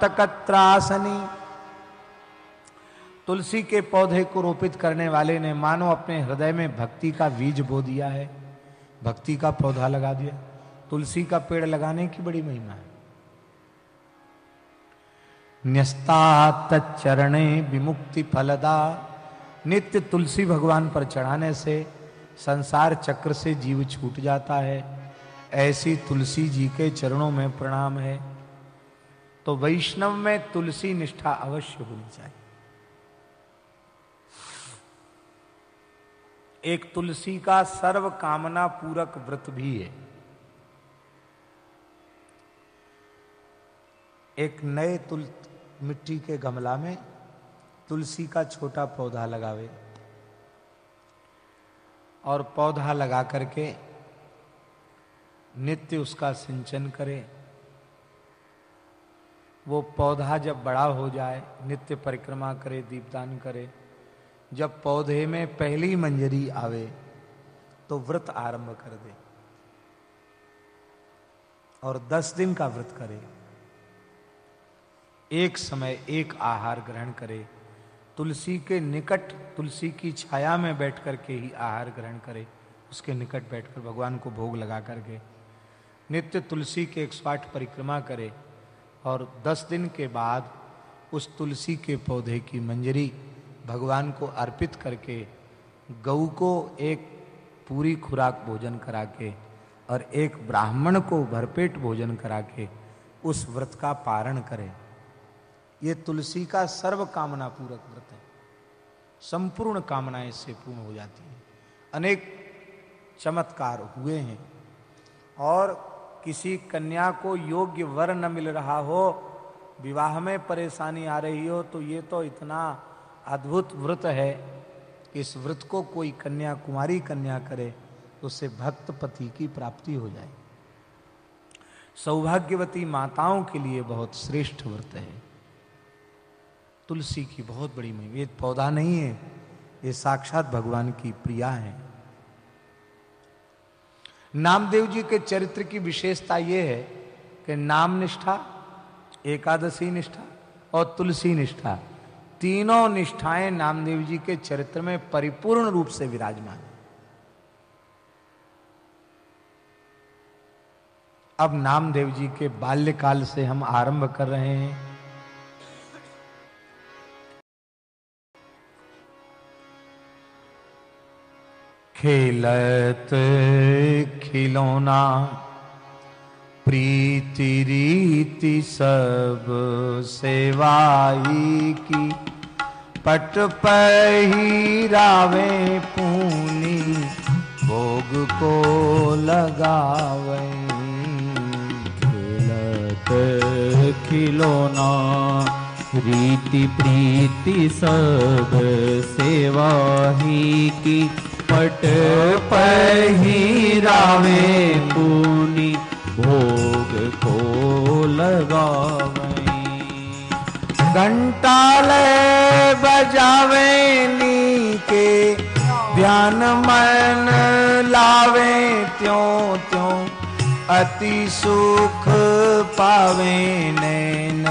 तकत्रासनी। तुलसी के पौधे को रोपित करने वाले ने मानो अपने हृदय में भक्ति का बीज बो दिया है। भक्ति का पौधा लगा दिया। तुलसी का पेड़ लगाने की बड़ी महिमा है। न्यस्ता तरणे विमुक्ति फलदा। नित्य तुलसी भगवान पर चढ़ाने से संसार चक्र से जीव छूट जाता है। ऐसी तुलसी जी के चरणों में प्रणाम है। तो वैष्णव में तुलसी निष्ठा अवश्य होनी चाहिए। एक तुलसी का सर्व कामना पूरक व्रत भी है। एक नए तुल, मिट्टी के गमला में तुलसी का छोटा पौधा लगावे और पौधा लगा करके नित्य उसका सिंचन करे। वो पौधा जब बड़ा हो जाए, नित्य परिक्रमा करे, दीपदान करे, जब पौधे में पहली मंजरी आवे तो व्रत आरंभ कर दे और दस दिन का व्रत करे। एक समय एक आहार ग्रहण करे। तुलसी के निकट, तुलसी की छाया में बैठ करके ही आहार ग्रहण करे। उसके निकट बैठकर भगवान को भोग लगा करके। नित्य तुलसी के एक स्वाठ परिक्रमा करे। और दस दिन के बाद उस तुलसी के पौधे की मंजरी भगवान को अर्पित करके गऊ को एक पूरी खुराक भोजन करा के और एक ब्राह्मण को भरपेट भोजन करा के उस व्रत का पारण करें। ये तुलसी का सर्व कामना पूरक व्रत है। संपूर्ण कामनाएँ इससे पूर्ण हो जाती हैं। अनेक चमत्कार हुए हैं और किसी कन्या को योग्य वर न मिल रहा हो, विवाह में परेशानी आ रही हो तो ये तो इतना अद्भुत व्रत है। कि इस व्रत को कोई कन्या, कुमारी कन्या करे तो उससे भक्त पति की प्राप्ति हो जाए। सौभाग्यवती माताओं के लिए बहुत श्रेष्ठ व्रत है। तुलसी की बहुत बड़ी महिमा ये पौधा नहीं है, ये साक्षात भगवान की प्रिया है। नामदेव जी के चरित्र की विशेषता यह है कि नाम निष्ठा, एकादशी निष्ठा और तुलसी निष्ठा तीनों निष्ठाएँ नामदेव जी के चरित्र में परिपूर्ण रूप से विराजमान अब नामदेव जी के बाल्यकाल से हम आरंभ कर रहे हैं। खेलत खिलौना, प्रीति रीति सब सेवाई की। पट पहिरावे पूनी, भोग को लगावे। खेलत खिलौना, रीति प्रीति सब सेवा ही की। पट पहिरावे पूनी भोग को लगावे। घंटाले बजावे नी के ध्यान मन लावे त्यों त्यों, अति सुख पावे नैन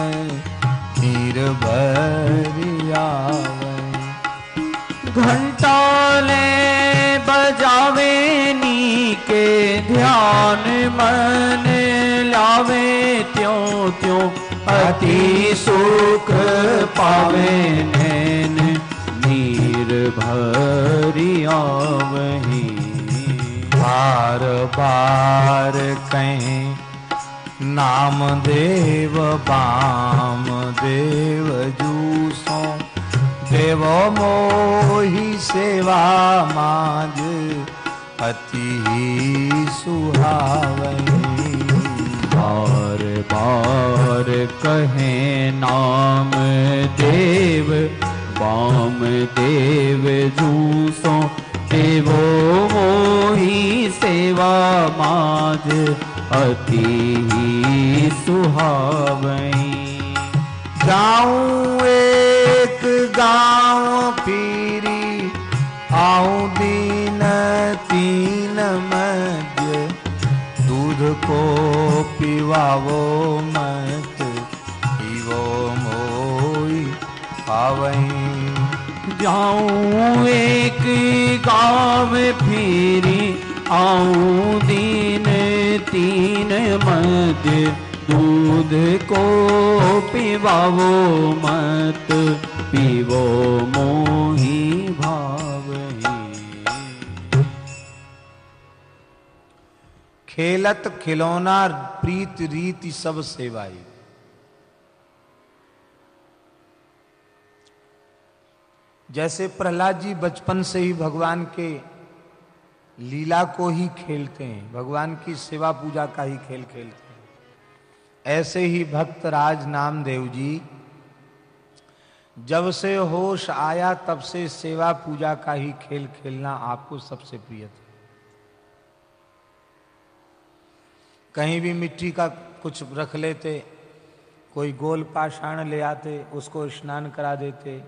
नीर भरियावे घंटाले बजावे नी के ध्यान मन लावे त्यों त्यों अति सुख पावे नैन, नीर भरिया वही बार बार कहें, नाम देव, बाम देव जूसों देव मोही सेवा माज अति ही सुहावनी। बार बार कहे नाम देव, बाम देव जूसो देवो मोही सेवा माज अति सुहावई जाऊँ गाँव पीरी आऊँ दीन तीन मध्य। दूध को पिवावो मत, पीवो मोई पावई। जाऊँ एक गाँव फिरी आऊँ दीन तीन मध्य। दूध को पिवावो मत, पीवो मोही भाव खेलत खिलौना प्रीत रीति सब सेवाई जैसे प्रहलाद जी बचपन से ही भगवान के लीला को ही खेलते हैं, भगवान की सेवा पूजा का ही खेल खेलते हैं। ऐसे ही भक्त राज नामदेव जी, जब से होश आया तब से सेवा पूजा का ही खेल खेलना आपको सबसे प्रिय था। कहीं भी मिट्टी का कुछ रख लेते, कोई गोल पाषाण ले आते, उसको स्नान करा देते,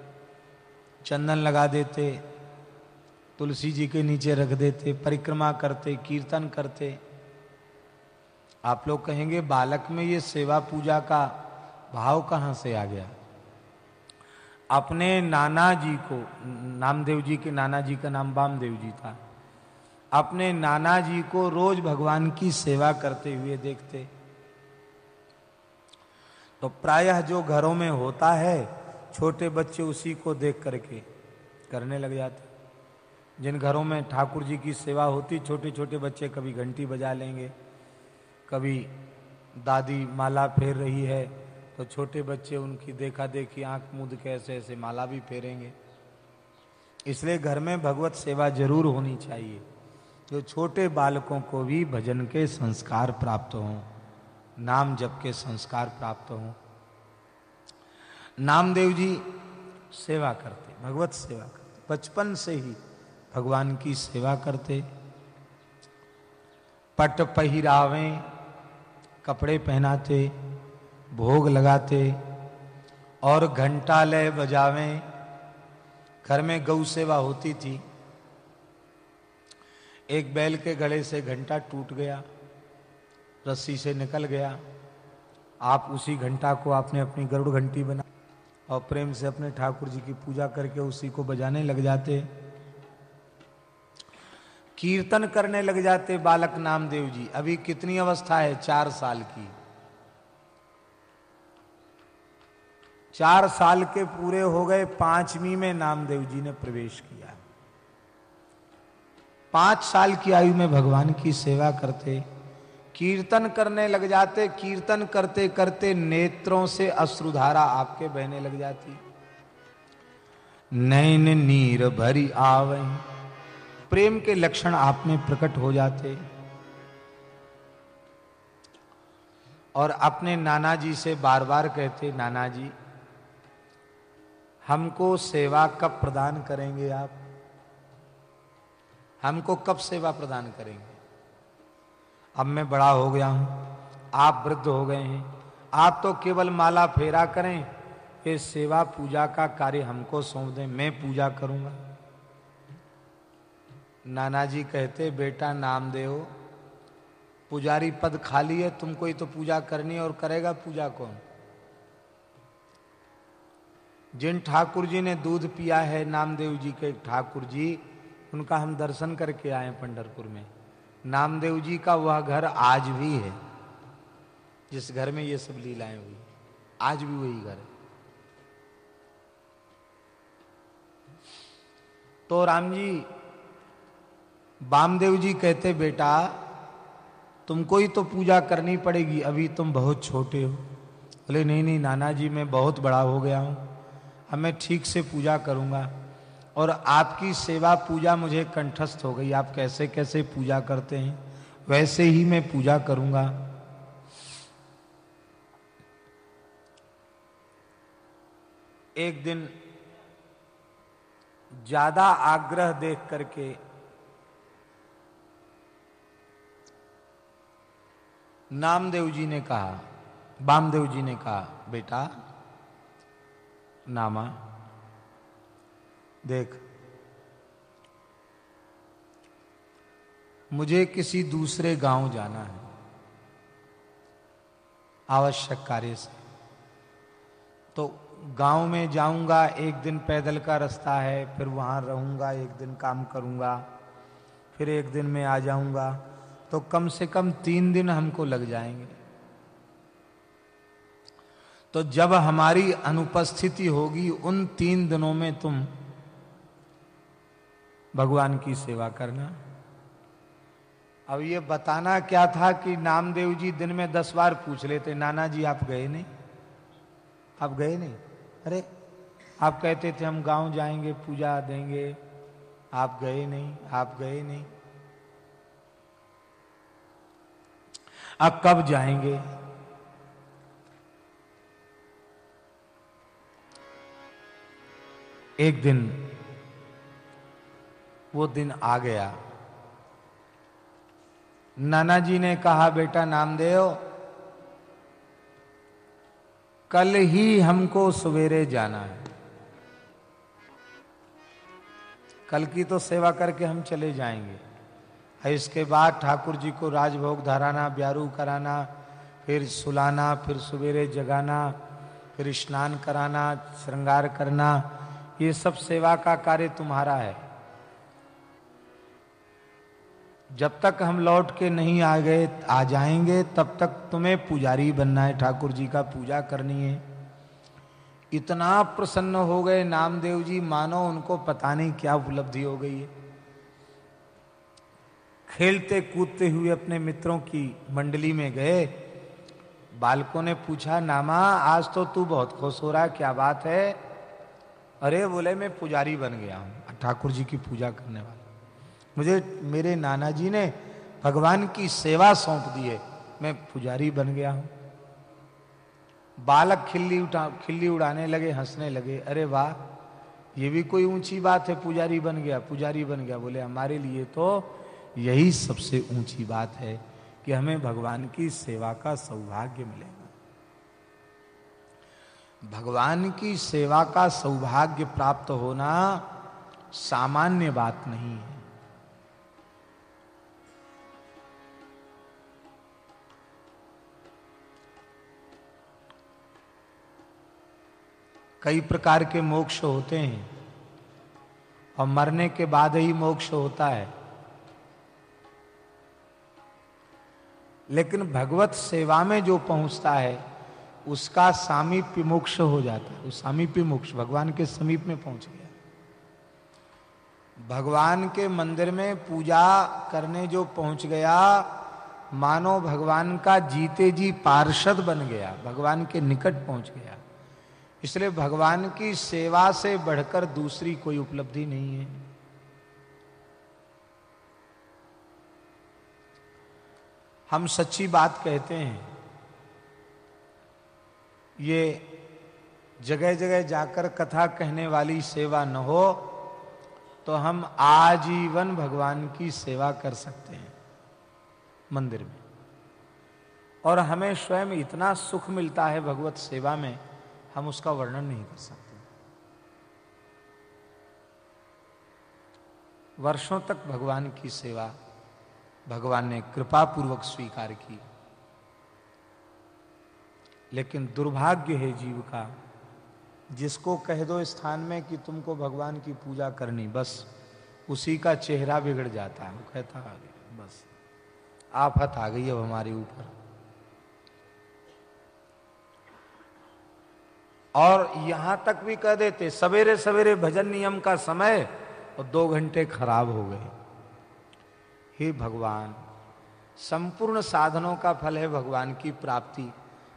चंदन लगा देते, तुलसी जी के नीचे रख देते, परिक्रमा करते, कीर्तन करते आप लोग कहेंगे, बालक में ये सेवा पूजा का भाव कहाँ से आ गया? अपने नाना जी को, नामदेव जी के नाना जी का नाम बामदेव जी था। अपने नाना जी को रोज भगवान की सेवा करते हुए देखते। तो प्रायः जो घरों में होता है, छोटे बच्चे उसी को देख करके करने लग जाते। जिन घरों में ठाकुर जी की सेवा होती छोटे छोटे बच्चे कभी घंटी बजा लेंगे। कभी दादी माला फेर रही है तो छोटे बच्चे उनकी देखा देखी आँख मुद के ऐसे ऐसे माला भी फेरेंगे। इसलिए घर में भगवत सेवा ज़रूर होनी चाहिए, जो छोटे बालकों को भी भजन के संस्कार प्राप्त हों, नाम जप के संस्कार प्राप्त हों। नामदेव जी सेवा करते, भगवत सेवा करते, बचपन से ही भगवान की सेवा करते। पट पहिरावे कपड़े पहनाते, भोग लगाते और घंटा लय बजावे। घर में गौ सेवा होती थी। एक बैल के गले से घंटा टूट गया, रस्सी से निकल गया। आप उसी घंटा को आपने अपनी गरुड़ घंटी बना और प्रेम से अपने ठाकुर जी की पूजा करके उसी को बजाने लग जाते। कीर्तन करने लग जाते बालक नामदेव जी। अभी कितनी अवस्था है? चार साल की। चार साल के पूरे हो गए, पांचवी में नामदेव जी ने प्रवेश किया। पाँच साल की आयु में भगवान की सेवा करते, कीर्तन करने लग जाते, कीर्तन करते करते नेत्रों से अश्रुधारा आपके बहने लग जाती। नैन नीर भरी आवे प्रेम के लक्षण आप में प्रकट हो जाते। और अपने नाना जी से बार बार कहते नाना जी हमको सेवा कब प्रदान करेंगे आप? हमको कब सेवा प्रदान करेंगे? अब मैं बड़ा हो गया हूँ, आप वृद्ध हो गए हैं, आप तो केवल माला फेरा करें, ये सेवा पूजा का कार्य हमको सौंप दें, मैं पूजा करूँगा। नाना जी कहते, बेटा नाम दे पुजारी पद खाली है, तुमको ही तो पूजा करनी और करेगा पूजा कौन? जिन ठाकुर जी ने दूध पिया है, नामदेव जी के ठाकुर जी, उनका हम दर्शन करके आए पंडरपुर में। नामदेव जी का वह घर आज भी है, जिस घर में ये सब लीलाएँ हुई। आज भी वही घर है। तो राम जी बामदेव जी कहते, बेटा, तुमको ही तो पूजा करनी पड़ेगी, अभी तुम बहुत छोटे हो। बोले, नहीं नहीं नाना जी मैं बहुत बड़ा हो गया हूँ, अब मैं ठीक से पूजा करूँगा। और आपकी सेवा पूजा मुझे कंठस्थ हो गई, आप कैसे कैसे पूजा करते हैं, वैसे ही मैं पूजा करूँगा। एक दिन ज़्यादा आग्रह देख करके नामदेव जी ने कहा बामदेव जी ने कहा, बेटा, नामा, देख, मुझे किसी दूसरे गाँव जाना है, आवश्यक कार्य से। तो गाँव में जाऊँगा, एक दिन पैदल का रास्ता है, फिर वहाँ रहूँगा, एक दिन काम करूँगा, फिर एक दिन में आ जाऊँगा तो कम से कम तीन दिन हमको लग जाएँगे। तो जब हमारी अनुपस्थिति होगी, उन तीन दिनों में तुम भगवान की सेवा करना। अब ये बताना क्या था कि नामदेव जी दिन में दस बार पूछ लेते, नाना जी, आप गए नहीं? आप गए नहीं? अरे, आप कहते थे हम गाँव जाएँगे, पूजा देंगे। आप गए नहीं, आप गए नहीं। अब कब जाएँगे? एक दिन, वो दिन आ गया। नाना जी ने कहा, बेटा नामदेव, कल ही हमको सवेरे जाना है। कल की तो सेवा करके हम चले जाएँगे। इसके बाद ठाकुर जी को राजभोग धराना, ब्यारू कराना, फिर सुलाना, फिर सवेरे जगाना, फिर स्नान कराना, श्रृंगार करना, ये सब सेवा का कार्य तुम्हारा है। जब तक हम लौट के नहीं आ गए, आ जाएँगे, तब तक तुम्हें पुजारी बनना है, ठाकुर जी का पूजा करनी है। इतना प्रसन्न हो गए नामदेव जी, मानो उनको पता नहीं क्या उपलब्धि हो गई है। खेलते कूदते हुए अपने मित्रों की मंडली में गए। बालकों ने पूछा, नामा, आज तो तू बहुत खुश हो रहा है, क्या बात है? अरे, बोले, मैं पुजारी बन गया हूँ, ठाकुर जी की पूजा करने वाला मुझे, मेरे नाना जी ने भगवान की सेवा सौंप दी है, मैं पुजारी बन गया हूँ। बालक खिल्ली उठा, खिल्ली उड़ाने लगे, हंसने लगे, अरे वाह, ये भी कोई ऊँची बात है, पुजारी बन गया, पुजारी बन गया। बोले, हमारे लिए तो यही सबसे ऊँची बात है कि हमें भगवान की सेवा का सौभाग्य मिलेगा। भगवान की सेवा का सौभाग्य प्राप्त होना सामान्य बात नहीं है। कई प्रकार के मोक्ष होते हैं और मरने के बाद ही मोक्ष होता है। लेकिन भगवत सेवा में जो पहुँचता है, उसका सामीप्य मोक्ष हो जाता है। उस सामीप्य मोक्ष, भगवान के समीप में पहुँच गया। भगवान के मंदिर में पूजा करने जो पहुँच गया, मानो भगवान का जीते जी पार्षद बन गया, भगवान के निकट पहुँच गया। इसलिए भगवान की सेवा से बढ़कर दूसरी कोई उपलब्धि नहीं है। हम सच्ची बात कहते हैं। ये जगह जगह जाकर कथा कहने वाली सेवा न हो तो हम आजीवन भगवान की सेवा कर सकते हैं मंदिर में। और हमें स्वयं इतना सुख मिलता है भगवत सेवा में, हम उसका वर्णन नहीं कर सकते। वर्षों तक भगवान की सेवा भगवान ने कृपा पूर्वक स्वीकार की। लेकिन दुर्भाग्य है जीव का, जिसको कह दो स्थान में कि तुमको भगवान की पूजा करनी, बस उसी का चेहरा बिगड़ जाता है। वो कहता गया बस आफत आ गई अब हमारे ऊपर। और यहाँ तक भी कह देते सवेरे सवेरे भजन नियम का समय और दो घंटे खराब हो गए। हे भगवान, संपूर्ण साधनों का फल है भगवान की प्राप्ति।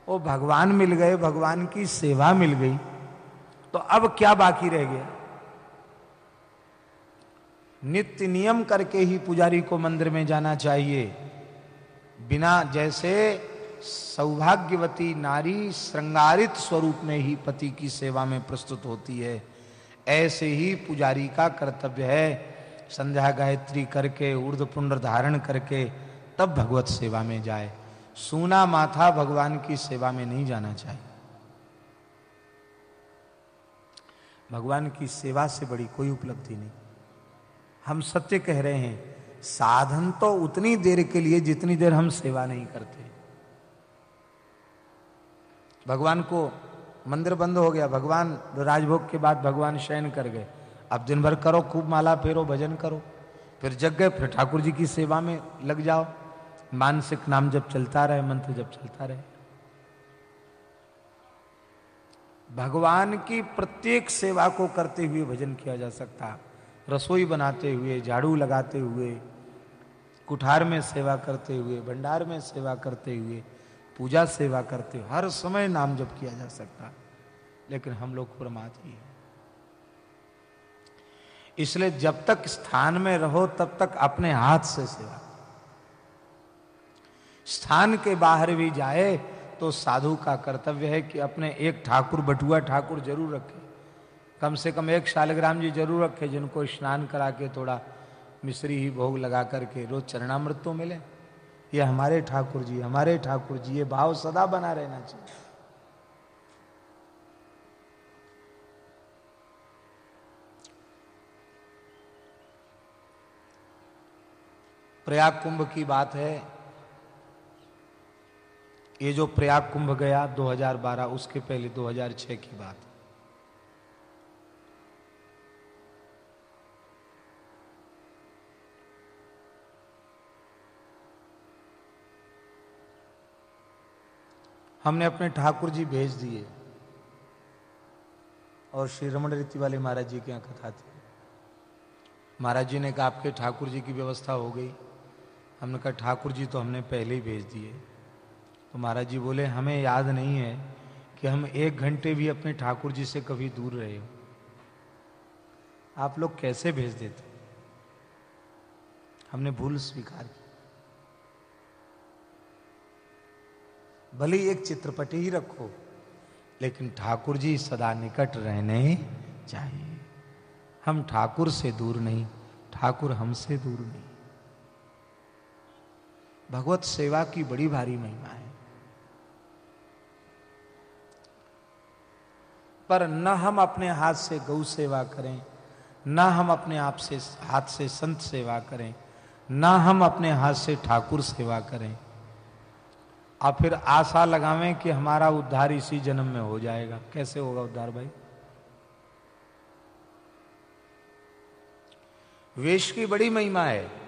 वो भगवान मिल गए, भगवान की सेवा मिल गई। तो अब क्या बाकी रह गया? नित्य नियम करके ही पुजारी को मंदिर में जाना चाहिए। बिना जैसे सौभाग्यवती नारी श्रृंगारित स्वरूप में ही पति की सेवा में प्रस्तुत होती है, ऐसे ही पुजारी का कर्तव्य है संध्या गायत्री करके, ऊर्ध पुण्ड धारण करके, तब भगवत सेवा में जाए। सूना माथा भगवान की सेवा में नहीं जाना चाहिए। भगवान की सेवा से बड़ी कोई उपलब्धि नहीं। हम सत्य कह रहे हैं, साधन तो उतनी देर के लिए जितनी देर हम सेवा नहीं करते। भगवान को मंदिर बंद हो गया, भगवान राजभोग के बाद भगवान शयन कर गए। अब दिन भर करो, खूब माला फेरो, भजन करो। फिर जग गए, फिर ठाकुर जी की सेवा में लग जाओ। मानसिक नाम जब चलता रहे, मंत्र जब चलता रहे। भगवान की प्रत्येक सेवा को करते हुए भजन किया जा सकता। रसोई बनाते हुए, झाड़ू लगाते हुए, कुठार में सेवा करते हुए, भंडार में सेवा करते हुए, पूजा सेवा करते हुए, हर समय नाम जप किया जा सकता। लेकिन हम लोग प्रमाद ही है। इसलिए जब तक स्थान में रहो, तब तक अपने हाथ से सेवा स्थान के बाहर भी जाए तो साधु का कर्तव्य है कि अपने एक ठाकुर, बटुआ ठाकुर ज़रूर रखे। कम से कम एक शालग्राम जी ज़रूर रखे, जिनको स्नान करा के थोड़ा मिश्री ही भोग लगा करके रोज चरणामृत तो मिले। ये हमारे ठाकुर जी, हमारे ठाकुर जी, ये भाव सदा बना रहना चाहिए। प्रयाग कुंभ की बात है। ये जो प्रयाग कुंभ गया 2012 उसके पहले 2006 की बात। हमने अपने ठाकुर जी भेज दिए और श्री रमन रीति वाले महाराज जी के यहाँ कथा थी। महाराज जी ने कहा, आपके ठाकुर जी की व्यवस्था हो गई। हमने कहा, ठाकुर जी तो हमने पहले ही भेज दिए। तो महाराज जी बोले, हमें याद नहीं है कि हम एक घंटे भी अपने ठाकुर जी से कभी दूर रहे हो। आप लोग कैसे भेज देते? हमने भूल स्वीकार की। भले एक चित्रपट ही रखो, लेकिन ठाकुर जी सदा निकट रहने चाहिए। हम ठाकुर से दूर नहीं, ठाकुर हमसे दूर नहीं। भगवत सेवा की बड़ी भारी महिमा है। पर न हम अपने हाथ से गौ सेवा करें, न हम अपने आप से, हाथ से संत सेवा करें, न हम अपने हाथ से ठाकुर सेवा करें। और फिर आशा लगावें कि हमारा उद्धार इसी जन्म में हो जाएगा। कैसे होगा उद्धार भाई? वेश की बड़ी महिमा है।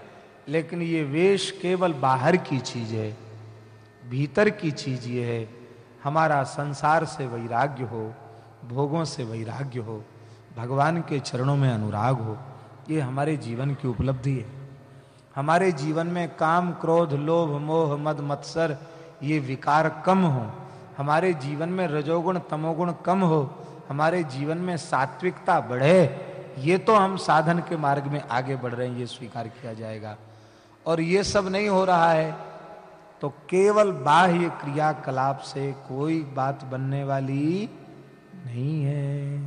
लेकिन ये वेश केवल बाहर की चीज़ है, भीतर की चीज़ ये है। हमारा संसार से वैराग्य हो, भोगों से वैराग्य हो, भगवान के चरणों में अनुराग हो, ये हमारे जीवन की उपलब्धि है। हमारे जीवन में काम, क्रोध, लोभ, मोह, मद, मत्सर, ये विकार कम हो। हमारे जीवन में रजोगुण, तमोगुण कम हो। हमारे जीवन में सात्विकता बढ़े। ये तो हम साधन के मार्ग में आगे बढ़ रहे हैं, ये स्वीकार किया जाएगा। और ये सब नहीं हो रहा है तो केवल बाह्य क्रियाकलाप से कोई बात बनने वाली नहीं है।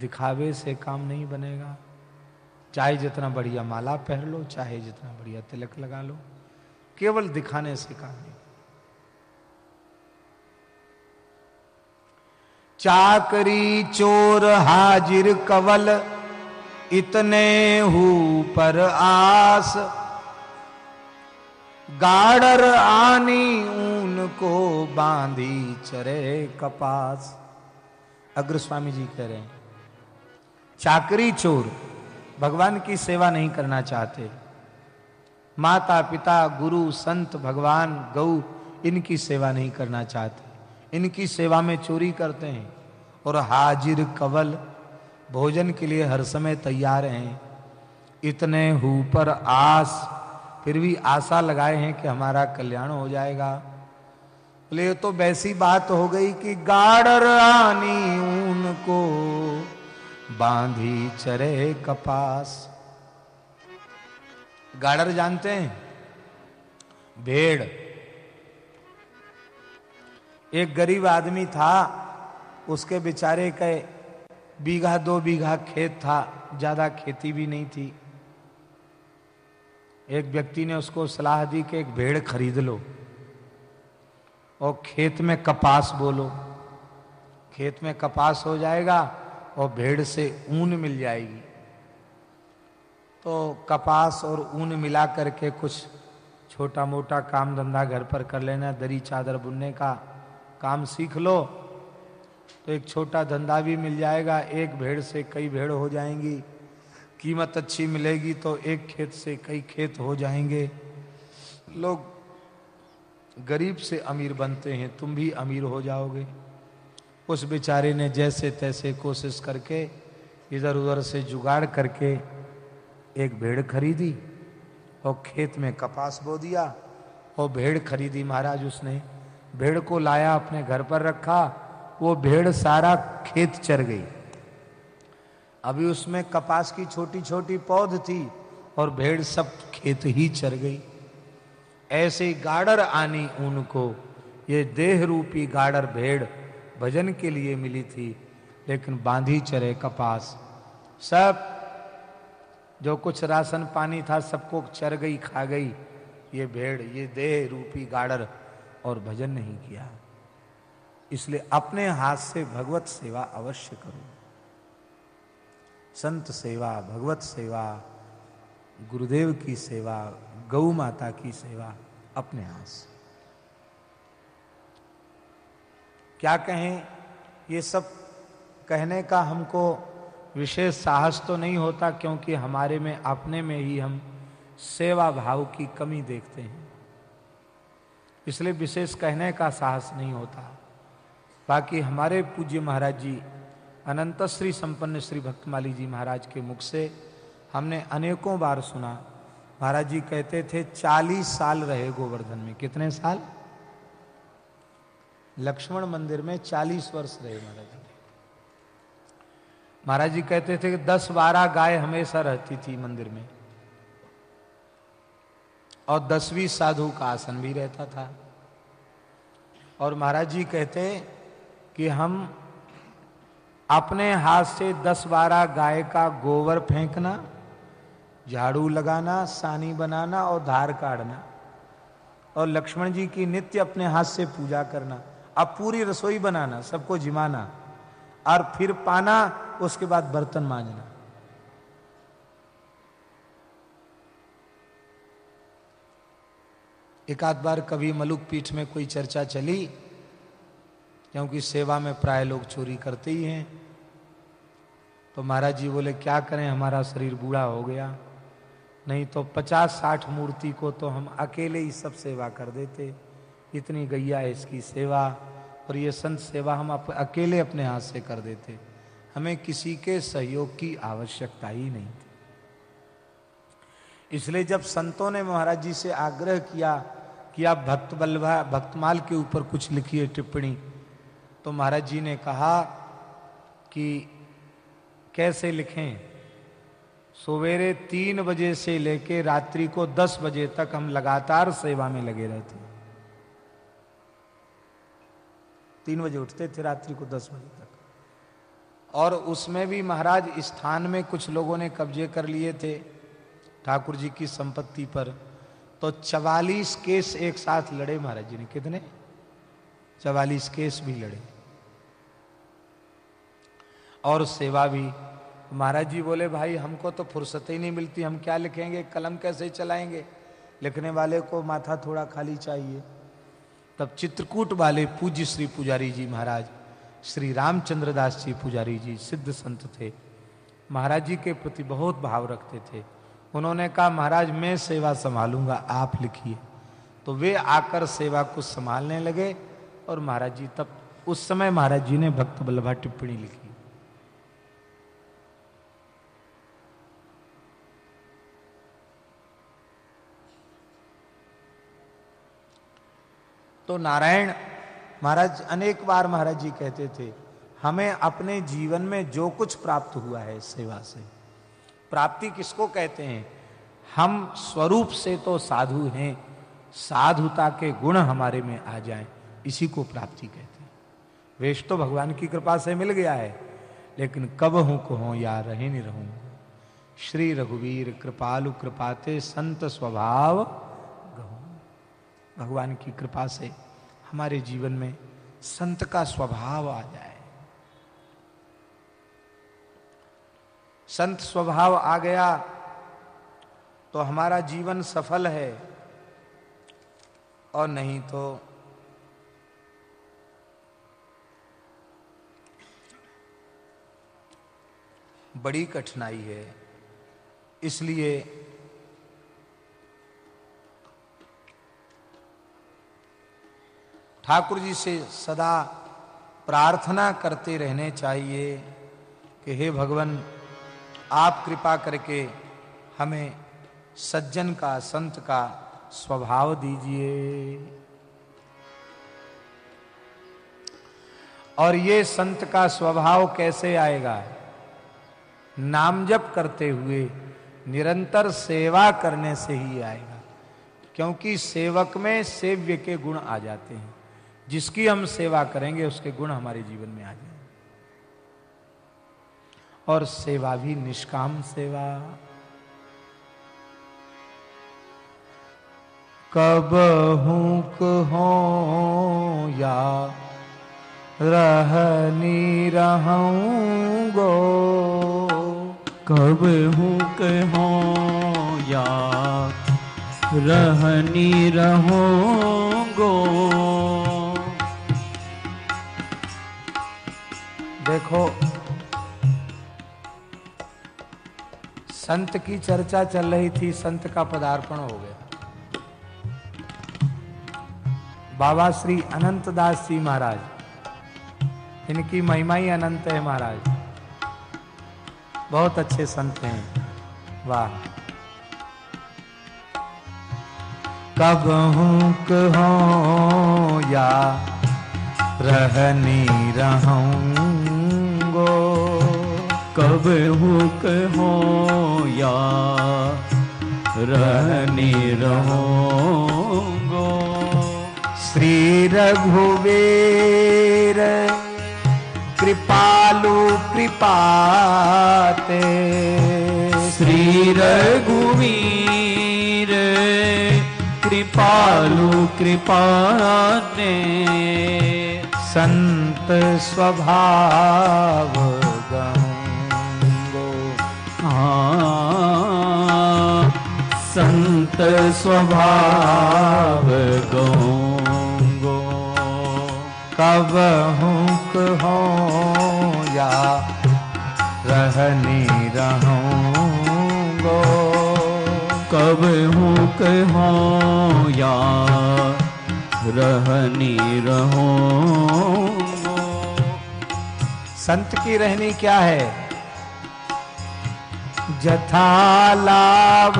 दिखावे से काम नहीं बनेगा। चाहे जितना बढ़िया माला पहन लो, चाहे जितना बढ़िया तिलक लगा लो, केवल दिखाने से काम नहीं। चाकरी, चोर, हाजिर, कवल इतने हु पर आस। गाड़र आनी ऊन को बांधी चरे कपास। अग्र स्वामी जी कह रहे हैं, चाकरी चोर, भगवान की सेवा नहीं करना चाहते। माता पिता, गुरु, संत, भगवान गौ इनकी सेवा नहीं करना चाहते। इनकी सेवा में चोरी करते हैं और हाजिर कवल भोजन के लिए हर समय तैयार हैं। इतने ऊपर आस, फिर भी आशा लगाए हैं कि हमारा कल्याण हो जाएगा। बोले तो वैसी बात हो गई कि गाड़र आनी ऊन को बांधी चरे कपास। गाड़र जानते हैं? भेड़। एक गरीब आदमी था, उसके बेचारे के बीघा दो बीघा खेत था, ज़्यादा खेती भी नहीं थी। एक व्यक्ति ने उसको सलाह दी कि एक भेड़ खरीद लो और खेत में कपास बोलो। खेत में कपास हो जाएगा और भेड़ से ऊन मिल जाएगी। तो कपास और ऊन मिला करके कुछ छोटा मोटा काम धंधा घर पर कर लेना, दरी चादर बुनने का काम सीख लो। तो एक छोटा धंधा भी मिल जाएगा, एक भेड़ से कई भेड़ हो जाएँगी। कीमत अच्छी मिलेगी तो एक खेत से कई खेत हो जाएँगे। लोग गरीब से अमीर बनते हैं, तुम भी अमीर हो जाओगे। उस बेचारे ने जैसे तैसे कोशिश करके, इधर उधर से जुगाड़ करके एक भेड़ खरीदी और खेत में कपास बो दिया और भेड़ खरीदी महाराज उसने। भेड़ को लाया, अपने घर पर रखा वो भेड़ सारा खेत चर गई। अभी उसमें कपास की छोटी छोटी पौध थी और भेड़ सब खेत ही चर गई। ऐसे गाड़र आनी उनको, ये देह रूपी गाड़र भेड़ भजन के लिए मिली थी, लेकिन बांधी चरे कपास। सब, जो कुछ राशन पानी था सबको चर गई, खा गई। ये भेड़, ये देह रूपी गाड़र और भजन नहीं किया। इसलिए अपने हाथ से भगवत सेवा अवश्य करो। संत सेवा, भगवत सेवा, गुरुदेव की सेवा गौ माता की सेवा, अपने हाथ से। क्या कहें, ये सब कहने का हमको विशेष साहस तो नहीं होता, क्योंकि हमारे में, अपने में ही हम सेवा भाव की कमी देखते हैं। इसलिए विशेष कहने का साहस नहीं होता। बाकी हमारे पूज्य महाराज जी अनंत श्री संपन्न श्री भक्तमाली जी महाराज के मुख से हमने अनेकों बार सुना। महाराज जी कहते थे, चालीस साल रहे गोवर्धन में। कितने साल? लक्ष्मण मंदिर में चालीस वर्ष रहे महाराज जी। महाराज जी कहते थे कि दस बारह गाय हमेशा रहती थी मंदिर में। और दसवीं साधु का आसन भी रहता था। और महाराज जी कहते कि हम अपने हाथ से दस बारह गाय का गोबर फेंकना, झाड़ू लगाना, सानी बनाना और धार काटना और लक्ष्मण जी की नित्य अपने हाथ से पूजा करना, अब पूरी रसोई बनाना, सबको जिमाना और फिर पाना, उसके बाद बर्तन मांजना। एक आध बार कभी मलुक पीठ में कोई चर्चा चली क्योंकि सेवा में प्राय लोग चोरी करते ही हैं। तो महाराज जी बोले क्या करें? हमारा शरीर बूढ़ा हो गया। नहीं तो पचास साठ मूर्ति को तो हम अकेले ही सब सेवा कर देते। इतनी गैया है इसकी सेवा और ये संत सेवा हम अप, अकेले अपने हाथ से कर देते। हमें किसी के सहयोग की आवश्यकता ही नहीं थी। इसलिए जब संतों ने महाराज जी से आग्रह किया कि आप भक्त बल्लभा भक्तमाल के ऊपर कुछ लिखिए टिप्पणी तो महाराज जी ने कहा कि कैसे लिखें? सवेरे तीन बजे से लेके रात्रि को दस बजे तक हम लगातार सेवा में लगे रहते तीन बजे उठते थे रात्रि को दस बजे तक। और उसमें भी महाराज स्थान में कुछ लोगों ने कब्जे कर लिए थे। ठाकुर जी की संपत्ति पर। तो चवालीस केस एक साथ लड़े महाराज जी ने। कितने? चवालीस केस भी लड़े। और सेवा भी। महाराज जी बोले, भाई, हमको तो फुर्सत ही नहीं मिलती, हम क्या लिखेंगे, कलम कैसे चलाएँगे? लिखने वाले को माथा थोड़ा खाली चाहिए। तब चित्रकूट वाले पूज्य श्री पुजारी जी महाराज, श्री रामचंद्र दास जी पुजारी जी सिद्ध संत थे। महाराज जी के प्रति बहुत भाव रखते थे। उन्होंने कहा, महाराज, मैं सेवा संभालूँगा, आप लिखिए। तो वे आकर सेवा को संभालने लगे और महाराज जी तब, उस समय महाराज जी ने भक्त बल्लभा टिप्पणी लिखी। तो नारायण महाराज अनेक बार महाराज जी कहते थे, हमें अपने जीवन में जो कुछ प्राप्त हुआ है सेवा से, प्राप्ति किसको कहते हैं? हम स्वरूप से तो साधु हैं, साधुता के गुण हमारे में आ जाएँ, इसी को प्राप्ति कहते हैं। वेश तो भगवान की कृपा से मिल गया है, लेकिन कब हूँ को हो या रहे नहीं रहूँ। श्री रघुवीर कृपालु कृपाते संत स्वभाव भगवान की कृपा से हमारे जीवन में संत का स्वभाव आ जाए। संत स्वभाव आ गया तो हमारा जीवन सफल है और नहीं तो बड़ी कठिनाई है। इसलिए ठाकुर जी से सदा प्रार्थना करते रहने चाहिए कि हे भगवान, आप कृपा करके हमें सज्जन का, संत का स्वभाव दीजिए। और ये संत का स्वभाव कैसे आएगा? नाम जप करते हुए निरंतर सेवा करने से ही आएगा, क्योंकि सेवक में सेव्य के गुण आ जाते हैं। जिसकी हम सेवा करेंगे, उसके गुण हमारे जीवन में आ जाएँगे। और सेवा भी निष्काम सेवा। कब हूँ हो या रहनी रहूंगो, कब हूँ कहो या रहनी रहोगो देखो। संत की चर्चा चल रही थी, संत का पदार्पण हो गया। बाबा श्री अनंत दास जी महाराज, इनकी महिमा ही अनंत है महाराज। बहुत अच्छे संत हैं। वाह। कब हूँ कहो या रहनी रहूंगो कब हूँ कहो या रहनी रहोगो। श्री रघुवीर, कृपालु कृपाते। श्री रघुवीर, कृपालु कृपाते। संत स्वभाव संत स्वभाव गो कब हुक हो या रहनी रहूंगो। कब हूँ कहो या रहनी रहो संत की रहनी क्या है? जथा लाभ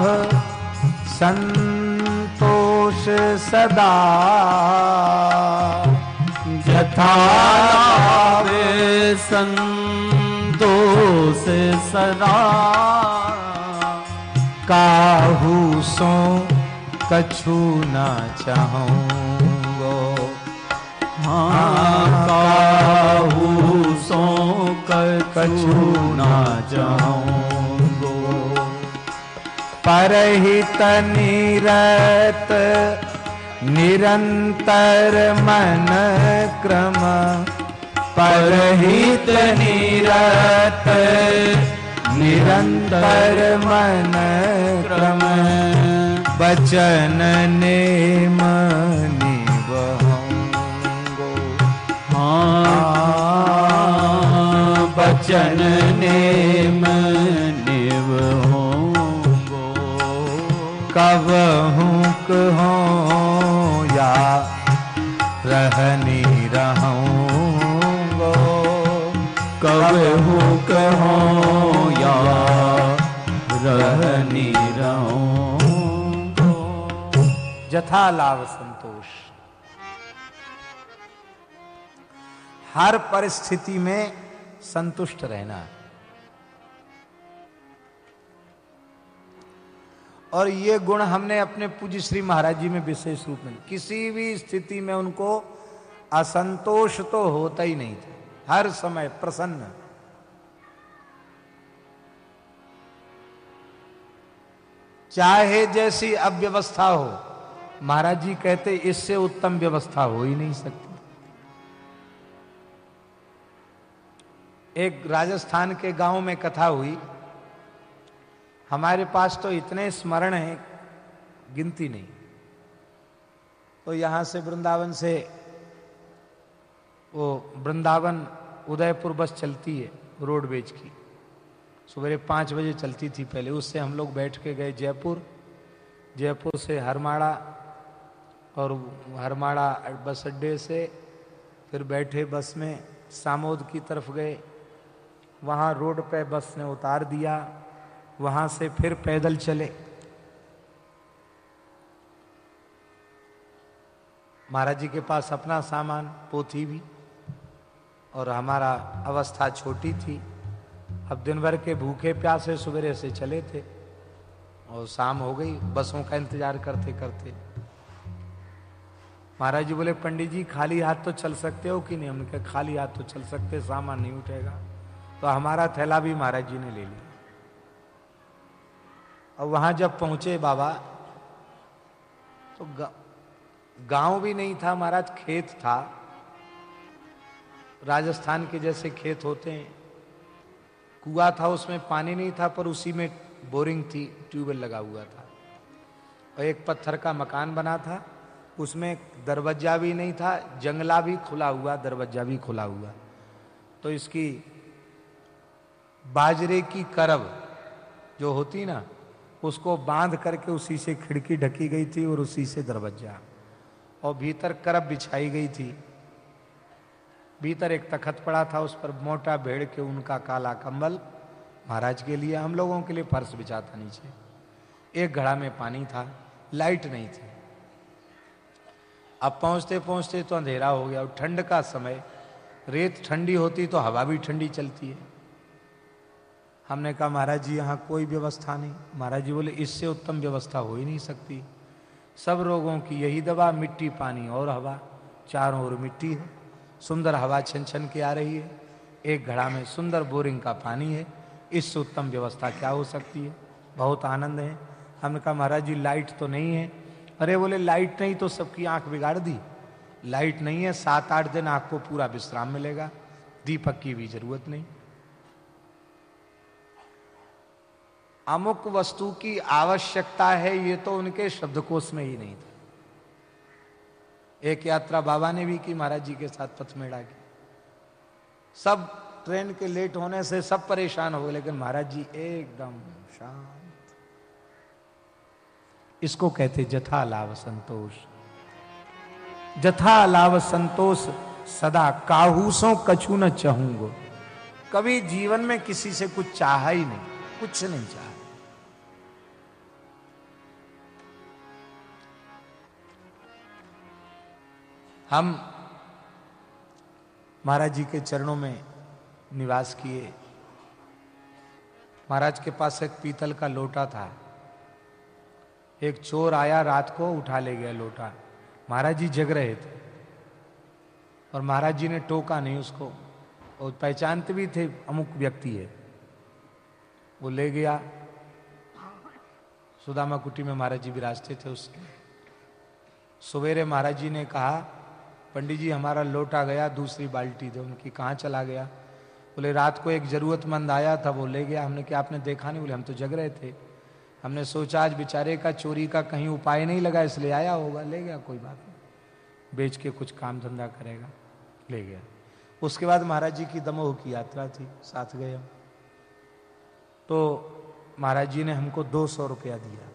संतोष सदा। यथा संतोष सदा। काहू सो कछु न चाहूंगो। हाँ काहू सो कछु ना जाऊंगो परहित निरत निरंतर मन क्रम। परहित निरत निरंतर मन क्रम। बचन नेम निबहूंगो हाँ बचन नेम कब हुक हो या रहनी रहूंगो कब हूँ या रहनी रहूंगो जथा लाभ संतोष। हर परिस्थिति में संतुष्ट रहना। और ये गुण हमने अपने पूज्य श्री महाराज जी में विशेष रूप में किसी भी स्थिति में उनको असंतोष तो होता ही नहीं था। हर समय प्रसन्न। चाहे जैसी अव्यवस्था हो, महाराज जी कहते, इससे उत्तम व्यवस्था हो ही नहीं सकती। एक राजस्थान के गाँव में कथा हुई हमारे पास तो इतने स्मरण हैं, गिनती नहीं। तो यहाँ से वृंदावन से वो वृंदावन उदयपुर बस चलती है, रोडवेज़ की। सुबह पाँच बजे चलती थी पहले, उससे हम लोग बैठ के गए जयपुर। जयपुर से हरमाड़ा और हरमाड़ा बस अड्डे से, फिर बैठे बस में सामोद की तरफ़ गए। वहाँ रोड पे बस ने उतार दिया। वहाँ से फिर पैदल चले। महाराज जी के पास अपना सामान, पोथी भी, और हमारा अवस्था छोटी थी। अब दिन भर के भूखे प्यासे सवेरे से चले थे, और शाम हो गई, बसों का इंतज़ार करते करते। महाराज जी बोले, पंडित जी, खाली हाथ तो चल सकते हो कि नहीं? हमने कहा, खाली हाथ तो चल सकते, सामान नहीं उठेगा। तो हमारा थैला भी महाराज जी ने ले लिया। और वहाँ जब पहुँचे बाबा तो गाँव भी नहीं था महाराज, खेत था। राजस्थान के जैसे खेत होते हैं। कुआ था, उसमें पानी नहीं था, पर उसी में बोरिंग थी, ट्यूबवेल लगा हुआ था। और एक पत्थर का मकान बना था, उसमें दरवाज़ा भी नहीं था, जंगला भी खुला हुआ, दरवाज़ा भी खुला हुआ। तो इसकी बाजरे की करब जो होती ना उसको बाँध करके उसी से खिड़की ढकी गई थी और उसी से दरवाज़ा और भीतर करब बिछाई गई थी। भीतर एक तखत पड़ा था, उस पर मोटा भेड़ के उनका काला कंबल महाराज के लिए, हम लोगों के लिए फर्श बिछा था नीचे। एक घड़ा में पानी था, लाइट नहीं थी। अब पहुँचते पहुँचते तो अंधेरा हो गया और ठंड का समय। रेत ठंडी होती तो हवा भी ठंडी चलती है। हमने कहा, महाराज जी, यहाँ कोई व्यवस्था नहीं। महाराज जी बोले, इससे उत्तम व्यवस्था हो ही नहीं सकती। सब रोगों की यही दवा, मिट्टी, पानी और हवा। चारों ओर मिट्टी है। सुंदर हवा छन छन के आ रही है। एक घड़ा में सुंदर बोरिंग का पानी है। इससे उत्तम व्यवस्था क्या हो सकती है? बहुत आनंद है। हमने कहा, महाराज जी, लाइट तो नहीं है। अरे, बोले, लाइट नहीं तो सबकी आँख बिगाड़ दी। लाइट नहीं है, सात आठ दिन आँख को पूरा विश्राम मिलेगा। दीपक की भी ज़रूरत नहीं। अमुक वस्तु की आवश्यकता है, ये तो उनके शब्दकोश में ही नहीं था। एक यात्रा बाबा ने भी की, महाराज जी के साथ पथमेड़ा की। सब ट्रेन के लेट होने से सब परेशान हो गए, लेकिन महाराज जी एकदम शांत। इसको कहते जथा लाभ संतोष। जथा लाभ संतोष सदा काहूसों कछु न चाहूंगो। कभी जीवन में किसी से कुछ चाहा ही नहीं, कुछ नहीं चाहा। हम महाराज जी के चरणों में निवास किए। महाराज के पास एक पीतल का लोटा था। एक चोर आया, रात को उठा ले गया लोटा। महाराज जी जग रहे थे और महाराज जी ने टोका नहीं उसको। और पहचानते भी थे, अमुक व्यक्ति है। वो ले गया। सुदामा कुटी में महाराज जी विराजते थे उसके। सवेरे महाराज जी ने कहा पंडित जी, हमारा लोटा गया, दूसरी बाल्टी दे। उनकी कहाँ चला गया? बोले, रात को एक जरूरतमंद आया था, वो ले गया। हमने क्या आपने देखा नहीं? बोले, हम तो जग रहे थे। हमने सोचा, आज बेचारे का चोरी का कहीं उपाय नहीं लगा, इसलिए आया होगा। ले गया, कोई बात नहीं। बेच के कुछ काम धंधा करेगा। ले गया। उसके बाद महाराज जी की दमोह की यात्रा थी, साथ गए हम। तो महाराज जी ने हमको दो सौ रुपया दिया।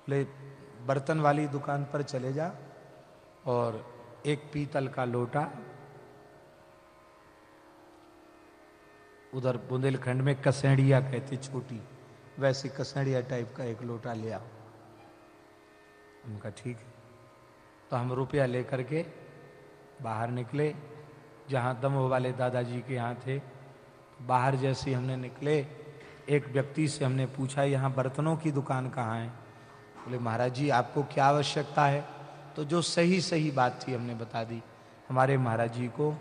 बोले, बर्तन वाली दुकान पर चले जा और एक पीतल का लोटा, उधर बुंदेलखंड में कसेड़िया कहते छोटी, वैसी कसेड़िया टाइप का एक लोटा ले आओ। उनका ठीक है। तो हम रुपया लेकर के बाहर निकले। जहाँ दमोह वाले दादाजी के यहाँ थे, बाहर जैसे हमने निकले, एक व्यक्ति से हमने पूछा, यहाँ बर्तनों की दुकान कहाँ है? बोले, महाराज जी, आपको क्या आवश्यकता है? तो जो सही सही बात थी हमने बता दी। हमारे महाराज जी को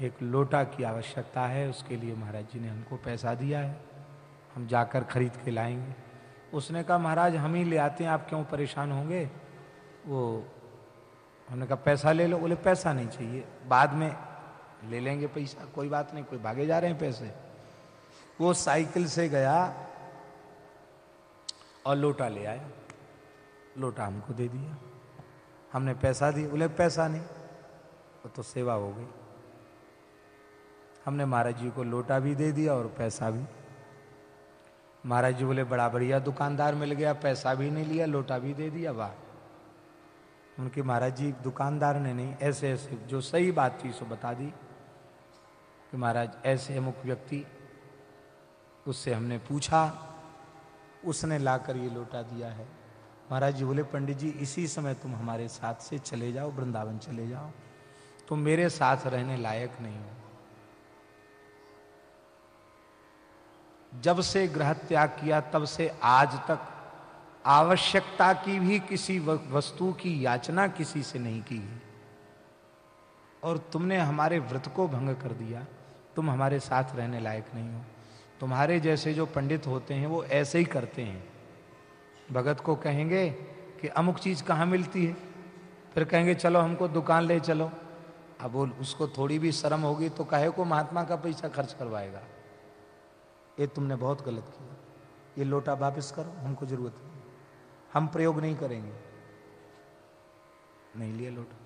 एक लोटा की आवश्यकता है, उसके लिए महाराज जी ने हमको पैसा दिया है। हम जाकर खरीद के लाएँगे। उसने कहा, महाराज, हम ही ले आते हैं, आप क्यों परेशान होंगे? वो हमने कहा, पैसा ले लो। बोले, पैसा नहीं चाहिए, बाद में ले लेंगे पैसा, कोई बात नहीं, कोई भागे जा रहे हैं पैसे। वो साइकिल से गया और लोटा ले आया। लोटा हमको दे दिया। हमने पैसा दिया बोले, पैसा नहीं। वो तो सेवा हो गई। हमने महाराज जी को लोटा भी दे दिया और पैसा भी। महाराज जी बोले, बड़ा बढ़िया दुकानदार मिल गया, पैसा भी नहीं लिया, लोटा भी दे दिया, वाह। उनके महाराज जी, दुकानदार ने नहीं ऐसे ऐसे जो सही बात थी, सो बता दी कि महाराज, ऐसे अमुक व्यक्ति, उससे हमने पूछा, उसने लाकर ये लोटा दिया है। महाराज जी बोले, पंडित जी, इसी समय तुम हमारे साथ से चले जाओ, वृंदावन चले जाओ। तुम मेरे साथ रहने लायक नहीं हो। जब से ग्रह त्याग किया, तब से आज तक आवश्यकता की भी किसी वस्तु की याचना किसी से नहीं की है। और तुमने हमारे व्रत को भंग कर दिया, तुम हमारे साथ रहने लायक नहीं हो। तुम्हारे जैसे जो पंडित होते हैं, वो ऐसे ही करते हैं। भगत को कहेंगे कि अमुक चीज़ कहाँ मिलती है? फिर कहेंगे, चलो, हमको दुकान ले चलो। अब वो उसको थोड़ी भी शर्म होगी तो कहे को महात्मा का पैसा खर्च करवाएगा? ये तुमने बहुत गलत किया। ये लोटा वापस करो, हमको ज़रूरत नहीं। हम प्रयोग नहीं करेंगे। नहीं लिया लोटा।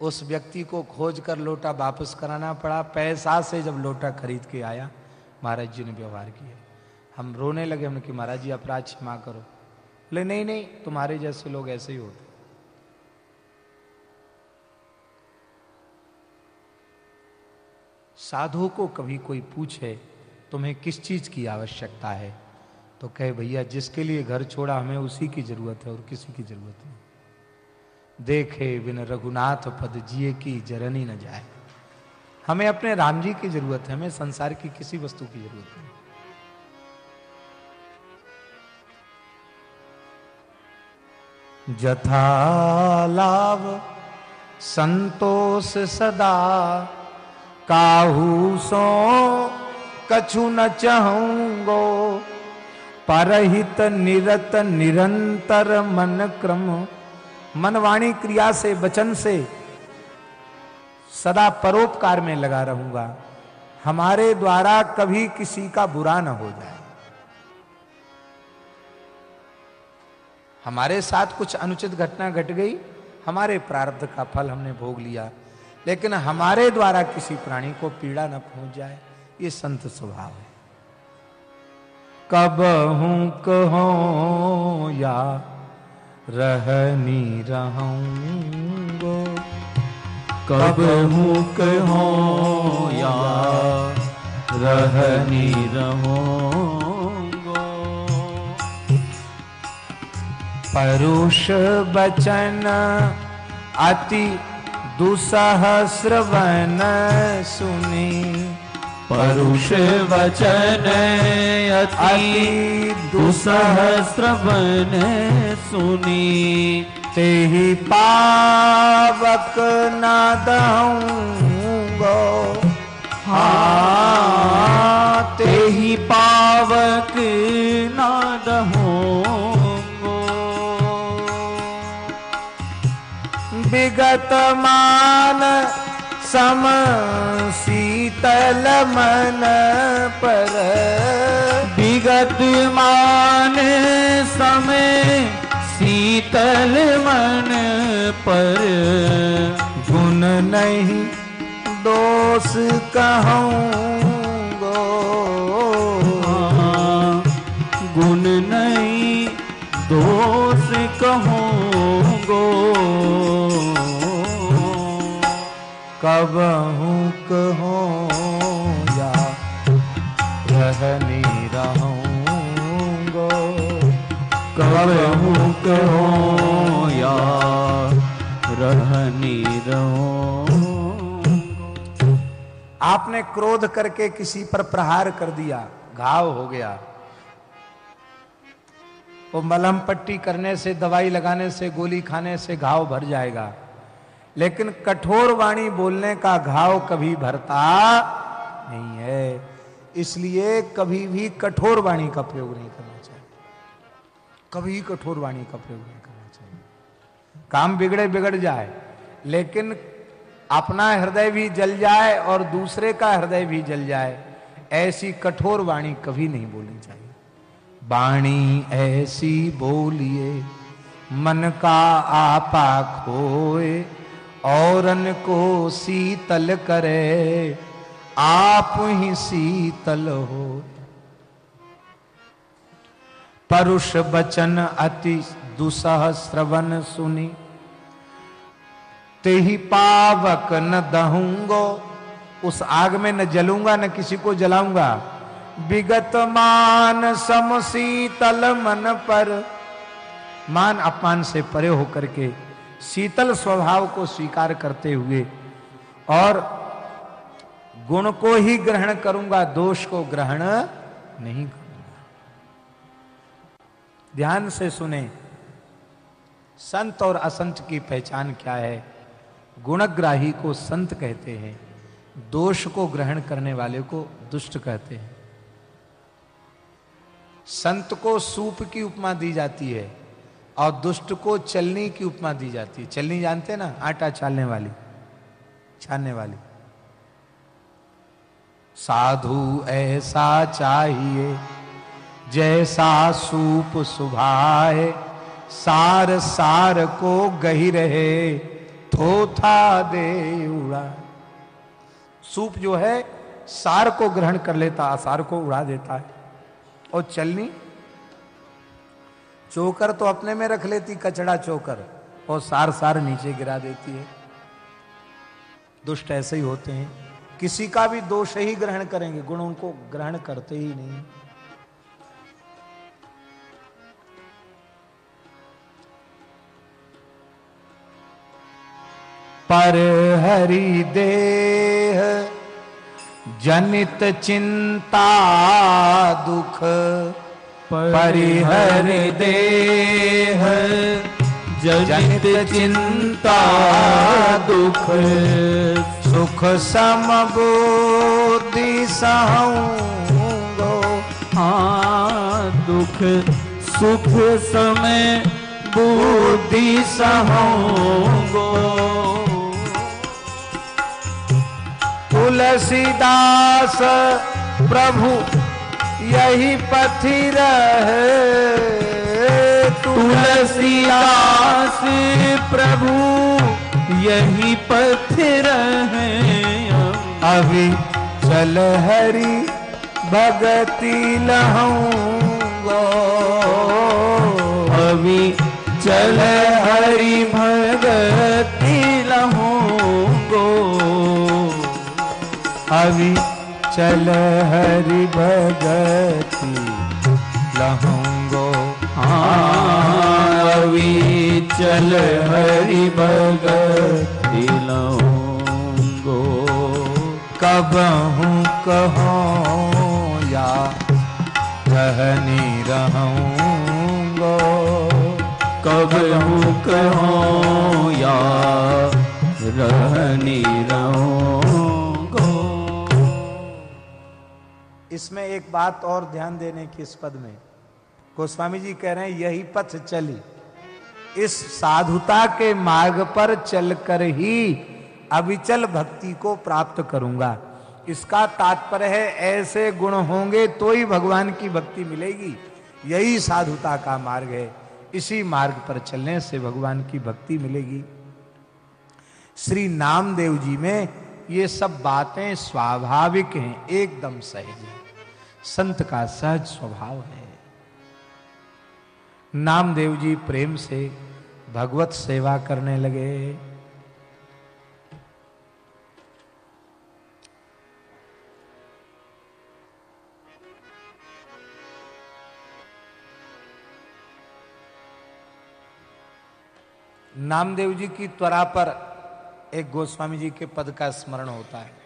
उस व्यक्ति को खोज कर लोटा वापस कराना पड़ा। पैसा से जब लोटा खरीद के आया महाराज जी ने व्यवहार किया। हम रोने लगे, हमने कि महाराज जी अपराध क्षमा करो। बोले, नहीं नहीं, तुम्हारे जैसे लोग ऐसे ही होते साधु को कभी कोई पूछे, तुम्हें किस चीज़ की आवश्यकता है? तो कहे, भैया, जिसके लिए घर छोड़ा हमें उसी की ज़रूरत है और किसी की ज़रूरत नहीं। देखे बिन रघुनाथ पद जिए की जरनी न जाए। हमें अपने राम जी की ज़रूरत है, हमें संसार की किसी वस्तु की ज़रूरत नहीं। जथा लाभ संतोष सदा, काहू सो कछु न चाहूंगो। परहित निरत निरंतर मन क्रम, मनवाणी क्रिया से, वचन से सदा परोपकार में लगा रहूँगा। हमारे द्वारा कभी किसी का बुरा न हो जाए। हमारे साथ कुछ अनुचित घटना घट गई, हमारे प्रारब्ध का फल हमने भोग लिया, लेकिन हमारे द्वारा किसी प्राणी को पीड़ा न पहुँच जाए, ये संत स्वभाव है। कब हूँ कहो या रहनी रहूंगो कब हूँ कहो या रहनी रहो परुष बचन अति दुसहस्रवन सुनी। परुष वचन अति दुसहस्रवन सुनी। ते ही पावक न दऊंगो हाँ ते ही पावक नाद होंगो विगत मान सम शीतल मन पर। विगत मान समय शीतल मन पर। गुण नहीं, दोष कहूँगो। गुण नहीं, दोष कहूँगो। कब हूँ कहो कहो या रहनी रहो आपने क्रोध करके किसी पर प्रहार कर दिया, घाव हो गया। वो मलहम पट्टी करने से, दवाई लगाने से, गोली खाने से घाव भर जाएगा। लेकिन कठोर वाणी बोलने का घाव कभी भरता नहीं है। इसलिए कभी भी कठोर वाणी का प्रयोग नहीं करना। कभी कठोर वाणी का प्रयोग नहीं करना चाहिए। काम बिगड़े बिगड़ जाए, लेकिन अपना हृदय भी जल जाए और दूसरे का हृदय भी जल जाए, ऐसी कठोर वाणी कभी नहीं बोलनी चाहिए। वाणी ऐसी बोलिए, मन का आपा खोए, औरन को शीतल करे, आप ही शीतल हो। परुष बचन अति दुसह श्रवण सुनी। ते ही पावक न दहूंगो, उस आग में न जलूँगा, न किसी को जलाऊँगा। विगत मान सम शीतल मन पर। मान अपमान से परे होकर के शीतल स्वभाव को स्वीकार करते हुए और गुण को ही ग्रहण करूँगा, दोष को ग्रहण नहीं ध्यान से सुने। संत और असंत की पहचान क्या है? गुणग्राही को संत कहते हैं, दोष को ग्रहण करने वाले को दुष्ट कहते हैं। संत को सूप की उपमा दी जाती है और दुष्ट को चलनी की उपमा दी जाती है। चलनी जानते ना? आटा छालने वाली छानने वाली। साधु ऐसा चाहिए जैसा सूप सुभाए, सार सार को गही रहे, थोथा दे उड़ा। सूप जो है, सार को ग्रहण कर लेता आसार को उड़ा देता है। और चलनी, चोकर तो अपने में रख लेती, कचड़ा चोकर, और सार सार नीचे गिरा देती है। दुष्ट ऐसे ही होते हैं। किसी का भी दोष ही ग्रहण करेंगे, गुण उनको ग्रहण करते ही नहीं। पर हरि देह, जनित चिंता दुख, परिहर देह, जनित चिंता दुख, सुख सम बुद्धि सहूंगो हाँ दुख, सुख समय बुद्धि सहोगो तुलसीदास, प्रभु, यही पथि रहे। तुलसीदास, प्रभु, यही पथ रहे। अभी चल हरि भगति लहूंगो। अभी चल हरि भगति अभी चल हरि भगति, लहूंगो अभी चल हरि भगति, लहोगो। कब हूँ कहो या रहनी रहूंगो। कब हूँ कहो या रहनी रहोगो इसमें एक बात और ध्यान देने की इस पद में। गोस्वामी जी कह रहे हैं, यही पथ चली। इस साधुता के मार्ग पर चलकर ही अविचल भक्ति को प्राप्त करूँगा। इसका तात्पर्य है, ऐसे गुण होंगे तो ही भगवान की भक्ति मिलेगी। यही साधुता का मार्ग है। इसी मार्ग पर चलने से भगवान की भक्ति मिलेगी। श्री नामदेव जी में ये सब बातें स्वाभाविक हैं, एकदम सहज है। संत का सहज स्वभाव है। नामदेव जी प्रेम से भगवत सेवा करने लगे। नामदेव जी की त्वरा पर एक गोस्वामी जी के पद का स्मरण होता है।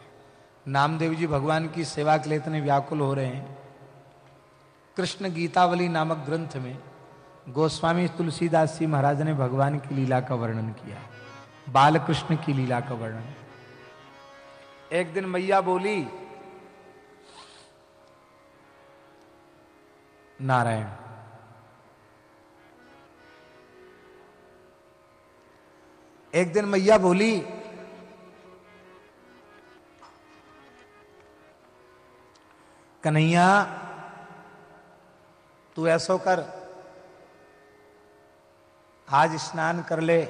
नामदेव जी भगवान की सेवा के लिए इतने व्याकुल हो रहे हैं। कृष्ण गीतावली नामक ग्रंथ में गोस्वामी तुलसीदास जी महाराज ने भगवान की लीला का वर्णन किया। बाल कृष्ण की लीला का वर्णन। एक दिन मैया बोली, नारायण, एक दिन मैया बोली कन्हैया, तू ऐसो कर। आज स्नान कर ले।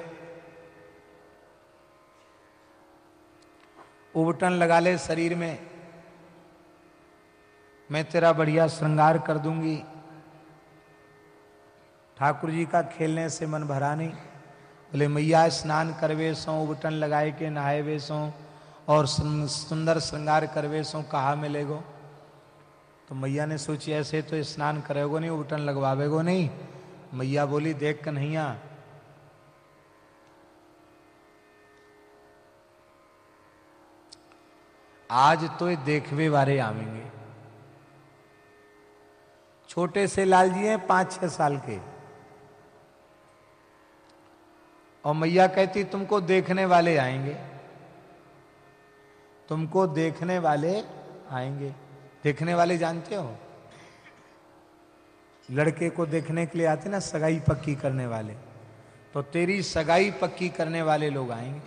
उबटन लगा ले शरीर में। मैं तेरा बढ़िया श्रृंगार कर दूँगी। ठाकुर जी का खेलने से मन भरा नहीं। बोले, मैया, स्नान करवे सो, उबटन लगाए के नहाए वे सो और सुंदर श्रृंगार करवे सो, कहा मिलेगो? तो मैया ने सोची, ऐसे तो स्नान करेगो नहीं उबटन लगवावेगो नहीं। मैया बोली, देख कन्हैया, आज तो ये देखवे वाले आवेंगे। छोटे से लाल जी हैं, पाँच, छह साल के। और मैया कहती, तुमको देखने वाले आएँगे। तुमको देखने वाले आएँगे। देखने वाले जानते हो? लड़के को देखने के लिए आते ना सगाई पक्की करने वाले। तो तेरी सगाई पक्की करने वाले लोग आएँगे।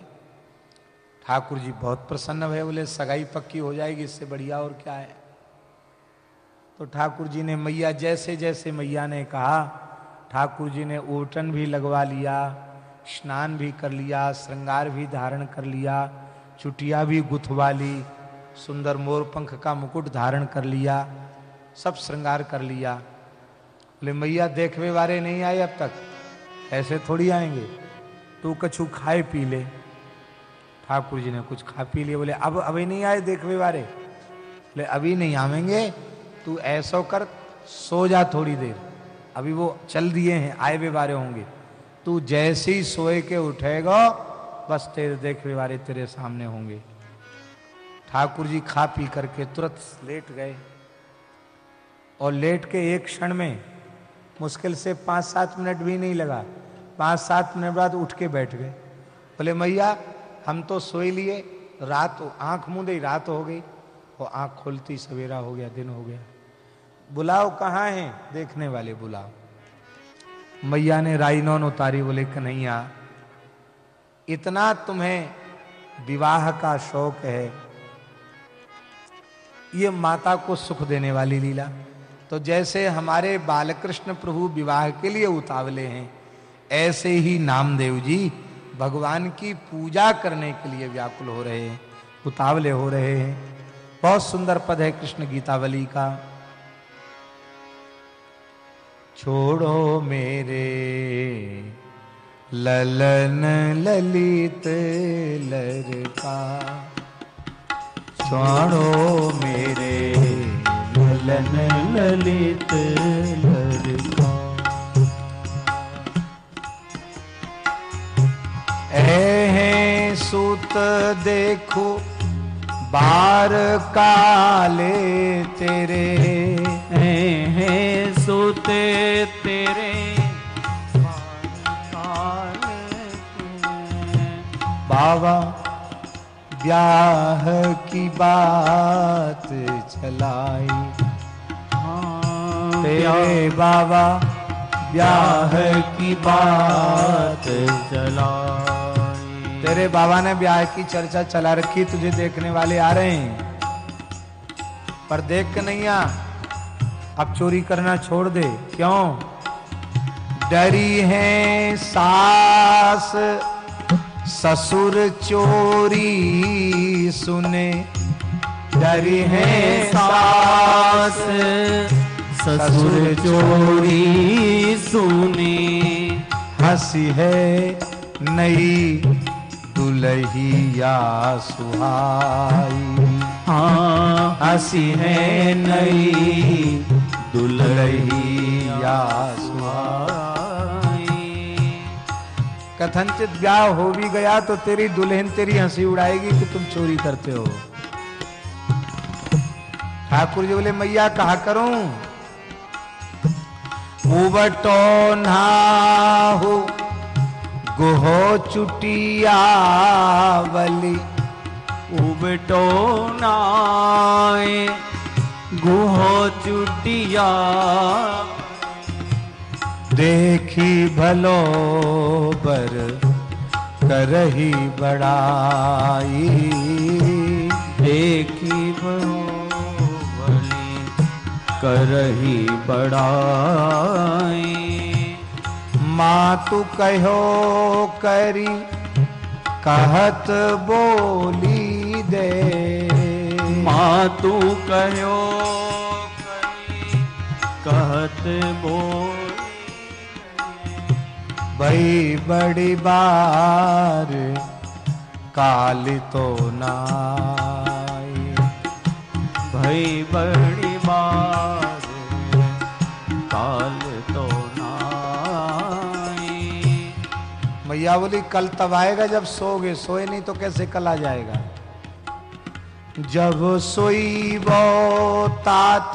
ठाकुर जी बहुत प्रसन्न हुए, बोले, सगाई पक्की हो जाएगी, इससे बढ़िया और क्या है? तो ठाकुर जी ने मैया, जैसे जैसे मैया ने कहा, ठाकुर जी ने ओटन भी लगवा लिया, स्नान भी कर लिया, श्रृंगार भी धारण कर लिया, चुटिया भी गुथवा ली सुंदर मोर पंख का मुकुट धारण कर लिया, सब श्रृंगार कर लिया। बोले मैया, देखवे वाले नहीं आए अब तक। ऐसे थोड़ी आएँगे। तू कछु खाए पी ले। ठाकुर जी ने कुछ खा पी लिया बोले, अब, अभी नहीं आए देखवे वाले बोले अभी नहीं आवेंगे। तू ऐसा कर, सो जा थोड़ी देर। अभी वो चल दिए हैं, आए वे वाले होंगे। तू जैसे ही सोए के उठेगा, बस तेरे, देखवे वाले तेरे सामने होंगे। ठाकुर जी खा पी करके तुरंत लेट गए। और लेट के एक क्षण में मुश्किल से पाँच सात मिनट भी नहीं लगा। पाँच सात मिनट बाद उठ के बैठ गए। बोले, मैया, हम तो सोए लिए। रात आँख मूंदे ही रात हो गई। और आँख खोलती सवेरा हो गया, दिन हो गया। बुलाओ, कहाँ है? देखने वाले बुलाओ। मैया ने राईनौन उतारी, बोले, कन्हैया, इतना तुम्हें विवाह का शौक है ये माता को सुख देने वाली लीला। तो जैसे हमारे बालकृष्ण प्रभु विवाह के लिए उतावले हैं, ऐसे ही नामदेव जी भगवान की पूजा करने के लिए व्याकुल हो रहे हैं, उतावले हो रहे हैं। बहुत सुंदर पद है कृष्ण गीतावली का। छोड़ो मेरे ललन ललित लरका। छोड़ो मेरे ललन ललित लरका है सुत देखो, बार काले तेरे। हैं सोते तेरे। बाबा ब्याह की बात चलाई। तेरे बाबा ब्याह की बात चला तेरे बाबा ने ब्याह की चर्चा चला रखी तुझे देखने वाले आ रहे हैं। पर देख के नहीं आ अब चोरी करना छोड़ दे। क्यों? डरी है सास ससुर चोरी सुने, डरी है सास। ससुर चोरी सुने, हँसी है नई दुलहिया सुहाई। हाँ हँसी है नई दुलहिया सुहाई। कथनचित ब्याह हो भी गया तो तेरी दुल्हन तेरी हँसी उड़ाएगी कि तुम चोरी करते हो। ठाकुर जी बोले, मैया, कहा करूँ? उबटो हो, गुहो चुटिया वली। उबटो नाए गुहो चुटिया देखी भलो बर, करही बड़ाई। देखी बली करही बड़ाई। माँ तू कहो करी, कहत बोली दे। माँ तू कहो करी, कहत बोल भई बड़ी बार काल तो नाई। भई, बड़ी बार काल तो नाई। मैया बोली, कल तब आएगा जब सोगे, सोए नहीं तो कैसे कल आ जाएगा? जब सोई वो तात,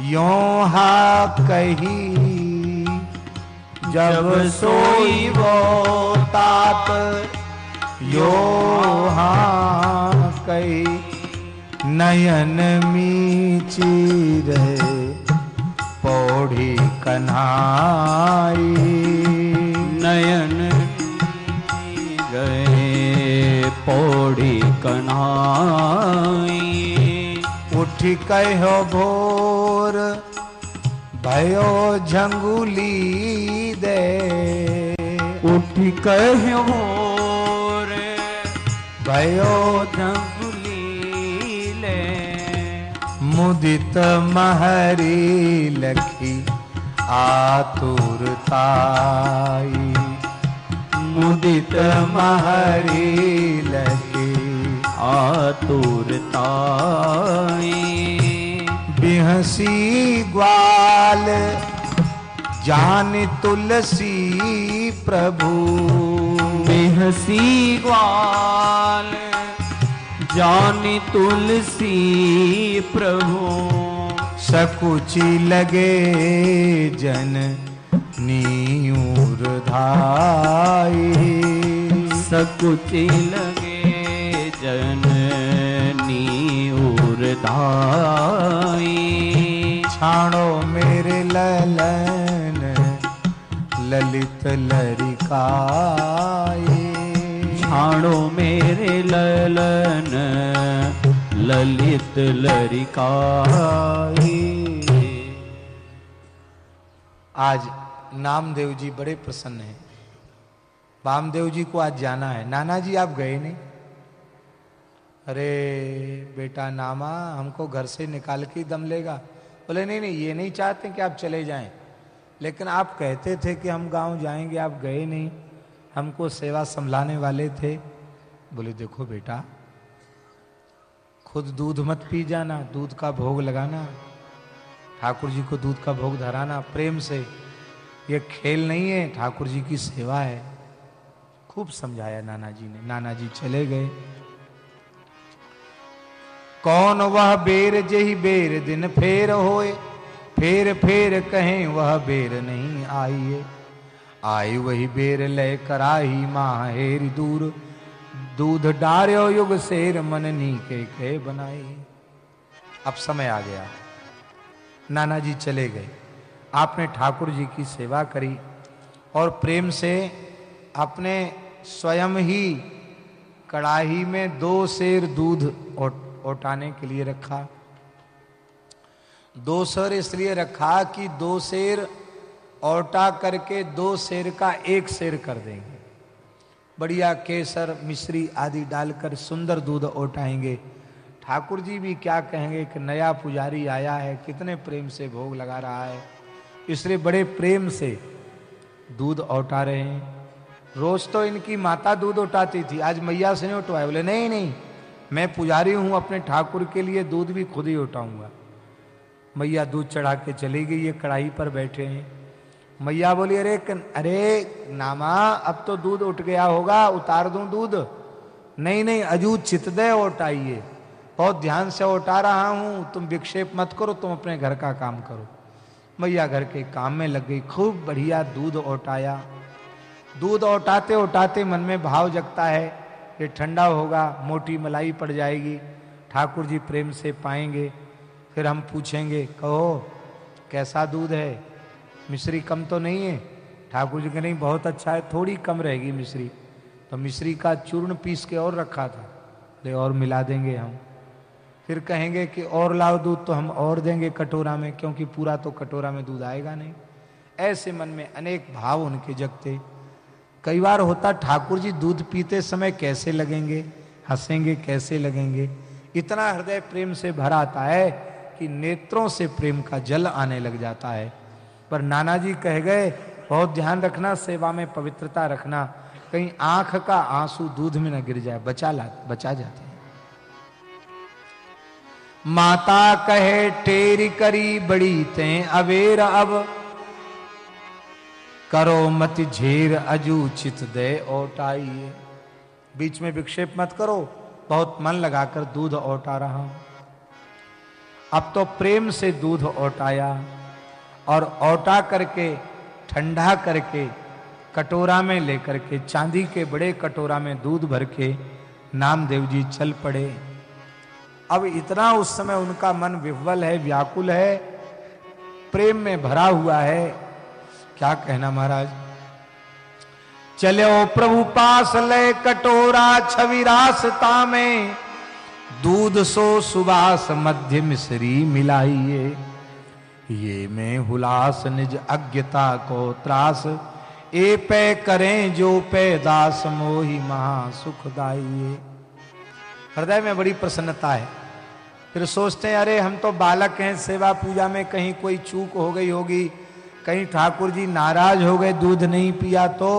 यो हा कही जब सोई वो तात यो हा कही नयन मीची रहे पौड़ी कन्हाई। नयन गए पौड़ी कन्हाई। उठ कहो भोर भयो झंगुली दे। उठ कहो रे, भयो जंगली ले। मुदित महरी लखी आतुरताई मुदित महरी लखी आतुरताई बिहसी ग्वाल जान तुलसी प्रभु। बेहसी ग्वाल जान तुलसी प्रभु। सकुची लगे जन नीर धाई। सकुचि लगे जननी उरधाई छाणो मेरे ललन ललित लरिकाए छाणो मेरे ललन ललित लरिकाई आज नामदेव जी बड़े प्रसन्न हैं। वामदेव जी को आज जाना है। नाना जी आप गए नहीं? अरे बेटा नामा हमको घर से निकाल के दम लेगा। बोले, नहीं नहीं, ये नहीं चाहते कि आप चले जाएँ। लेकिन आप कहते थे कि हम गाँव जाएँगे, आप गए नहीं। हमको सेवा संभलाने वाले थे। बोले, देखो बेटा, खुद दूध मत पी जाना, दूध का भोग लगाना, ठाकुर जी को दूध का भोग धराना, प्रेम से। ये खेल नहीं है, ठाकुर जी की सेवा है। खूब समझाया नाना जी ने। नाना जी चले गए। कौन वह बेर जही बेर दिन फेर होए? फेर फेर कहें वह बेर नहीं आइए। आई वही बेर लय कराही माहेर दूर। दूध डार्यो युग शेर मननी के कहे बनाई। अब समय आ गया। नाना जी चले गए। आपने ठाकुर जी की सेवा करी और प्रेम से अपने स्वयं ही कड़ाही में दो शेर दूध ओट- ओटाने के लिए रखा। दो शेर इसलिए रखा कि दो शेर ओटा करके दो शेर का एक शेर कर देंगे। बढ़िया केसर, मिश्री आदि डालकर सुंदर दूध ओटाएँगे ठाकुर जी भी क्या कहेंगे कि नया पुजारी आया है, कितने प्रेम से भोग लगा रहा है। इसलिए बड़े प्रेम से दूध औटा रहे हैं। रोज तो इनकी माता दूध उठाती थी, आज मैया से नहीं उठवाए बोले, नहीं नहीं मैं पुजारी हूँ, अपने ठाकुर के लिए दूध भी खुद ही उठाऊँगा। मैया दूध चढ़ा के चली गई, ये कढ़ाई पर बैठे हैं। मैया बोली, अरे अरे, नामा, अब तो दूध उठ गया होगा, उतार दूँ दूध? नहीं नहीं, अजू चितदय उठाइए बहुत ध्यान से उठा रहा हूँ, तुम विक्षेप मत करो, तुम अपने घर का काम करो। मैया घर के काम में लग गई, खूब बढ़िया दूध ओटाया। दूध ओटाते ओटाते मन में भाव जगता है। ये ठंडा होगा, मोटी मलाई पड़ जाएगी ठाकुर जी प्रेम से पाएँगे, फिर हम पूछेंगे, कहो, कैसा दूध है? मिश्री कम तो नहीं है? ठाकुर जी के नहीं बहुत अच्छा है, थोड़ी कम रहेगी मिश्री। तो मिश्री का चूर्ण पीस के और रखा था। ले और मिला देंगे हम। फिर कहेंगे कि और लाओ दूध तो हम और देंगे कटोरा में, क्योंकि पूरा तो कटोरा में दूध आएगा नहीं। ऐसे मन में अनेक भाव उनके जगते। कई बार होता ठाकुर जी दूध पीते समय कैसे लगेंगे, हंसेंगे, कैसे लगेंगे? इतना हृदय प्रेम से भरा आता है कि नेत्रों से प्रेम का जल आने लग जाता है। पर नाना जी कह गए, बहुत ध्यान रखना, सेवा में पवित्रता रखना। कहीं आँख का आँसू दूध में न गिर जाए, बचा ला, बचा जाते माता कहे, टेरी करी बड़ी ते अवेर अब। करो मत झेर अजूचित दे ओटाइए। बीच में विक्षेप मत करो, बहुत मन लगाकर दूध ओटा रहा हूँ। अब तो प्रेम से दूध ओटाया और ओटा करके, ठंडा करके, कटोरा में लेकर के, चांदी के बड़े कटोरा में दूध भर के नामदेव जी चल पड़े। अब इतना उस समय उनका मन विह्वल है, व्याकुल है, प्रेम में भरा हुआ है क्या कहना महाराज? चलो प्रभु पास ले कटोरा छवि रासता में। दूध सो सुबास मध्य मिश्री मिलाइए। ये में हुलास निज अज्ञता को त्रास। ए पे करें जो पे दास मोही महा सुखदाई हृदय में बड़ी प्रसन्नता है। फिर सोचते हैं, अरे, हम तो बालक हैं, सेवा पूजा में कहीं कोई चूक हो गई होगी। कहीं ठाकुर जी नाराज़ हो गए, दूध नहीं पिया तो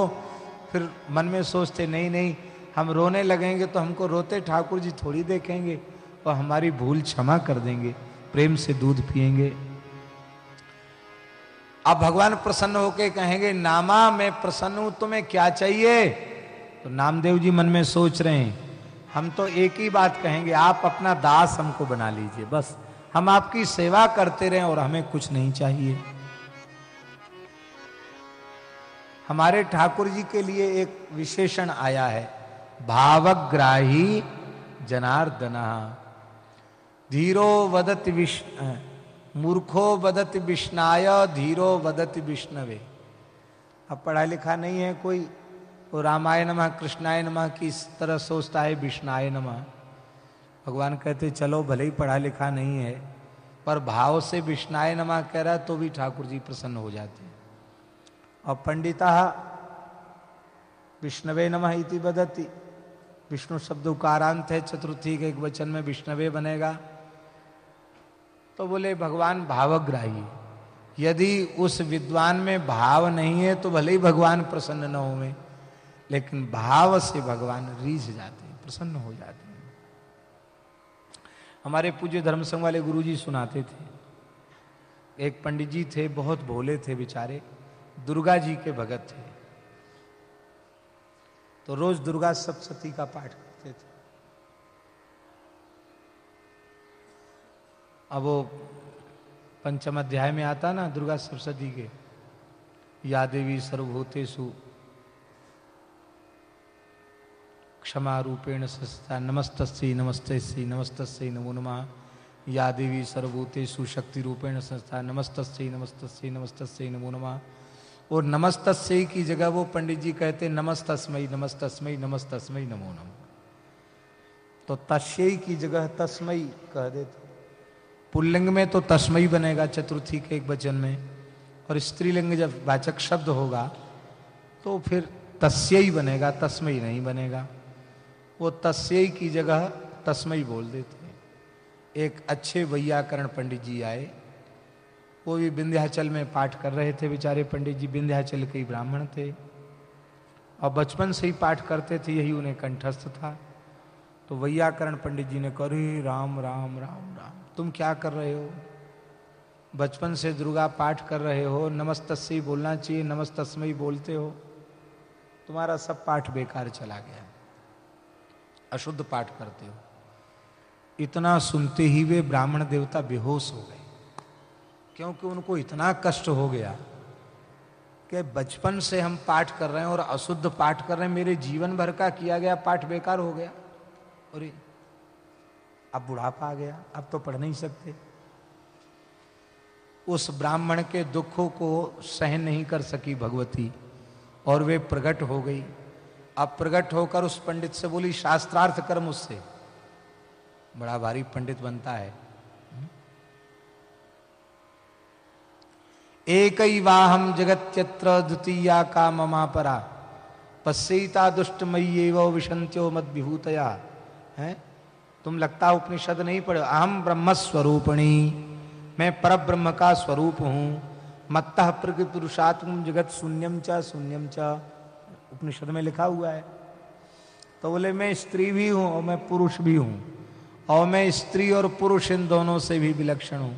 फिर मन में सोचते, नहीं नहीं, हम रोने लगेंगे तो हमको रोते, ठाकुर जी थोड़ी देखेंगे और हमारी भूल क्षमा कर देंगे, प्रेम से दूध पिएँगे अब भगवान प्रसन्न होके कहेंगे, नामा, मैं प्रसन्न हूँ, तुम्हें क्या चाहिए? तो नामदेव जी मन में सोच रहे हैं, हम तो एक ही बात कहेंगे, आप अपना दास हमको बना लीजिए, बस हम आपकी सेवा करते रहे और हमें कुछ नहीं चाहिए। हमारे ठाकुर जी के लिए एक विशेषण आया है। भावग्राही जनार्दना। धीरो वदत विष्णु मूर्खो वदत विष्णाय, धीरो वदत विष्णवे। अब पढ़ा लिखा नहीं है कोई, वो रामाय नमः, कृष्णाय नमः की इस तरह सोचता है विष्णाय नमः। भगवान कहते, चलो, भले ही पढ़ा लिखा नहीं है, पर भाव से विष्णाय नमः कह रहा तो भी ठाकुर जी प्रसन्न हो जाते और पंडिता विष्णवे नमः इति बदती विष्णु शब्द उकारांत है, चतुर्थी के एक वचन में विष्णवे बनेगा। तो बोले, भगवान भावग्राही, यदि उस विद्वान में भाव नहीं है तो भले ही भगवान प्रसन्न न हो लेकिन भाव से भगवान रीझ जाते हैं, प्रसन्न हो जाते हैं। हमारे पूज्य धर्म संघ वाले गुरु जी सुनाते थे। एक पंडित जी थे, बहुत भोले थे बेचारे। दुर्गा जी के भगत थे। तो रोज दुर्गा सप्तती का पाठ करते थे। अब वो पंचम अध्याय में आता ना दुर्गा सप्तती के, या देवी सर्वभूतेषु क्षमा रूपेण सस्ता नमस्तस्सी नमस्तस्सी नमस्तस्सी नमो नमः। या देवी सर्वभूतेषु शक्ति रूपेण संस्था नमस्तस्सी नमस्तस्सी नमस्तस्सी नमो नमः। और नमस्तस्यै की जगह वो पंडित जी कहते नमस्तस्मय नमस्तस्मय नमस्तस्मय नमो नमो। तो तस्यै की जगह तस्मय कह देते पुल्लिंग में तो तस्मई बनेगा चतुर्थी के एक वचन में। और स्त्रीलिंग जब वाचक शब्द होगा तो फिर तस्यई बनेगा तस्मई नहीं बनेगा। वो तस्यई की जगह तस्मई बोल देते एक अच्छे वैयाकरण पंडित जी आए वो भी विंध्याचल में पाठ कर रहे थे बेचारे पंडित जी, विंध्याचल के ही ब्राह्मण थे। और बचपन से ही पाठ करते थे, यही उन्हें कंठस्थ था। तो वैयाकरण पंडित जी ने करी, राम राम राम राम। तुम क्या कर रहे हो? बचपन से दुर्गा पाठ कर रहे हो नमस्तस्वी बोलना चाहिए नमस्तस्मयी बोलते हो। तुम्हारा सब पाठ बेकार चला गया। अशुद्ध पाठ करते हो। इतना सुनते ही वे ब्राह्मण देवता बेहोश हो गए। क्योंकि उनको इतना कष्ट हो गया कि बचपन से हम पाठ कर रहे हैं और अशुद्ध पाठ कर रहे हैं। मेरे जीवन भर का किया गया पाठ बेकार हो गया। और अब बुढ़ापा आ गया। अब तो पढ़ नहीं सकते। उस ब्राह्मण के दुखों को सहन नहीं कर सकी भगवती और वे प्रकट हो गई। अब प्रकट होकर उस पंडित से बोली, शास्त्रार्थ कर मुझसे। बड़ा भारी पंडित बनता है। एक वाहम जगत्यत्र द्वितीया का ममा परा पश्यता दुष्टमयी विशंत्यो मद विभूतया है? तुम लगता उपनिषद नहीं पढ़े? अहम ब्रह्म स्वरूपणी मैं पर ब्रह्म का स्वरूप हूँ। मत्त प्रकृति पुरुषात्म जगत शून्यम च शून्यम च। उपनिषद में लिखा हुआ है। तो बोले, मैं स्त्री भी हूँ और मैं पुरुष भी हूँ। और मैं स्त्री और पुरुष इन दोनों से भी विलक्षण हूँ।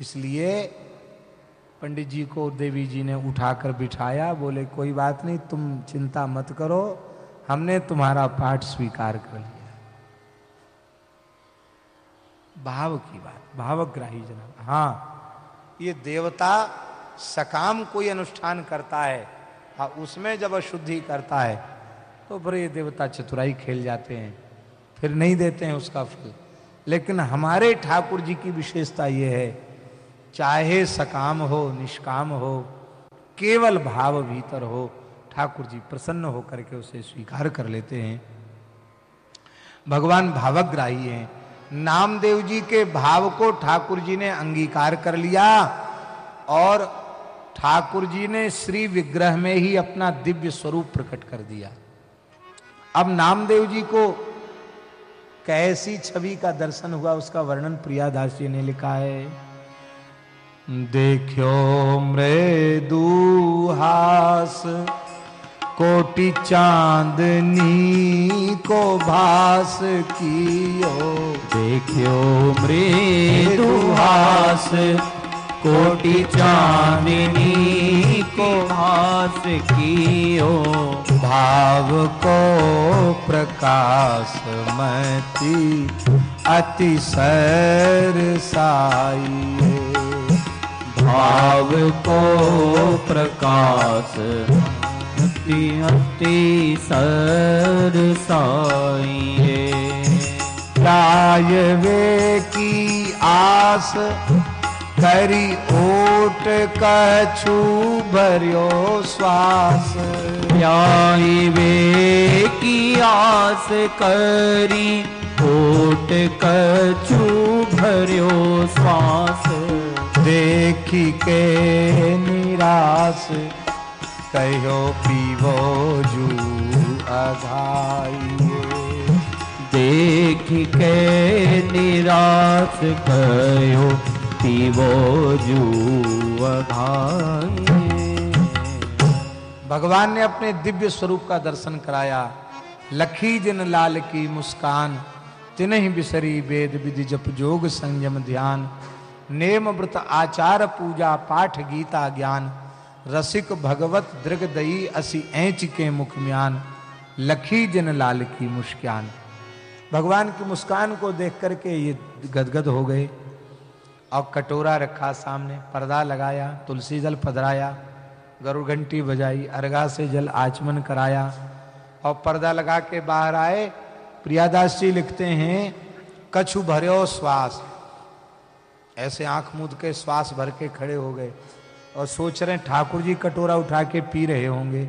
इसलिए पंडित जी को देवी जी ने उठाकर बिठाया, बोले, कोई बात नहीं, तुम चिंता मत करो, हमने तुम्हारा पाठ स्वीकार कर लिया। भाव की बात, भावग्राही जनाब। हाँ ये देवता सकाम कोई अनुष्ठान करता है हाँ उसमें जब अशुद्धि करता है तो फिर ये देवता चतुराई खेल जाते हैं, फिर नहीं देते हैं उसका फल। लेकिन हमारे ठाकुर जी की विशेषता ये है चाहे सकाम हो, निष्काम हो, केवल भाव भीतर हो, ठाकुर जी प्रसन्न होकर के उसे स्वीकार कर लेते हैं। भगवान भावग्राही हैं। नामदेव जी के भाव को ठाकुर जी ने अंगीकार कर लिया और ठाकुर जी ने श्री विग्रह में ही अपना दिव्य स्वरूप प्रकट कर दिया। अब नामदेव जी को कैसी छवि का दर्शन हुआ, उसका वर्णन प्रियादास जी ने लिखा है। देखो मृदुहास कोटि चांदनी को भास कियो। देखो मृदुहास कोटि चांदनी को भास कियो। भाव को प्रकाश मती अति सरसाई भाव को प्रकाश। अति अति सरसाइए प्राय वे की आस करी ओट कछु भरियो श्वास। वे की आस करी ओट कछु भरियो श्वास। देखी के निराश कहो पीवो जू अघाई देख के निराश कयो पीवो जुआ भगवान ने अपने दिव्य स्वरूप का दर्शन कराया। लखी जिन लाल की मुस्कान, तिन्ह बिसरी वेद विधि जप जोग संयम ध्यान। नेम व्रत आचार पूजा पाठ गीता ज्ञान, रसिक भगवत दृगदयी असी ऐच के मुख म्यान, लखी जिन लाल की मुस्कान। भगवान की मुस्कान को देख करके ये गदगद हो गए। और कटोरा रखा सामने, पर्दा लगाया, तुलसी जल पधराया गरुड़ घंटी बजाई अर्गा से जल आचमन कराया। और पर्दा लगा के बाहर आए, प्रियादास जी लिखते हैं, कछु भर्यो श्वास ऐसे आँख मूद के श्वास भर के खड़े हो गए और सोच रहे ठाकुर जी कटोरा उठा के पी रहे होंगे।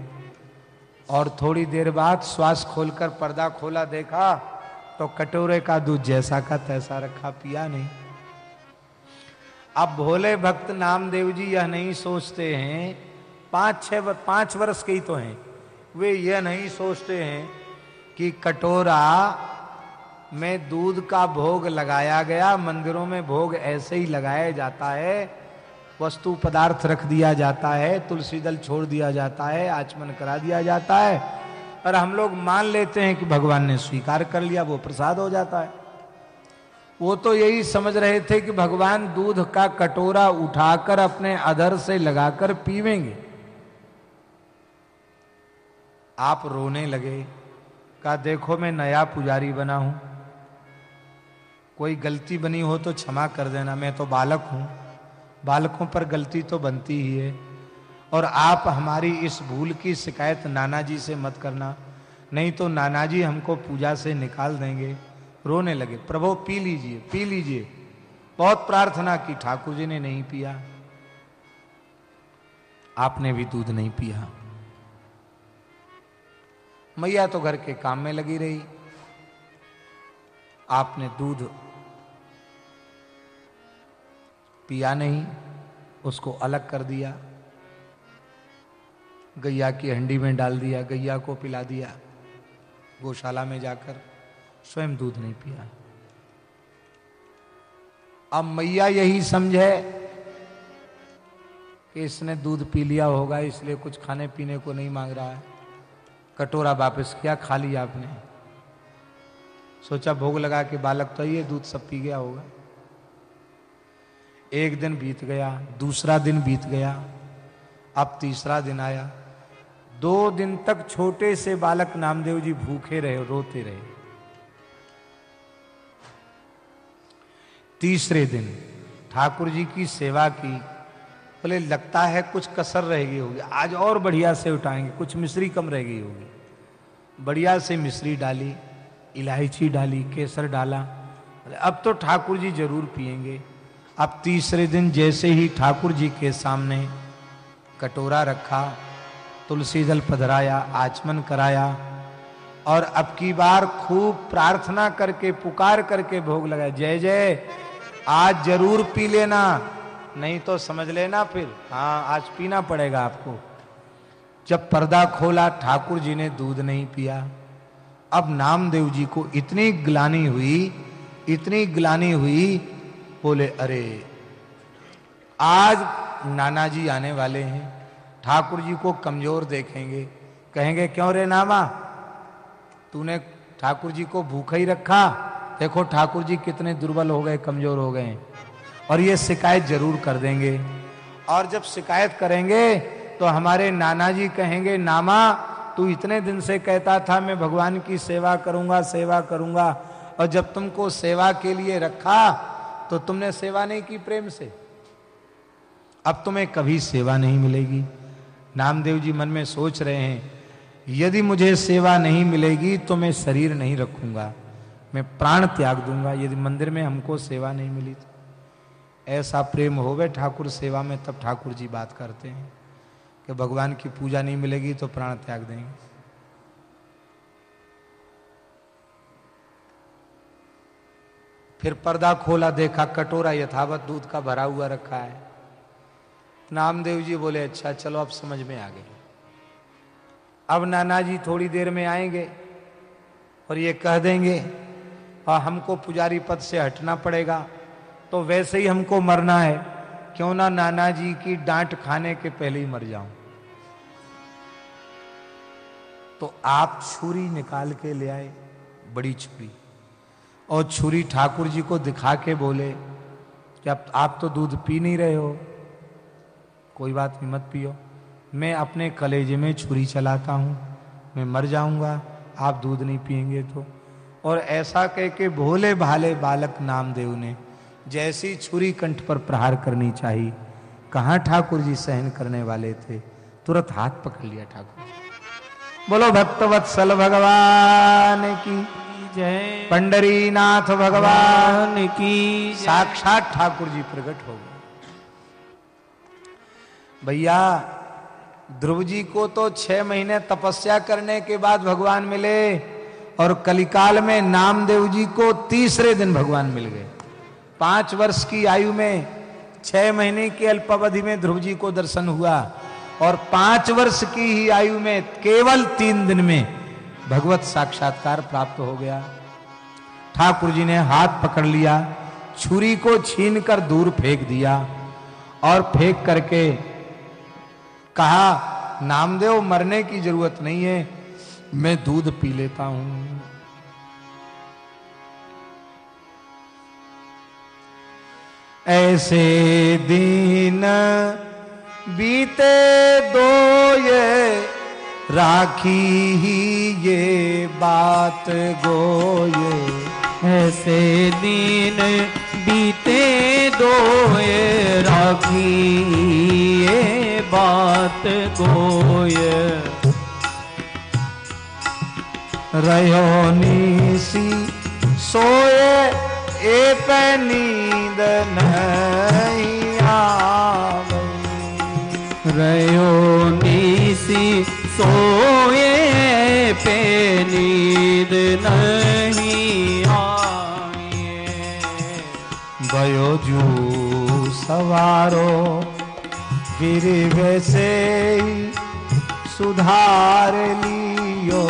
और थोड़ी देर बाद श्वास खोलकर पर्दा खोला, देखा तो कटोरे का दूध जैसा का तैसा रखा, पिया नहीं। अब भोले भक्त नामदेव जी यह नहीं सोचते हैं, पाँच छह पाँच वर्ष के ही तो हैं। वे यह नहीं सोचते हैं कि कटोरा में दूध का भोग लगाया गया, मंदिरों में भोग ऐसे ही लगाया जाता है, वस्तु पदार्थ रख दिया जाता है, तुलसी दल छोड़ दिया जाता है, आचमन करा दिया जाता है, और हम लोग मान लेते हैं कि भगवान ने स्वीकार कर लिया, वो प्रसाद हो जाता है। वो तो यही समझ रहे थे कि भगवान दूध का कटोरा उठाकर अपने अधर से लगाकर पीवेंगे। आप रोने लगे, कहा, देखो, मैं नया पुजारी बना हूँ। कोई गलती बनी हो तो क्षमा कर देना। मैं तो बालक हूँ। बालकों पर गलती तो बनती ही है। और आप हमारी इस भूल की शिकायत नाना जी से मत करना। नहीं तो नाना जी हमको पूजा से निकाल देंगे। रोने लगे, प्रभो, पी लीजिए पी लीजिए। बहुत प्रार्थना की, ठाकुर जी ने नहीं पिया। आपने भी दूध नहीं पिया। मैया तो घर के काम में लगी रही। आपने दूध पिया नहीं, उसको अलग कर दिया, गैया की हंडी में डाल दिया, गैया को पिला दिया, गौशाला में जाकर स्वयं दूध नहीं पिया। अब मैया यही समझे कि इसने दूध पी लिया होगा, इसलिए कुछ खाने पीने को नहीं मांग रहा है। कटोरा वापस किया, खा लिया आपने। सोचा भोग लगा के बालक तो ये दूध सब पी गया होगा। एक दिन बीत गया, दूसरा दिन बीत गया, अब तीसरा दिन आया। दो दिन तक छोटे से बालक नामदेव जी भूखे रहे, रोते रहे। तीसरे दिन ठाकुर जी की सेवा की, बोले, लगता है कुछ कसर रह गई होगी, आज और बढ़िया से उठाएँगे, कुछ मिश्री कम रह गई होगी। बढ़िया से मिश्री डाली, इलायची डाली, केसर डाला अब तो ठाकुर जी ज़रूर पिएँगे अब तीसरे दिन जैसे ही ठाकुर जी के सामने कटोरा रखा, तुलसी दल पधराया, आचमन कराया और अब की बार खूब प्रार्थना करके, पुकार करके भोग लगाया। जय जय, आज ज़रूर पी लेना, नहीं तो समझ लेना फिर। हाँ आज पीना पड़ेगा आपको। जब पर्दा खोला, ठाकुर जी ने दूध नहीं पिया। अब नामदेव जी को इतनी ग्लानी हुई, इतनी ग्लानी हुई बोले, अरे, आज नाना जी आने वाले हैं, ठाकुर जी को कमज़ोर देखेंगे। कहेंगे, क्यों रे नामा? तूने ठाकुर जी को भूखा ही रखा। देखो, ठाकुर जी कितने दुर्बल हो गए, कमज़ोर हो गए और ये शिकायत ज़रूर कर देंगे। और जब शिकायत करेंगे तो हमारे नाना जी कहेंगे, नामा, तू इतने दिन से कहता था, मैं भगवान की सेवा करूँगा सेवा करूँगा। और जब तुमको सेवा के लिए रखा तो तुमने सेवा नहीं की प्रेम से। अब तुम्हें कभी सेवा नहीं मिलेगी। नामदेव जी मन में सोच रहे हैं, यदि मुझे सेवा नहीं मिलेगी तो मैं शरीर नहीं रखूँगा, मैं प्राण त्याग दूँगा, यदि मंदिर में हमको सेवा नहीं मिली तो। ऐसा प्रेम हो गए ठाकुर सेवा में, तब ठाकुर जी बात करते हैं कि भगवान की पूजा नहीं मिलेगी तो प्राण त्याग देंगे। फिर पर्दा खोला, देखा कटोरा यथावत दूध का भरा हुआ रखा है। नामदेव जी बोले अच्छा चलो अब समझ में आ गए। अब नाना जी थोड़ी देर में आएँगे और ये कह देंगे और हमको पुजारी पद से हटना पड़ेगा तो वैसे ही हमको मरना है। क्यों ना नाना जी की डांट खाने के पहले ही मर जाऊँ? तो आप छुरी निकाल के ले आए, बड़ी छुरी। और छुरी ठाकुर जी को दिखा के बोले कि अब आप तो दूध पी नहीं रहे हो। कोई बात नहीं, मत पियो। मैं अपने कलेजे में छुरी चलाता हूँ। मैं मर जाऊँगा, आप दूध नहीं पियेंगे तो। और ऐसा कह के भोले भाले बालक नामदेव ने जैसी छुरी कंठ पर प्रहार करनी चाहिए, कहा ठाकुर जी सहन करने वाले थे? तुरंत हाथ पकड़ लिया ठाकुर बोलो, भक्तवत्सल भगवान की जय। पंडरी नाथ भगवान की साक्षात ठाकुर जी प्रकट हो गए। भैया ध्रुव जी को तो छह महीने तपस्या करने के बाद भगवान मिले और कलिकाल में नामदेव जी को तीसरे दिन भगवान मिल गए। पाँच वर्ष की आयु में छह महीने की अल्पावधि में ध्रुव जी को दर्शन हुआ और पाँच वर्ष की ही आयु में केवल तीन दिन में भगवत साक्षात्कार प्राप्त हो गया। ठाकुर जी ने हाथ पकड़ लिया, छुरी को छीनकर दूर फेंक दिया और फेंक करके कहा, नामदेव, मरने की ज़रूरत नहीं है, मैं दूध पी लेता हूँ। ऐसे दिन बीते दो ये राखी ही ये बात गोये। ऐसे दिन बीते दो ये राखी ये बात गोये। रहो नीसी, सोए ए पे नींद नहीं आवे। रयो निसी सोए पे नींद नहीं आए। जू सवारो फिर वैसे सुधार लियो।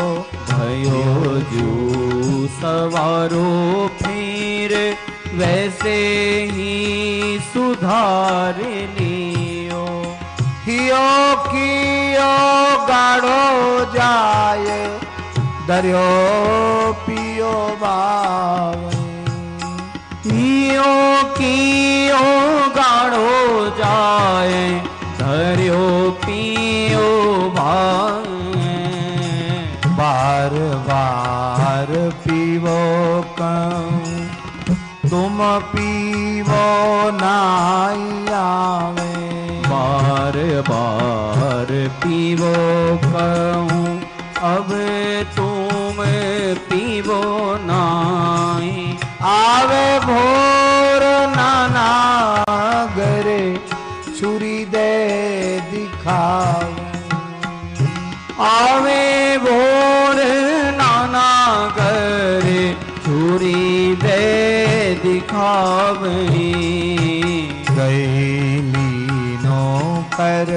भयो जू सवारो, फिर वैसे ही सुधार लियो। हियो कियो गाढ़ो जाए, दरियो पियो बावे। हियो कियो गाढ़ो जाए धरियो पियो बार बार पीवो कहूँ तुम पीवो नाई आवे। बार बार पीवो कहूँ, अब तुम पीवो नाई आवे भोर नाना गरे छुरी दे दिखावे आवे भोर नाना करे छुरी दे दिखावे। कर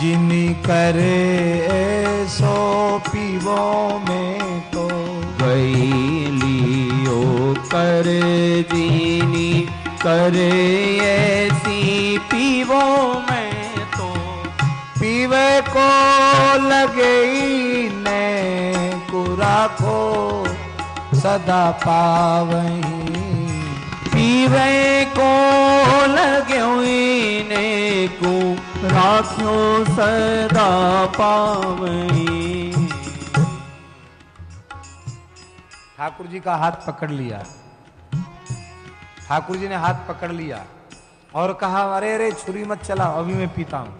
जिन करे सो पीवो में तो। गई लियो कर दीनी करे ऐसी पीवो में तो। पीवे को लगे ने कुरा को सदा पावही पीवे को लग्यो ने को राख्यो सदा पावई ठाकुर जी का हाथ पकड़ लिया। ठाकुर जी ने हाथ पकड़ लिया और कहा, अरे अरे, छुरी मत चलाओ अभी मैं पीता हूँ।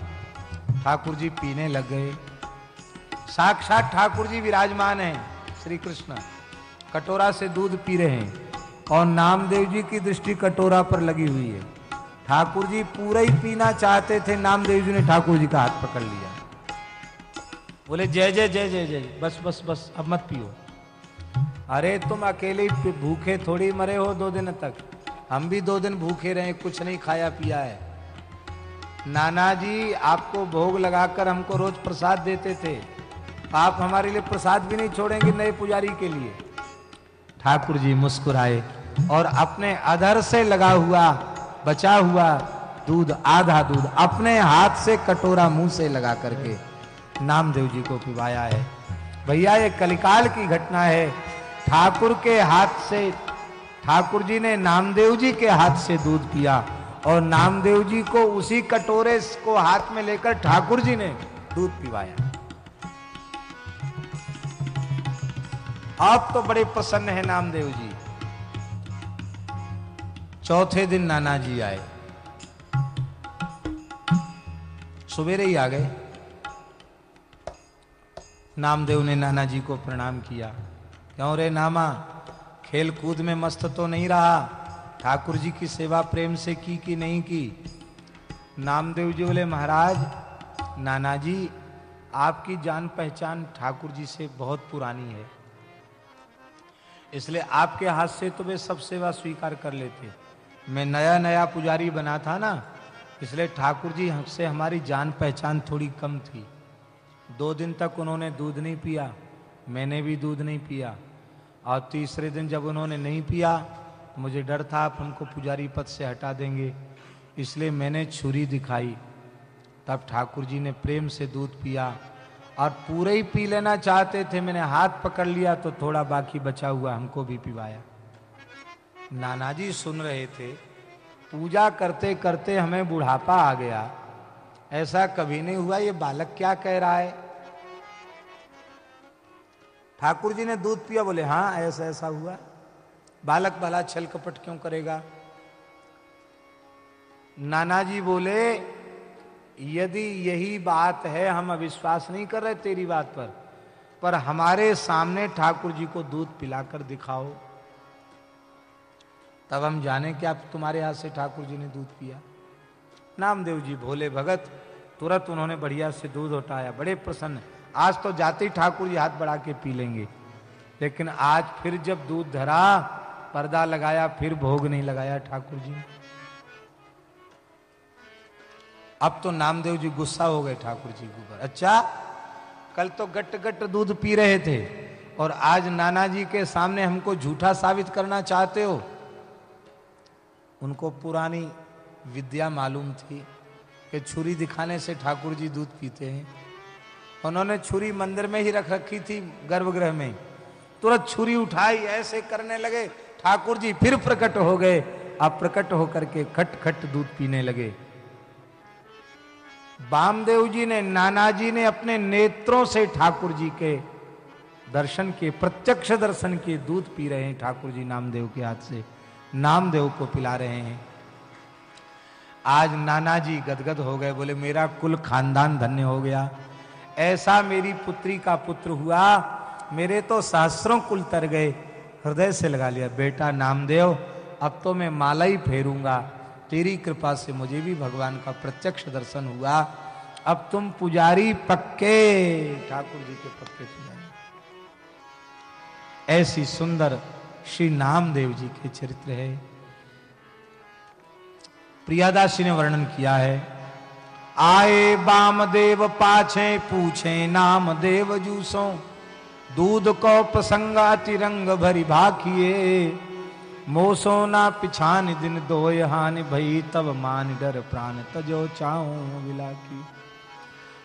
ठाकुर जी पीने लग गए। साक्षात ठाकुर जी विराजमान हैं, श्री कृष्ण। कटोरा से दूध पी रहे हैं। और नामदेव जी की दृष्टि कटोरा पर लगी हुई है। ठाकुर जी पूरा ही पीना चाहते थे, नामदेव जी ने ठाकुर जी का हाथ पकड़ लिया। बोले, जय जय जय जय जय, बस बस बस, अब मत पियो। अरे, तुम अकेले भूखे थोड़ी मरे हो दो दिन तक। हम भी दो दिन भूखे रहे, कुछ नहीं खाया, पिया है। नाना जी, आपको भोग लगाकर हमको रोज प्रसाद देते थे। आप हमारे लिए प्रसाद भी नहीं छोड़ेंगे नए पुजारी के लिए। ठाकुर जी मुस्कुराए और अपने अधर से लगा हुआ, बचा हुआ दूध, आधा दूध अपने हाथ से कटोरा मुँह से लगा करके नामदेव जी को पिवाया है। भैया, ये कलिकाल की घटना है। ठाकुर के हाथ से, ठाकुर जी ने नामदेव जी के हाथ से दूध पिया और नामदेव जी को उसी कटोरे को हाथ में लेकर ठाकुर जी ने दूध पिवाया। आप तो बड़े प्रसन्न है नामदेव जी। चौथे दिन नाना जी आए। सवेरे ही आ गए। नामदेव ने नाना जी को प्रणाम किया। क्यों रे नामा खेल कूद में मस्त तो नहीं रहा। ठाकुर जी की सेवा प्रेम से की कि नहीं की? नामदेव जी बोले, महाराज नाना जी आपकी जान पहचान ठाकुर जी से बहुत पुरानी है। इसलिए आपके हाथ से तो वे सब सेवा स्वीकार कर लेते। मैं नया नया पुजारी बना था ना, इसलिए ठाकुर जी हमसे हमारी जान पहचान थोड़ी कम थी। दो दिन तक उन्होंने दूध नहीं पिया, मैंने भी दूध नहीं पिया, और तीसरे दिन जब उन्होंने नहीं पिया, मुझे डर था आप हमको पुजारी पद से हटा देंगे, इसलिए मैंने छुरी दिखाई। तब ठाकुर जी ने प्रेम से दूध पिया और पूरे ही पी लेना चाहते थे, मैंने हाथ पकड़ लिया तो थोड़ा बाकी बचा हुआ हमको भी पिवाया। नाना जी सुन रहे थे। पूजा करते करते हमें बुढ़ापा आ गया। ऐसा कभी नहीं हुआ, ये बालक क्या कह रहा है? ठाकुर जी ने दूध पिया, बोले हाँ ऐसा ऐसा हुआ। बालक भला छल कपट क्यों करेगा? नाना जी बोले यदि यही बात है, हम अविश्वास नहीं कर रहे तेरी बात पर। पर हमारे सामने ठाकुर जी को दूध पिलाकर दिखाओ। तब हम जाने कि आप तुम्हारे हाथ से ठाकुर जी ने दूध पिया। नामदेव जी भोले भगत, तुरंत उन्होंने बढ़िया से दूध उठाया। बड़े प्रसन्न। आज तो जाते ही ठाकुर जी हाथ बढ़ा के पी लेंगे। लेकिन आज फिर जब दूध धरा, पर्दा लगाया, फिर भोग नहीं लगाया ठाकुर जी। ने अब तो नामदेव जी गुस्सा हो गए ठाकुर जी के ऊपर। अच्छा कल तो गट गट दूध पी रहे थे और आज नाना जी के सामने हमको झूठा साबित करना चाहते हो। उनको पुरानी विद्या मालूम थी कि छुरी दिखाने से ठाकुर जी दूध पीते हैं। उन्होंने छुरी मंदिर में ही रख रखी थी गर्भगृह में। तुरंत छुरी उठाई, ऐसे करने लगे, ठाकुर जी फिर प्रकट हो गए। अब प्रकट होकर के खट खट दूध पीने लगे। बामदेव जी ने नाना जी ने अपने नेत्रों से ठाकुर जी के दर्शन के प्रत्यक्ष दर्शन के दूध पी रहे हैं ठाकुर जी नामदेव के हाथ से। नामदेव को पिला रहे हैं। आज नाना जी गदगद हो गए, बोले, मेरा कुल खानदान धन्य हो गया। ऐसा मेरी पुत्री का पुत्र हुआ, मेरे तो सहस्रों कुल तर गए। हृदय से लगा लिया, बेटा नामदेव, अब तो मैं माला ही फेरूँगा। तेरी कृपा से मुझे भी भगवान का प्रत्यक्ष दर्शन हुआ। अब तुम पुजारी पक्के, ठाकुर जी के पक्के पुजारी। ऐसी सुंदर श्री नामदेव जी के चरित्र है। प्रियादासी ने वर्णन किया है, आए बामदेव पाछे, पूछे नाम देव जूसो, दूध को प्रसंग अतिरंग भरी भाखिए मोसो ना पिछान दिन दो हानि भई तब मान डर प्राण तजो चाऊ विलाकी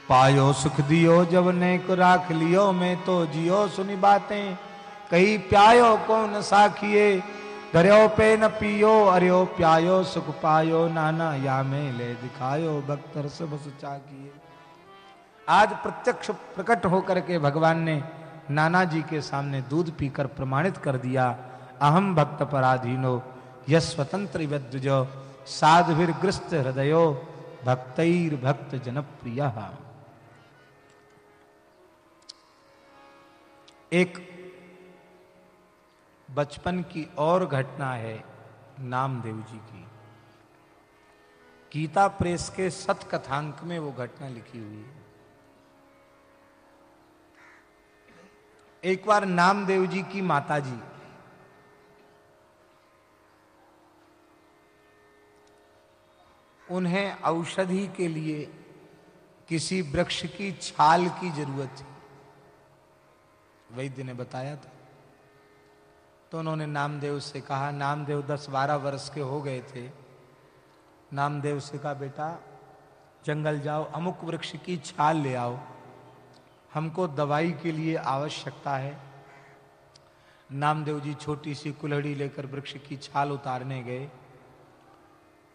पायो सुख दियो जब ने को राख लियो मैं तो जियो सुनी बातें कही प्यायो कौन साखिए धर्यो पे न पियो अरियो प्यायो सुख पायो नाना या में ले दिखायो भक्त रस बस चाकिए आज प्रत्यक्ष प्रकट होकर के भगवान ने नाना जी के सामने दूध पीकर प्रमाणित कर दिया अहम भक्त पराधीनो यह स्वतंत्र विद्वजो साधुर्ग्रस्त हृदयो भक्तर भक्त जनप्रिय एक बचपन की और घटना है नामदेव जी की। गीता प्रेस के सत कथांक में वो घटना लिखी हुई है। एक बार नामदेव जी की माता उन्हें औषधि के लिए किसी वृक्ष की छाल की ज़रूरत थी। वैद्य ने बताया था। तो उन्होंने नामदेव से कहा, नामदेव दस बारह वर्ष के हो गए थे। नामदेव से कहा, बेटा, जंगल जाओ, अमुक वृक्ष की छाल ले आओ। हमको दवाई के लिए आवश्यकता है। नामदेव जी छोटी सी कुल्हड़ी लेकर वृक्ष की छाल उतारने गए।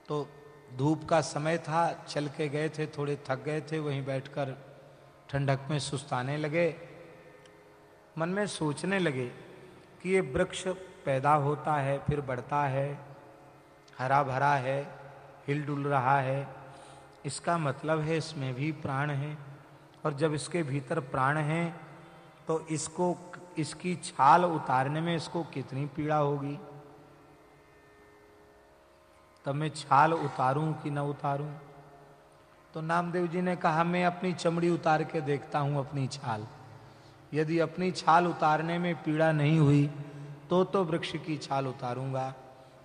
तो धूप का समय था, चल के गए थे, थोड़े थक गए थे, वहीं बैठकर ठंडक में सुस्ताने लगे। मन में सोचने लगे कि ये वृक्ष पैदा होता है, फिर बढ़ता है हरा भरा है, हिल डुल रहा है। इसका मतलब है इसमें भी प्राण है, और जब इसके भीतर प्राण है तो इसको, इसकी छाल उतारने में इसको कितनी पीड़ा होगी? तब मैं छाल उतारूं कि न उतारूं? तो नामदेव जी ने कहा, मैं अपनी चमड़ी उतार के देखता हूँ अपनी छाल। यदि अपनी छाल उतारने में पीड़ा नहीं हुई तो तो वृक्ष की छाल उतारूँगा,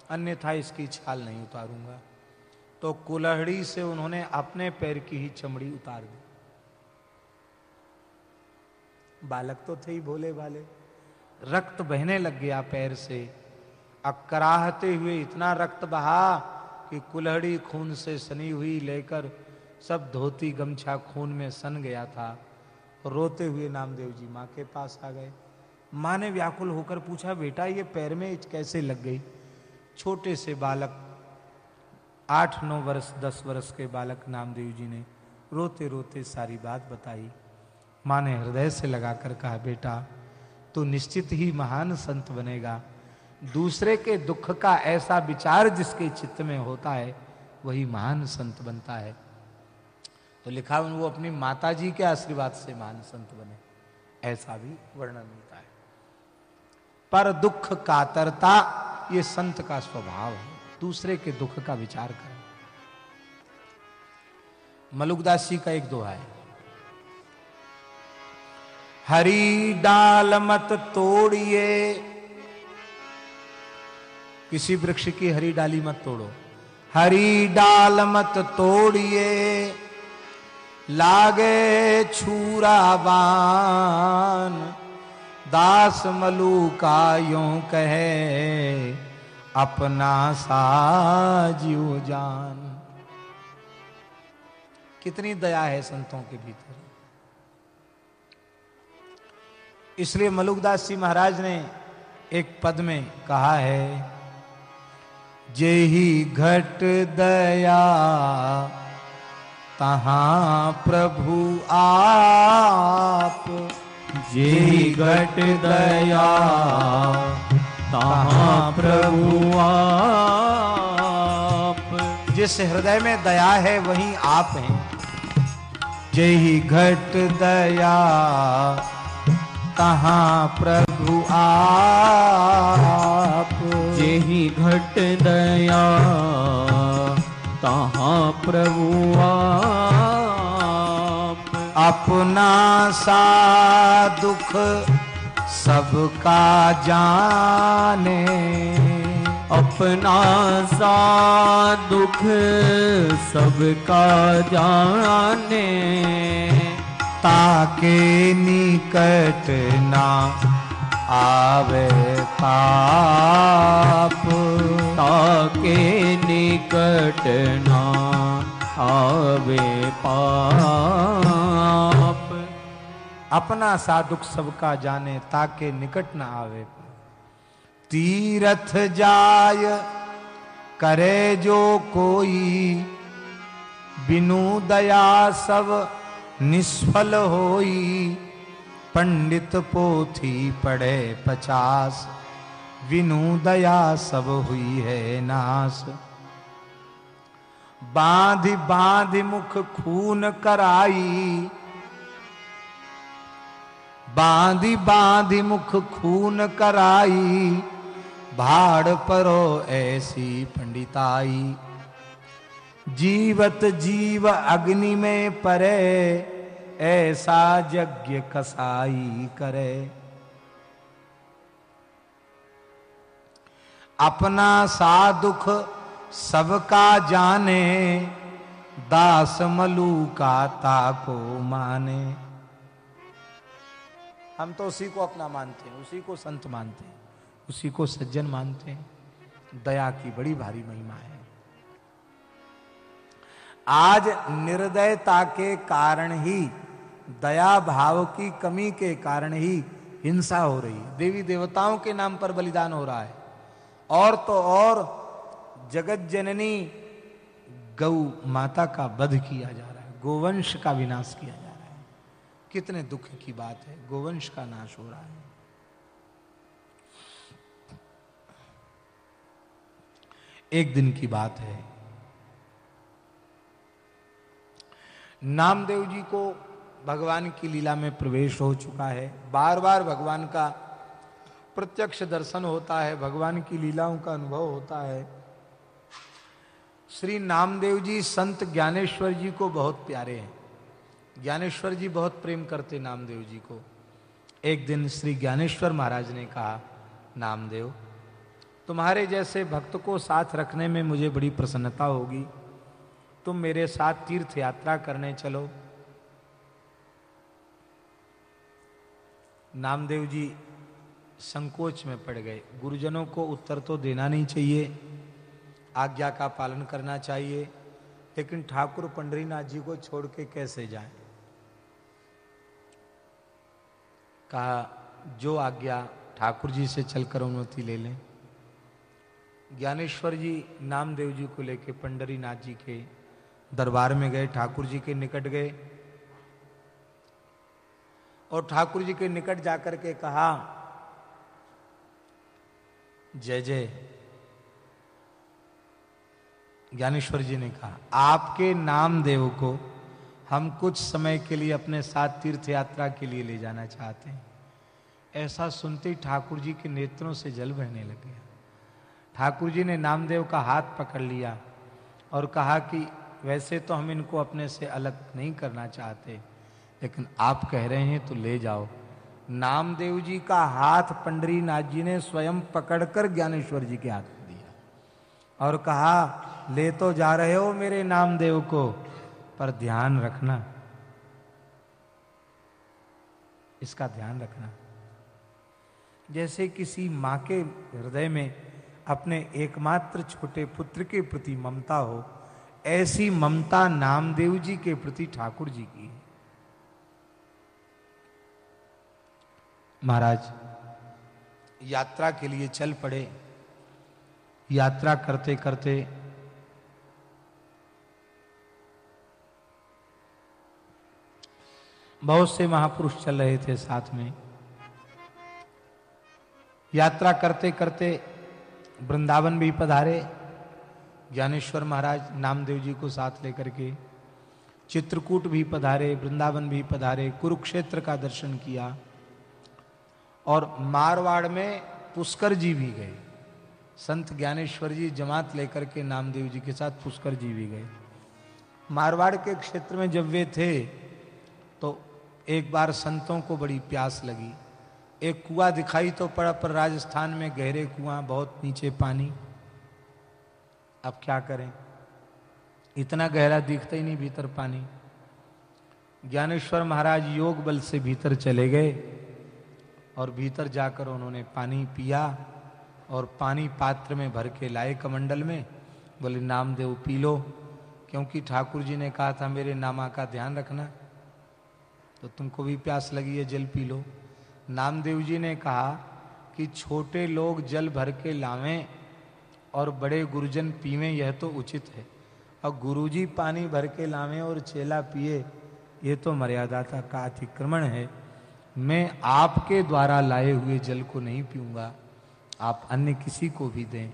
अन्यथा इसकी छाल नहीं उतारूँगा। तो कुलहड़ी से उन्होंने अपने पैर की ही चमड़ी उतार दी। बालक तो थे ही भोले भाले। रक्त बहने लग गया पैर से। अकराहते हुए इतना रक्त बहा कि कुल्हड़ी खून से सनी हुई लेकर सब धोती गमछा खून में सन गया था। रोते हुए नामदेव जी माँ के पास आ गए। माँ ने व्याकुल होकर पूछा, बेटा, ये पैर में कैसे लग गई? छोटे से बालक, आठ, नौ वर्ष, दस वर्ष के बालक नामदेव जी ने रोते रोते सारी बात बताई। माँ ने हृदय से लगाकर कहा, बेटा, तू निश्चित ही महान संत बनेगा। दूसरे के दुख का ऐसा विचार जिसके चित्त में होता है, वही महान संत बनता है। तो लिखा वो अपनी माता जी के आशीर्वाद से महान संत बने। ऐसा भी वर्णन मिलता है। पर दुख कातरता, ये संत का स्वभाव है। दूसरे के दुख का विचार करें। मलुकदास जी का एक दोहा है। हरी डाल मत तोड़िए किसी वृक्ष की हरी डाली मत तोड़ो। हरी डाल मत तोड़िए, लागे छूरा बान दास यूँ कहे, अपना साजियो जान। कितनी दया है संतों के भीतर। इसलिए मलुकदास जी महाराज ने एक पद में कहा है जेही घट दया, तहा प्रभु आप। जे घट दया, तहा प्रभु आप। जिस हृदय में दया है, वही आप हैं। जेही घट दया, तहा प्रभु आप। जेहि घट दया। तहा प्रभु अपना सा दुख सबका जाने। अपना सा दुख सबका जाने। ताके निकट ना आवे ताप ताके निकट ना आवे पाप। अपना सा दुख सबका जाने ताके निकट ना आवे। तीरथ जाय करे जो कोई, बिनु दया सब निष्फल होई। पंडित पोथी पढ़े पचास, विनु दया सब हुई है नाश बांधि बांधि मुख खून कराई, बांधि बांधि मुख खून कराई, भाड़ परो ऐसी पंडिताई। जीवत जीव अग्नि में परे ऐसा यज्ञ कसाई करे। अपना सा दुख सबका जाने, दास मलू का ताको माने। हम तो उसी को अपना मानते हैं, उसी को संत मानते हैं, उसी को सज्जन मानते हैं। दया की बड़ी भारी महिमा है। आज निर्दयता के कारण ही दया भाव की कमी के कारण ही हिंसा हो रही है। देवी देवताओं के नाम पर बलिदान हो रहा है। और तो और जगत जननी गौ माता का वध किया जा रहा है। गोवंश का विनाश किया जा रहा है। कितने दुख की बात है। गोवंश का नाश हो रहा है। एक दिन की बात है। नामदेव जी को भगवान की लीला में प्रवेश हो चुका है। बार बार भगवान का प्रत्यक्ष दर्शन होता है, भगवान की लीलाओं का अनुभव होता है। श्री नामदेव जी, संत ज्ञानेश्वर जी को बहुत प्यारे हैं। ज्ञानेश्वर जी बहुत प्रेम करते नामदेव जी को। एक दिन श्री ज्ञानेश्वर महाराज ने कहा, नामदेव, तुम्हारे जैसे भक्त को साथ रखने में मुझे बड़ी प्रसन्नता होगी। तुम मेरे साथ तीर्थ यात्रा करने चलो। नामदेव जी संकोच में पड़ गए। गुरुजनों को उत्तर तो देना नहीं चाहिए, आज्ञा का पालन करना चाहिए, लेकिन ठाकुर पंडरीनाथ जी को छोड़ के कैसे जाएँ? कहा, जो आज्ञा ठाकुर जी से चलकर अनुमति ले लें। ज्ञानेश्वर जी नामदेव जी को लेके पंडरीनाथ जी के दरबार में गए, ठाकुर जी के निकट गए। और ठाकुर जी के निकट जाकर के कहा, जय जय। ज्ञानेश्वर जी ने कहा, आपके नामदेव को हम कुछ समय के लिए अपने साथ तीर्थ यात्रा के लिए ले जाना चाहते हैं। ऐसा सुनते ही ठाकुर जी के नेत्रों से जल बहने लग गया। ठाकुर जी ने नामदेव का हाथ पकड़ लिया और कहा कि वैसे तो हम इनको अपने से अलग नहीं करना चाहते लेकिन आप कह रहे हैं तो ले जाओ। नामदेव जी का हाथ पंडरी नाथ जी ने स्वयं पकड़कर ज्ञानेश्वर जी के हाथ दिया और कहा, ले तो जा रहे हो मेरे नामदेव को, पर ध्यान रखना। इसका ध्यान रखना। जैसे किसी माँ के हृदय में अपने एकमात्र छोटे पुत्र के प्रति ममता हो, ऐसी ममता नामदेव जी के प्रति ठाकुर जी की है। महाराज। यात्रा के लिए चल पड़े। यात्रा करते करते बहुत से महापुरुष चल रहे थे साथ में। यात्रा करते करते वृंदावन भी पधारे। ज्ञानेश्वर महाराज नामदेव जी को साथ लेकर के चित्रकूट भी पधारे वृंदावन भी पधारे कुरुक्षेत्र का दर्शन किया। और मारवाड़ में पुष्कर जी भी गए। संत ज्ञानेश्वर जी जमात लेकर के नामदेव जी के साथ पुष्कर जी भी गए। मारवाड़ के क्षेत्र में जब वे थे तो एक बार संतों को बड़ी प्यास लगी। एक कुआ दिखाई तो पड़ा, पर राजस्थान में गहरे कुआँ, बहुत नीचे पानी। अब क्या करें? इतना गहरा दिखता ही नहीं भीतर पानी। ज्ञानेश्वर महाराज योग बल से भीतर चले गए। और भीतर जाकर उन्होंने पानी पिया और पानी पात्र में भर के लाए कमंडल में। बोले, नामदेव, पी लो, क्योंकि ठाकुर जी ने कहा था, मेरे नामा का ध्यान रखना। तो तुमको भी प्यास लगी है, जल पी लो। नामदेव जी ने कहा कि छोटे लोग जल भर के लावें और बड़े गुरुजन पीवें, यह तो उचित है। और गुरुजी पानी भर के लावें और चेला पिए, ये तो मर्यादा का अतिक्रमण है। मैं आपके द्वारा लाए हुए जल को नहीं पीऊँगा। आप अन्य किसी को भी दें।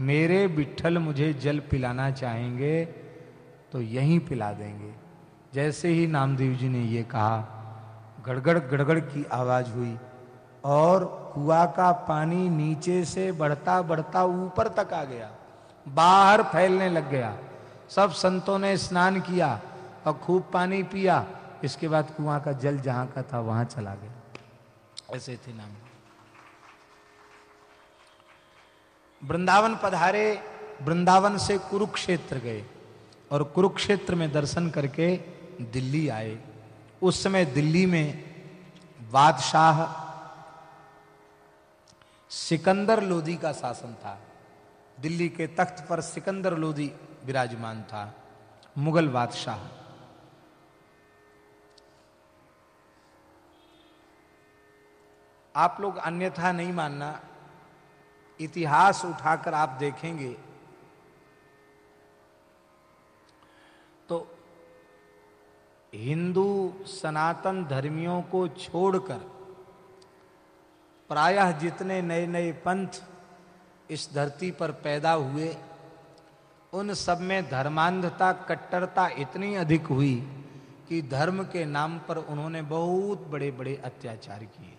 मेरे बिठल मुझे जल पिलाना चाहेंगे तो यहीं पिला देंगे। जैसे ही नामदेव जी ने ये कहा, गड़गड़ गड़गड़ की आवाज़ हुई और कुआ का पानी नीचे से बढ़ता बढ़ता ऊपर तक आ गया। बाहर फैलने लग गया। सब संतों ने स्नान किया और खूब पानी पिया। इसके बाद कुआँ का जल जहाँ का था, वहाँ चला गया। ऐसे थे नाम। वृंदावन पधारे, वृंदावन से कुरुक्षेत्र गए और कुरुक्षेत्र में दर्शन करके दिल्ली आए। उस समय दिल्ली में बादशाह सिकंदर लोदी का शासन था। दिल्ली के तख्त पर सिकंदर लोदी विराजमान था, मुगल बादशाह। आप लोग अन्यथा नहीं मानना। इतिहास उठाकर आप देखेंगे। तो हिंदू सनातन धर्मियों को छोड़कर प्रायः जितने नए नए पंथ इस धरती पर पैदा हुए, उन सब में धर्मांधता, कट्टरता इतनी अधिक हुई कि धर्म के नाम पर उन्होंने बहुत बड़े बड़े अत्याचार किए।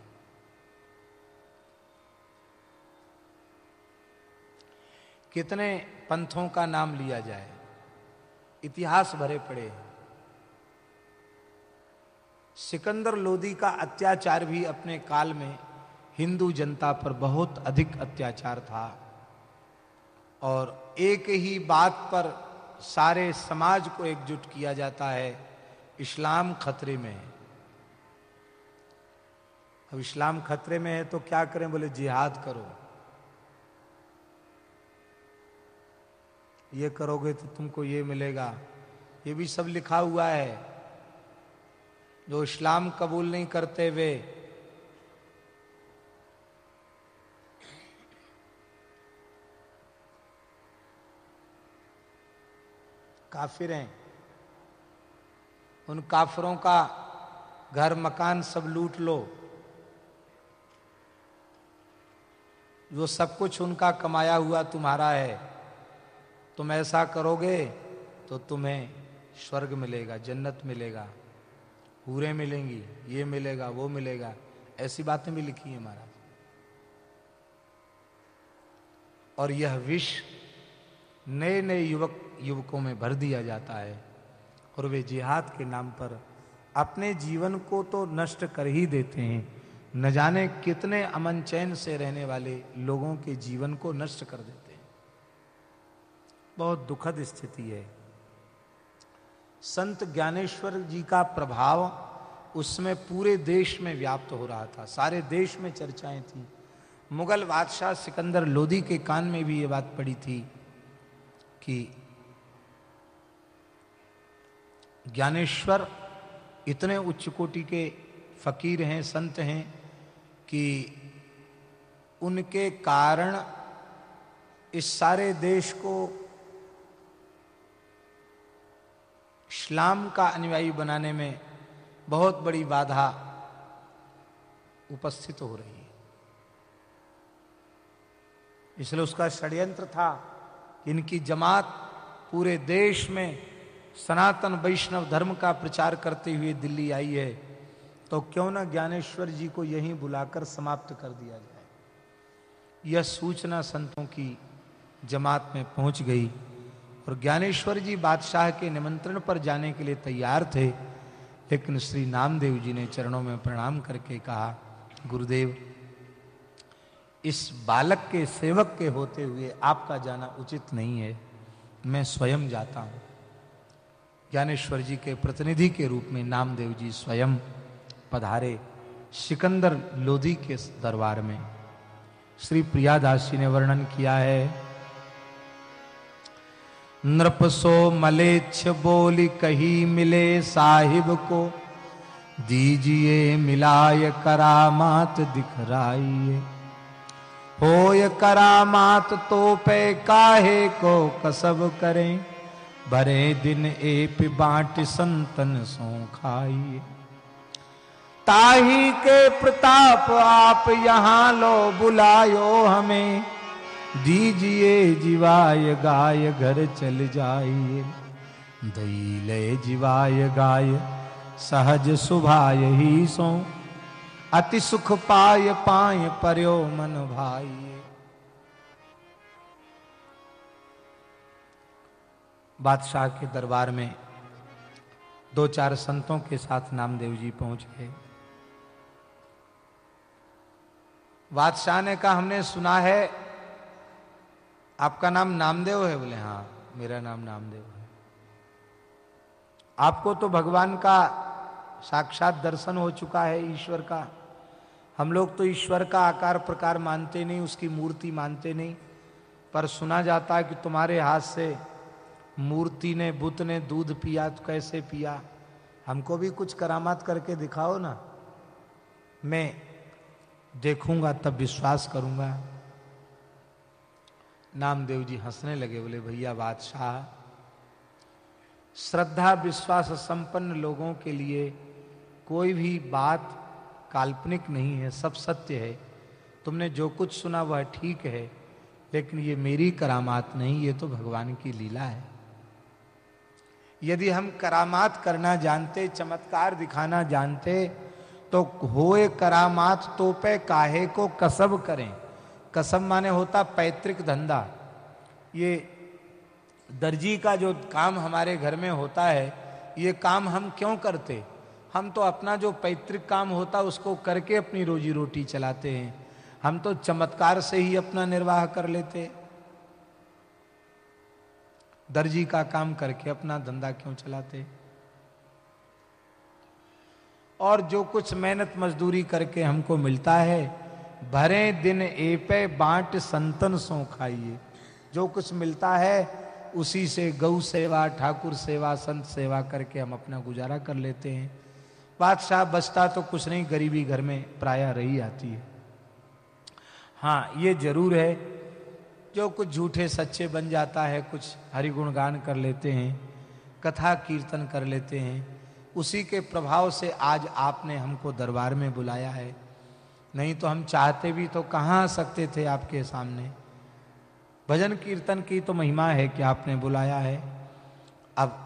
कितने पंथों का नाम लिया जाए। इतिहास भरे पड़े सिकंदर लोदी का अत्याचार भी अपने काल में हिंदू जनता पर बहुत अधिक अत्याचार था। और एक ही बात पर सारे समाज को एकजुट किया जाता है, इस्लाम खतरे में है। अब इस्लाम खतरे में है तो क्या करें? बोले, जिहाद करो। ये करोगे तो तुमको ये मिलेगा। ये भी सब लिखा हुआ है। जो इस्लाम कबूल नहीं करते वे। काफिर हैं। उन काफिरों का घर, मकान सब लूट लो। जो सब कुछ उनका कमाया हुआ तुम्हारा है। तुम ऐसा करोगे तो तुम्हें स्वर्ग मिलेगा, जन्नत मिलेगा, पूरे मिलेंगी, ये मिलेगा, वो मिलेगा। ऐसी बातें भी लिखी है महाराज। और यह विष नए नए युवक, युवकों में भर दिया जाता है और वे जिहाद के नाम पर अपने जीवन को तो नष्ट कर ही देते हैं। न जाने कितने अमन चैन से रहने वाले लोगों के जीवन को नष्ट कर देते बहुत दुखद स्थिति है। संत ज्ञानेश्वर जी का प्रभाव उसमें पूरे देश में व्याप्त हो रहा था। सारे देश में चर्चाएँ थी। मुगल बादशाह सिकंदर लोधी के कान में भी ये बात पड़ी थी कि ज्ञानेश्वर इतने उच्च कोटि के फकीर हैं, संत हैं कि उनके कारण इस सारे देश को इस्लाम का अनुयायी बनाने में बहुत बड़ी बाधा उपस्थित हो रही है। इसलिए उसका षड्यंत्र था इनकी जमात पूरे देश में सनातन वैष्णव धर्म का प्रचार करते हुए दिल्ली आई है तो क्यों ना ज्ञानेश्वर जी को यहीं बुलाकर समाप्त कर दिया जाए। यह सूचना संतों की जमात में पहुँच गई। और ज्ञानेश्वर जी बादशाह के निमंत्रण पर जाने के लिए तैयार थे, लेकिन श्री नामदेव जी ने चरणों में प्रणाम करके कहा, गुरुदेव, इस बालक के सेवक के होते हुए आपका जाना उचित नहीं है। मैं स्वयं जाता हूँ। ज्ञानेश्वर जी के प्रतिनिधि के रूप में नामदेव जी स्वयं पधारे सिकंदर लोधी के दरबार में। श्री प्रियादास जी ने वर्णन किया है नृपसो मलेच्छ बोली कही मिले साहिब को। दीजिए, मिलाय करामात दिखराइए। होय करामात तो पे काहे को कसब करें। भरे दिन एप बांट संतन सो खाइए। ताही के प्रताप आप यहाँ लो बुलायो हमें। दीजिए जीवाय गाय, घर चल जाइए। दई ले जीवाय गाय, सहज सुभाय ही सो। अति सुख पाय पाय पर्यो मन भाई बादशाह के दरबार में दो चार संतों के साथ नामदेव जी पहुँच गए। बादशाह ने कहा, हमने सुना है आपका नाम नामदेव है? बोले हाँ मेरा नाम नामदेव है। आपको तो भगवान का साक्षात दर्शन हो चुका है, ईश्वर का। हम लोग तो ईश्वर का आकार प्रकार मानते नहीं, उसकी मूर्ति मानते नहीं। पर सुना जाता है कि तुम्हारे हाथ से मूर्ति ने, बुत ने दूध पिया तो कैसे पिया? हमको भी कुछ करामात करके दिखाओ ना। मैं देखूँगा, तब विश्वास करूँगा। नामदेव जी हंसने लगे, बोले, भैया बादशाह, श्रद्धा, विश्वास संपन्न लोगों के लिए कोई भी बात काल्पनिक नहीं है, सब सत्य है। तुमने जो कुछ सुना वह ठीक है, लेकिन ये मेरी करामात नहीं, ये तो भगवान की लीला है। यदि हम करामात करना जानते, चमत्कार दिखाना जानते तो होए करामात तो पे काहे को कसब करें? कसब माने होता पैतृक धंधा। ये दर्जी का जो काम हमारे घर में होता है, ये काम हम क्यों करते? हम तो अपना जो पैतृक काम होता उसको करके अपनी रोजी रोटी चलाते हैं। हम तो चमत्कार से ही अपना निर्वाह कर लेते। दर्जी का काम करके अपना धंधा क्यों चलाते? और जो कुछ मेहनत मजदूरी करके हमको मिलता है भरे दिन एपे बांट संतन सो खाइए। जो कुछ मिलता है, उसी से गौ सेवा, ठाकुर सेवा, संत सेवा करके हम अपना गुजारा कर लेते हैं। बादशाह बचता तो कुछ नहीं, गरीबी घर में प्राय रही आती है। हाँ ये ज़रूर है, जो कुछ झूठे सच्चे बन जाता है, कुछ हरिगुण गान कर लेते हैं, कथा कीर्तन कर लेते हैं, उसी के प्रभाव से आज आपने हमको दरबार में बुलाया है। नहीं तो हम चाहते भी तो कहाँ आ सकते थे आपके सामने? भजन कीर्तन की तो महिमा है कि आपने बुलाया है। अब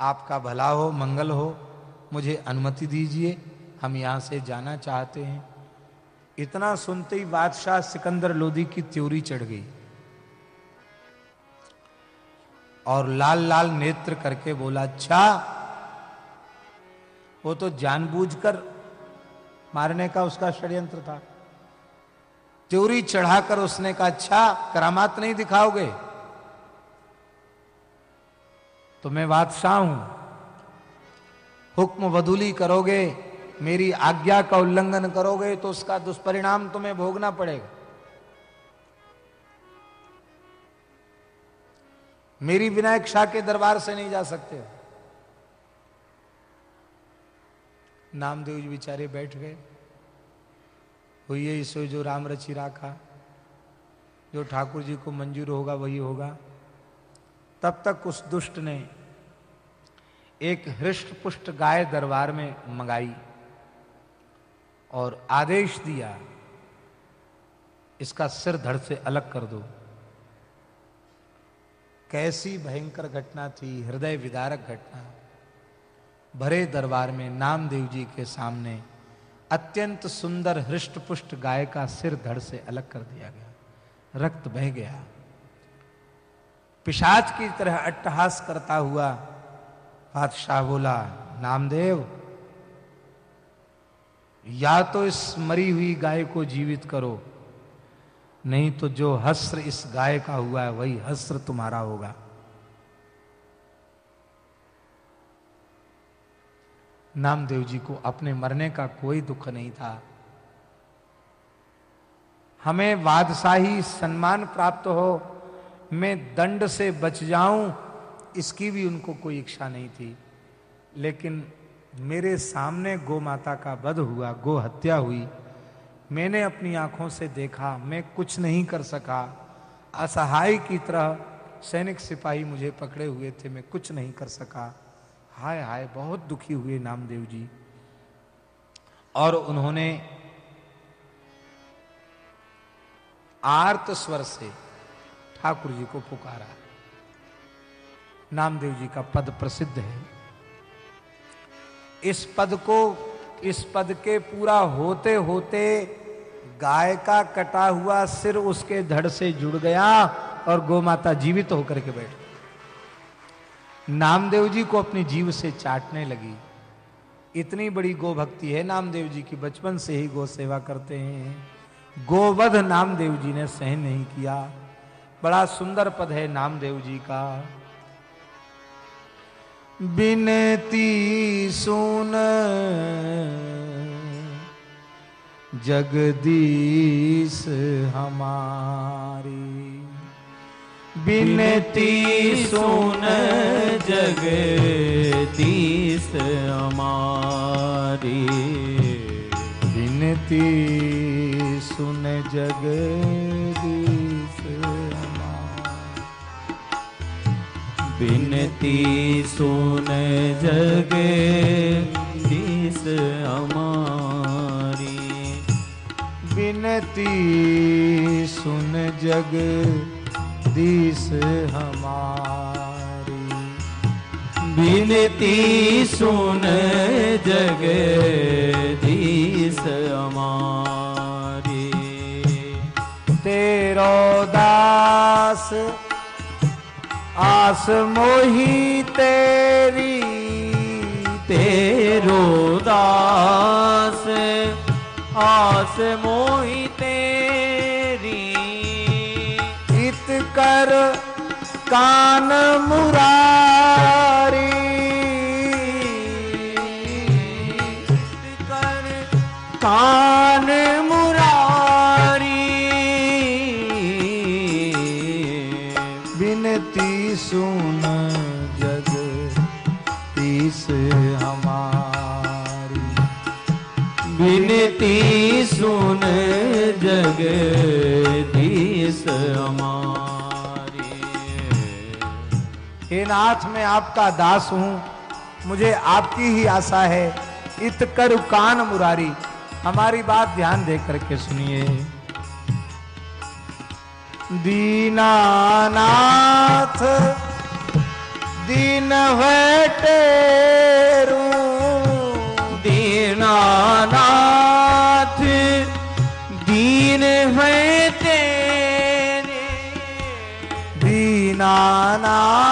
आपका भला हो, मंगल हो, मुझे अनुमति दीजिए, हम यहाँ से जाना चाहते हैं। इतना सुनते ही बादशाह सिकंदर लोधी की त्योरी चढ़ गई। और लाल लाल नेत्र करके बोला अच्छा वो तो जानबूझकर मारने का उसका षड्यंत्र था। त्योरी चढ़ाकर उसने कहा अच्छा करामात नहीं दिखाओगे? तो मैं बादशाह हूँ। हुक्म बदूली करोगे, मेरी आज्ञा का उल्लंघन करोगे तो उसका दुष्परिणाम तुम्हें भोगना पड़ेगा। मेरी विनायक शाह के दरबार से नहीं जा सकते हो। नामदेव जी बेचारे बैठ गए। हुई है सो जो राम रचि राखा। जो ठाकुर जी को मंजूर होगा वही होगा। तब तक उस दुष्ट ने एक हृष्ट पुष्ट गाय दरबार में मंगाई और आदेश दिया, इसका सिर धड़ से अलग कर दो। कैसी भयंकर घटना थी, हृदय विदारक घटना। भरे दरबार में नामदेव जी के सामने अत्यंत सुंदर हृष्ट पुष्ट गाय का सिर धड़ से अलग कर दिया गया। रक्त बह गया। पिशाच की तरह अट्टहास करता हुआ बादशाह बोला, नामदेव, या तो इस मरी हुई गाय को जीवित करो, नहीं तो जो हस्र इस गाय का हुआ है, वही हस्र तुम्हारा होगा। नामदेव जी को अपने मरने का कोई दुख नहीं था। हमें बादशाही सम्मान प्राप्त हो, मैं दंड से बच जाऊँ, इसकी भी उनको कोई इच्छा नहीं थी। लेकिन मेरे सामने गो माता का वध हुआ, गो हत्या हुई। मैंने अपनी आँखों से देखा, मैं कुछ नहीं कर सका। असहाय की तरह सैनिक सिपाही मुझे पकड़े हुए थे, मैं कुछ नहीं कर सका। हाय हाय, बहुत दुखी हुए नामदेव जी। और उन्होंने आर्त स्वर से ठाकुर जी को पुकारा। नामदेव जी का पद प्रसिद्ध है। इस पद को, इस पद के पूरा होते होते गाय का कटा हुआ सिर उसके धड़ से जुड़ गया और गोमाता जीवित होकर के बैठ नामदेव जी को अपनी जीव से चाटने लगी। इतनी बड़ी गो भक्ति है नामदेव जी की, बचपन से ही गो सेवा करते हैं। गोवध नामदेव जी ने सहन नहीं किया। बड़ा सुंदर पद है नामदेव जी का। बिनती सुन, जगदीश हमारी। बिनती सुन जगदीश हमारी। बिनती सुन जगदीश बिनती सुन जगदीश हमारी। बिनती सुन जग दीस हमारी। बिनती सुन जगदीश हमारी। तेरो दास आस मोही तेरी, तेरो दास आस मोही तेरी। कर कान मुरारी। कर कान मुरारी। बिनती सुन जग तीस हमारी। बिनती सुन जगदीश हमारी। हे नाथ, मैं आपका दास हूँ। मुझे आपकी ही आशा है। इत कर कान मुरारी। हमारी बात ध्यान दे करके सुनिए। दीनानाथ, दीन टेरू दीनानाथ, दीन है दीनानाथ।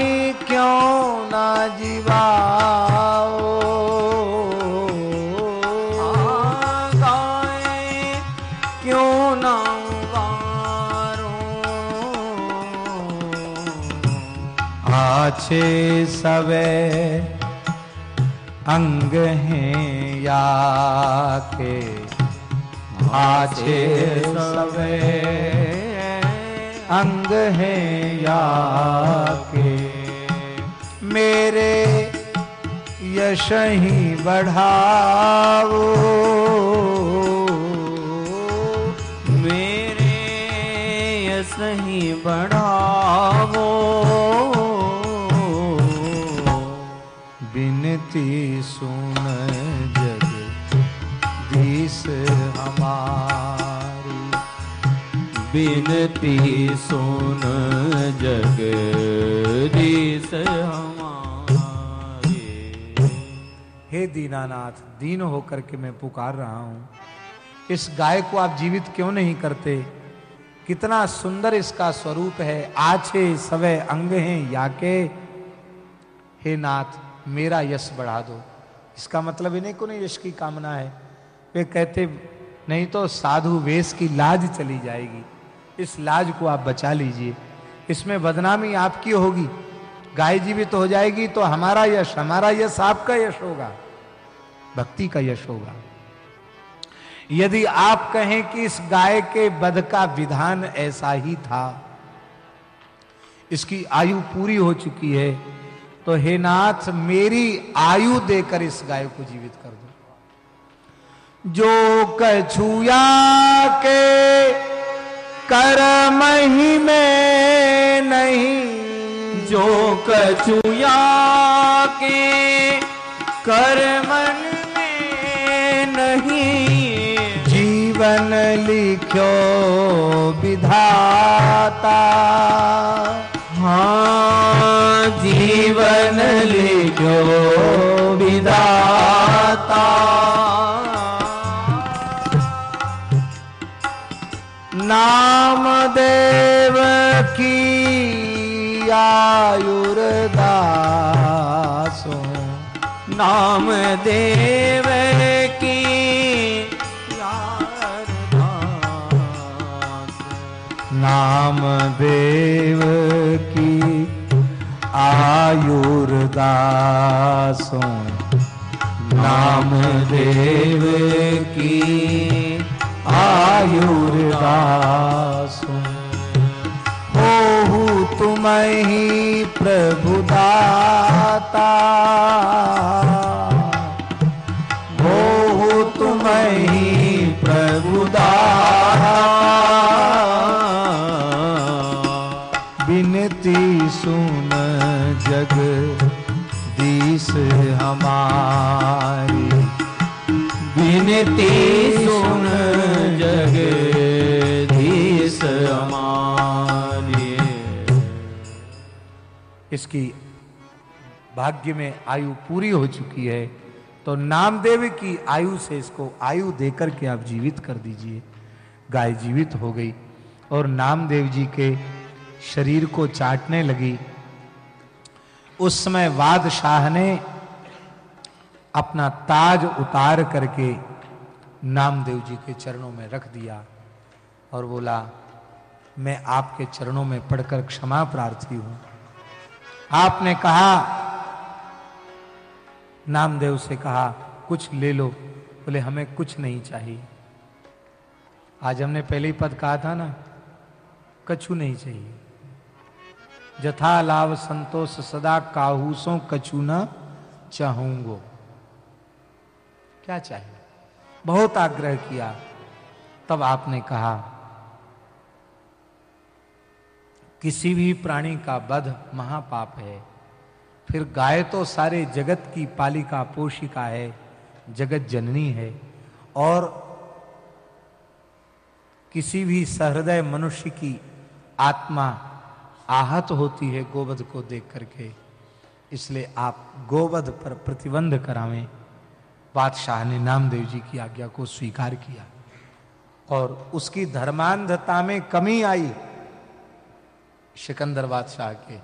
आछे सवे अंग हैं या के आछे सवे अंग हैं या के मेरे यश ही बढ़ाओ। ही बढ़ावो बिनती सुन हमारे। हे दीनानाथ, दीन होकर के मैं पुकार रहा हूँ। इस गाय को आप जीवित क्यों नहीं करते? कितना सुंदर इसका स्वरूप है। आछे सवे अंग हैं, याके। हे नाथ, मेरा यश बढ़ा दो। इसका मतलब इन्हें को नहीं यश की कामना है? वे कहते, नहीं तो साधु वेश की लाज चली जाएगी। इस लाज को आप बचा लीजिए। इसमें बदनामी आपकी होगी। गाय जीवित हो जाएगी तो हमारा यश हमारा यश आपका यश होगा। भक्ति का यश होगा। यदि आप कहें कि इस गाय के बध का विधान ऐसा ही था, इसकी आयु पूरी हो चुकी है तो हे नाथ, मेरी आयु देकर इस गाय को जीवित कर दो। जो कछुया के कर्म ही में नहीं, जो कचुया के कर्मन में नहीं। जीवन लिखो विधाता। हाँ जीवन लिखो विदाता नाम देव की आयुर्दासो। नाम देव की यार नाम देव की आयुर्दासो। नाम देव की आयुर्दासो हो तुम ही प्रभु दाता। हो तुम ही प्रभु दाता। बिनती सुन जग दीस हमारी। सुन इसकी भाग्य में आयु पूरी हो चुकी है तो नामदेव की आयु से इसको आयु देकर के आप जीवित कर दीजिए। गाय जीवित हो गई और नामदेव जी के शरीर को चाटने लगी। उस समय वादशाह ने अपना ताज उतार करके नामदेव जी के चरणों में रख दिया और बोला, मैं आपके चरणों में पढ़कर क्षमा प्रार्थी हूँ। आपने कहा, नामदेव से कहा, कुछ ले लो। बोले, हमें कुछ नहीं चाहिए। आज हमने पहले ही पद कहा था ना, कछु नहीं चाहिए। जथा लाभ संतोष सदा काहूसों कछु न चाहूंगो। क्या चाहिए? बहुत आग्रह किया। तब आपने कहा, किसी भी प्राणी का वध महापाप है। फिर गाय तो सारे जगत की पालिका पोषिका है, जगत जननी है। और किसी भी सहृदय मनुष्य की आत्मा आहत होती है गोवध को देख करके। इसलिए आप गोवध पर प्रतिबंध करावें। बादशाह ने नामदेव जी की आज्ञा को स्वीकार किया और उसकी धर्मांधता में कमी आई सिकंदर बादशाह के।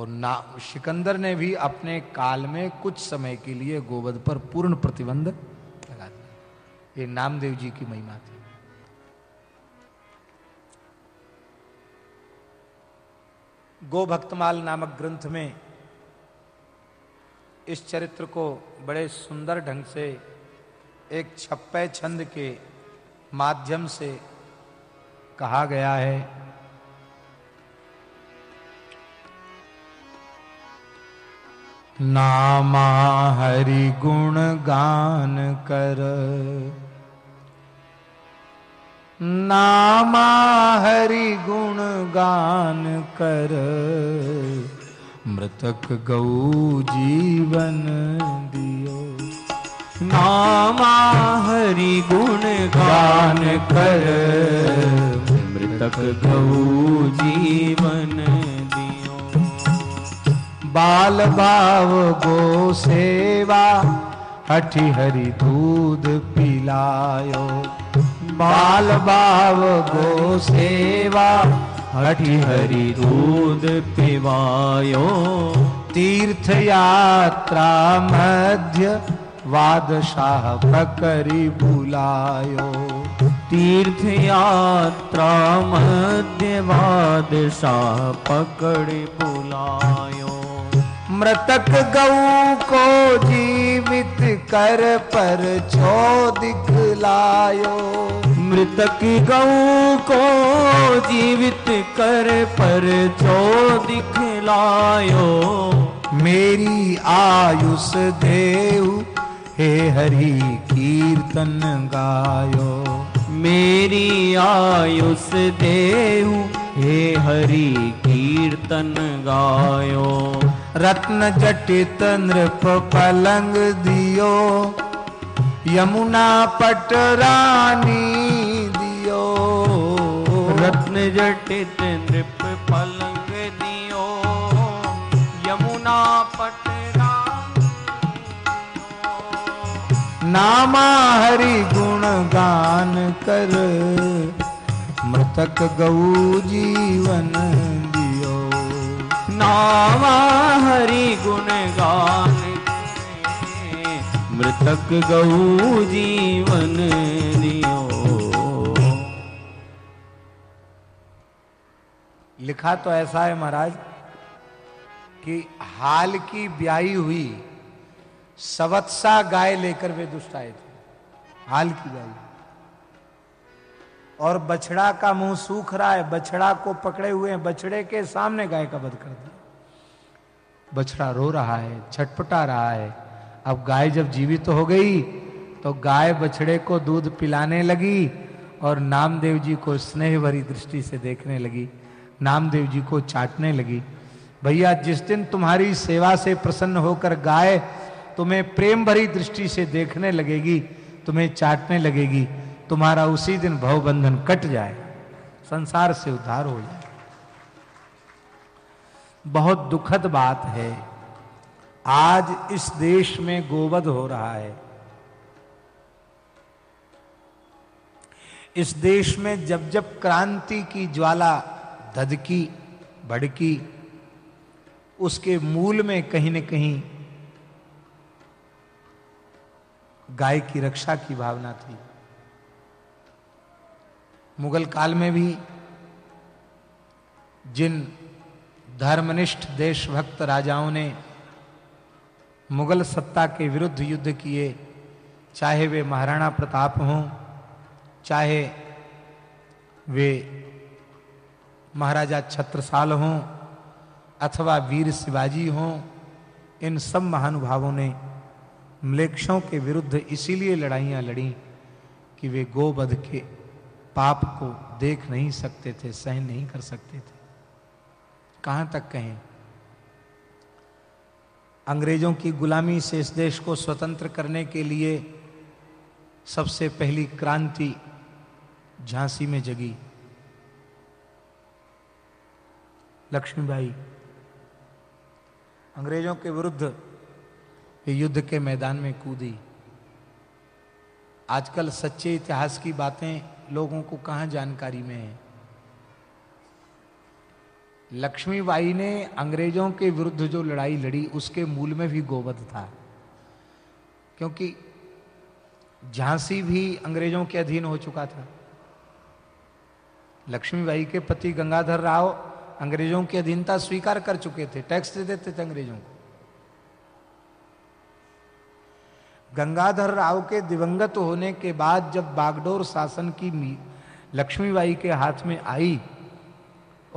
और ना, सिकंदर ने भी अपने काल में कुछ समय के लिए गोवध पर पूर्ण प्रतिबंध लगा दिया। ये नामदेव जी की महिमा थी। गो भक्तमाल नामक ग्रंथ में इस चरित्र को बड़े सुंदर ढंग से, एक छप्पे छंद के माध्यम से कहा गया है। नामा हरि गुण गान कर। नामा हरि गुण गान कर। मृतक गौ जीवन दियो। नामा हरि गुण गान कर। मृतक गौ जीवन दियो। बाल भाव गो सेवा, हठी हरि दूध पिलायो। बाल भाव गो सेवा हठि हरि दूध पिवायो तीर्थ यात्रा मध्य वादशाह पकरी बुलायो तीर्थ यात्रा मध्यवाद शाह पकड़ बुलायो मृतक गऊ को जीवित कर पर छो दिखलायो मृतक गऊ को जीवित कर पर जो दिखलायो। मेरी आयुष देव हे हरि कीर्तन गायो। मेरी आयुष देव हे हरि कीर्तन गायो। रत्न जटित नृप पलंग दियो यमुना पट रानी दियो। रत्न जटित नृप पलंग दियो। यमुना पटरा नामा हरि गुण गान कर मृतक गऊ जीवन दियो। नावा हरि गुण गान मृतक गऊ जीवन दियो। लिखा तो ऐसा है महाराज कि हाल की ब्याई हुई, सवत्सा गाय लेकर वे दुष्ट आए थे। हाल की ब्याई और बछड़ा का मुँह सूख रहा है, बछड़ा को पकड़े हुए हैं, बछड़े के सामने गाय का वध कर दिया। बछड़ा रो रहा है, छटपटा रहा है अब गाय जब जीवित तो हो गई तो गाय बछड़े को दूध पिलाने लगी और नामदेव जी को स्नेह भरी दृष्टि से देखने लगी, नामदेव जी को चाटने लगी। भैया, जिस दिन तुम्हारी सेवा से प्रसन्न होकर गाय तुम्हें प्रेम भरी दृष्टि से देखने लगेगी, तुम्हें चाटने लगेगी, तुम्हारा उसी दिन भवबंधन कट जाए संसार से उद्धार हो जाए बहुत दुखद बात है आज इस देश में गोवध हो रहा है। इस देश में जब जब क्रांति की ज्वाला धधकी भड़की, उसके मूल में कहीं न कहीं गाय की रक्षा की भावना थी। मुगल काल में भी जिन धर्मनिष्ठ देशभक्त राजाओं ने मुगल सत्ता के विरुद्ध युद्ध किए। चाहे वे महाराणा प्रताप हों, चाहे वे महाराजा छत्रसाल हों अथवा वीर शिवाजी हों, इन सब महानुभावों ने म्लेक्षों के विरुद्ध इसीलिए लड़ाइयाँ लड़ी कि वे गोवध के पाप को देख नहीं सकते थे, सहन नहीं कर सकते थे। कहाँ तक कहें? अंग्रेज़ों की गुलामी से इस देश को स्वतंत्र करने के लिए सबसे पहली क्रांति झांसी में जगी। लक्ष्मीबाई, अंग्रेज़ों के विरुद्ध युद्ध के मैदान में कूदी। आजकल सच्चे इतिहास की बातें लोगों को कहाँ जानकारी में है? लक्ष्मीबाई ने अंग्रेज़ों के विरुद्ध जो लड़ाई लड़ी, उसके मूल में भी गोवध था। क्योंकि झांसी भी अंग्रेज़ों के अधीन हो चुका था। लक्ष्मीबाई के पति गंगाधर राव अंग्रेज़ों की अधीनता स्वीकार कर चुके थे, टैक्स दे देते थे अंग्रेज़ों को। गंगाधर राव के दिवंगत होने के बाद जब बागडोर शासन की लक्ष्मीबाई के हाथ में आई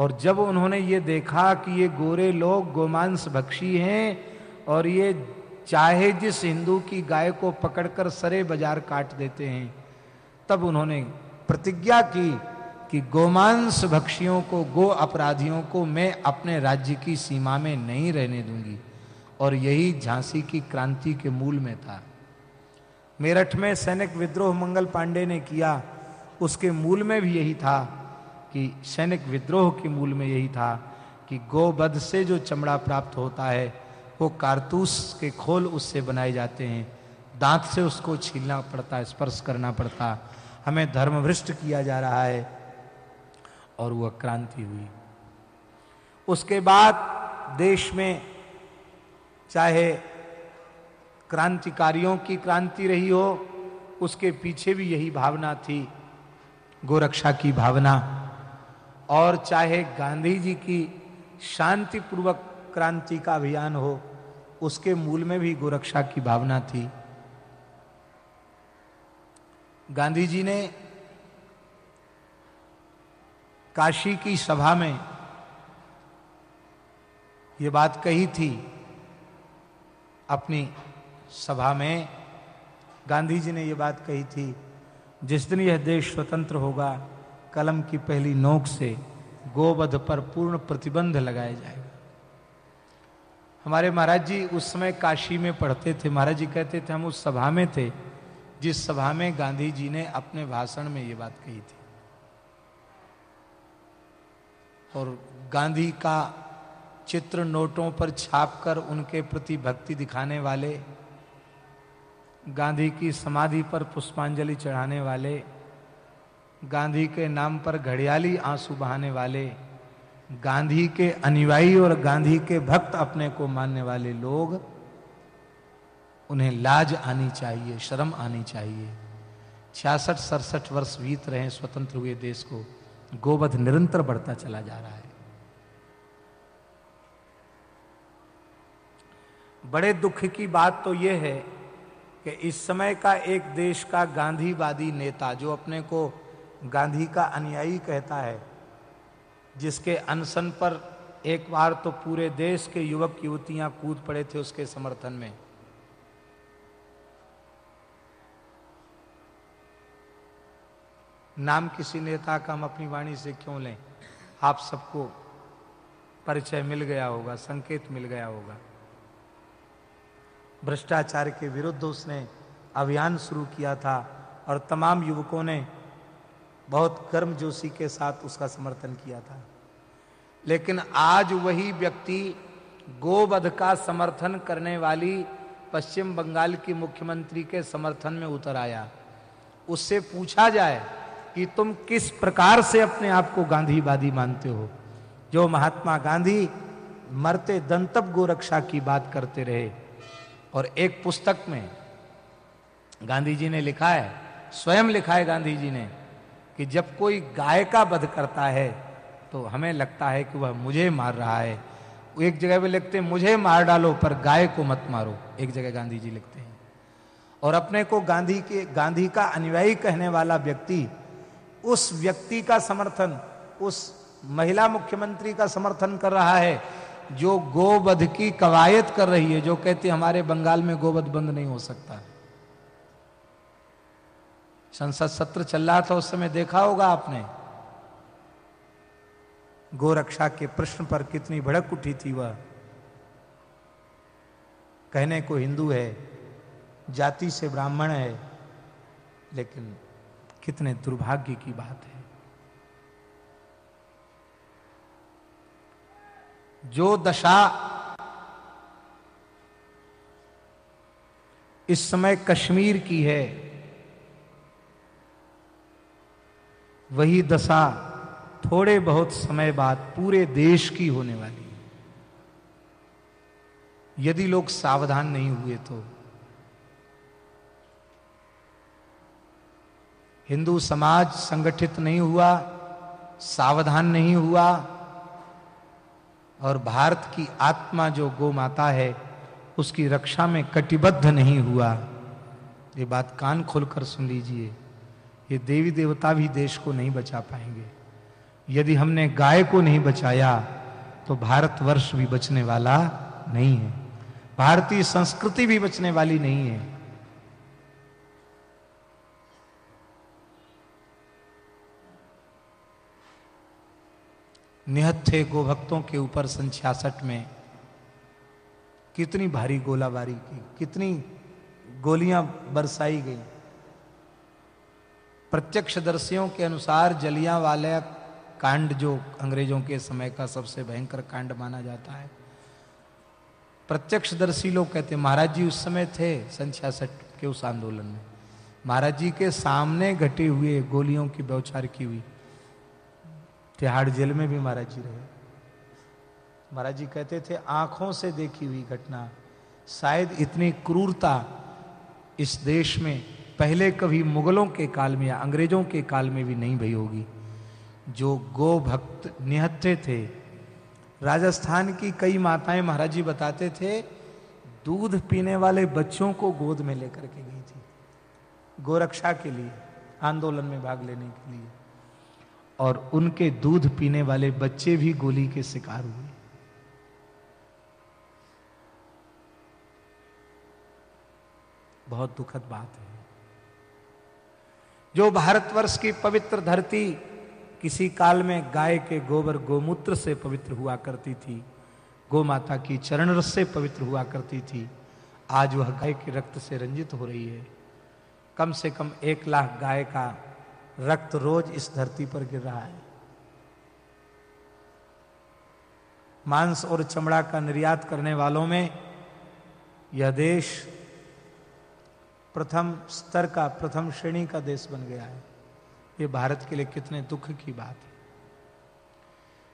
और जब उन्होंने ये देखा कि ये गोरे लोग गोमांस भक्षी हैं और ये चाहे जिस हिंदू की गाय को पकड़कर सरे बाज़ार काट देते हैं, तब उन्होंने प्रतिज्ञा की कि गोमांस भक्षियों को, गो अपराधियों को मैं अपने राज्य की सीमा में नहीं रहने दूँगी। और यही झांसी की क्रांति के मूल में था। मेरठ में सैनिक विद्रोह मंगल पांडे ने किया, उसके मूल में भी यही था। कि सैनिक विद्रोह के मूल में यही था कि गोबध से जो चमड़ा प्राप्त होता है, वो कारतूस के खोल उससे बनाए जाते हैं। दांत से उसको छीलना पड़ता है स्पर्श करना पड़ता। हमें धर्मभ्रष्ट किया जा रहा है और वह क्रांति हुई। उसके बाद देश में चाहे क्रांतिकारियों की क्रांति रही हो, उसके पीछे भी यही भावना थी, गोरक्षा की भावना। और चाहे गांधी जी की शांतिपूर्वक क्रांति का अभियान हो, उसके मूल में भी गोरक्षा की भावना थी। गांधी जी ने काशी की सभा में ये बात कही थी, अपनी सभा में गांधी जी ने ये बात कही थी, जिस दिन यह देश स्वतंत्र होगा कलम की पहली नोक से गोवध पर पूर्ण प्रतिबंध लगाया जाएगा। हमारे महाराज जी उस समय काशी में पढ़ते थे। महाराज जी कहते थे, हम उस सभा में थे, जिस सभा में गांधी जी ने अपने भाषण में ये बात कही थी। और गांधी का चित्र नोटों पर छापकर उनके प्रति भक्ति दिखाने वाले, गांधी की समाधि पर पुष्पांजलि चढ़ाने वाले गांधी के नाम पर घड़ियाली आँसू बहाने वाले, गांधी के अनुयायी और गांधी के भक्त अपने को मानने वाले लोग, उन्हें लाज आनी चाहिए, शर्म आनी चाहिए। छियासठ, सड़सठ वर्ष बीत रहे स्वतंत्र हुए देश को। गोवध निरंतर बढ़ता चला जा रहा है। बड़े दुख की बात तो यह है कि इस समय का एक देश का गांधीवादी नेता, जो अपने को गांधी का अनुयायी कहता है, जिसके अनशन पर एक बार तो पूरे देश के युवक युवतियाँ कूद पड़े थे उसके समर्थन में। नाम किसी नेता का हम अपनी वाणी से क्यों लें? आप सबको परिचय मिल गया होगा, संकेत मिल गया होगा। भ्रष्टाचार के विरुद्ध उसने अभियान शुरू किया था और तमाम युवकों ने बहुत कर्म जोशी के साथ उसका समर्थन किया था। लेकिन आज वही व्यक्ति गोवध का समर्थन करने वाली पश्चिम बंगाल की मुख्यमंत्री के समर्थन में उतर आया। उससे पूछा जाए कि तुम किस प्रकार से अपने आप को गांधीवादी मानते हो? जो महात्मा गांधी मरते दंतब गोरक्षा की बात करते रहे। और एक पुस्तक में गांधी जी ने लिखा है, स्वयं लिखा है गांधी जी ने कि जब कोई गाय का वध करता है तो हमें लगता है कि वह मुझे मार रहा है। एक जगह पे लिखते हैं, मुझे मार डालो, पर गाय को मत मारो। एक जगह गांधी जी लिखते हैं। और अपने को गांधी के, गांधी का अनुयायी कहने वाला व्यक्ति, उस व्यक्ति का समर्थन, उस महिला मुख्यमंत्री का समर्थन कर रहा है, जो गोवध की कवायद कर रही है, जो कहती हमारे बंगाल में गोवध बंद नहीं हो सकता। संसद सत्र चल रहा था, उस समय देखा होगा आपने। गोरक्षा के प्रश्न पर कितनी भड़क उठी थी वह। कहने को हिंदू है, जाति से ब्राह्मण है, लेकिन कितने दुर्भाग्य की बात है। जो दशा इस समय कश्मीर की है वही दशा थोड़े बहुत समय बाद पूरे देश की होने वाली है। यदि लोग सावधान नहीं हुए तो। हिंदू समाज संगठित नहीं हुआ, सावधान नहीं हुआ, और भारत की आत्मा जो गो माता है, उसकी रक्षा में कटिबद्ध नहीं हुआ, ये बात कान खोलकर सुन लीजिए। ये देवी देवता भी देश को नहीं बचा पाएँगे। यदि हमने गाय को नहीं बचाया तो भारतवर्ष भी बचने वाला नहीं है। भारतीय संस्कृति भी बचने वाली नहीं है। निहत्थे गोभक्तों के ऊपर सन छियासठ में कितनी भारी गोलाबारी की, कितनी गोलियाँ बरसाई गई। प्रत्यक्षदर्शियों के अनुसार जलिया वाले कांड जो अंग्रेज़ों के समय का सबसे भयंकर कांड माना जाता है। प्रत्यक्षदर्शी लोग कहते महाराज जी, उस समय थे सन छियासठ के उस आंदोलन में। महाराज जी के सामने घटे हुए गोलियों की बौछार की हुई। तिहाड़ जेल में भी महाराज जी रहे। महाराज जी कहते थे, आँखों से देखी हुई घटना। शायद इतनी क्रूरता इस देश में पहले कभी मुगलों के काल में या अंग्रेज़ों के काल में भी नहीं भई होगी। जो गो भक्त निहत्थे थे, राजस्थान की कई माताएँ महाराज जी बताते थे, दूध पीने वाले बच्चों को गोद में लेकर के गई थी, गोरक्षा के लिए, आंदोलन में भाग लेने के लिए। और उनके दूध पीने वाले बच्चे भी गोली के शिकार हुए। बहुत दुखद बात है। जो भारतवर्ष की पवित्र धरती किसी काल में गाय के गोबर गोमूत्र से पवित्र हुआ करती थी गो माता की चरण रस से पवित्र हुआ करती थी, आज वह गाय के रक्त से रंजित हो रही है। कम से कम एक लाख गाय का रक्त रोज इस धरती पर गिर रहा है। मांस और चमड़ा का निर्यात करने वालों में यह देश प्रथम स्तर का, प्रथम श्रेणी का देश बन गया है। ये भारत के लिए कितने दुख की बात है।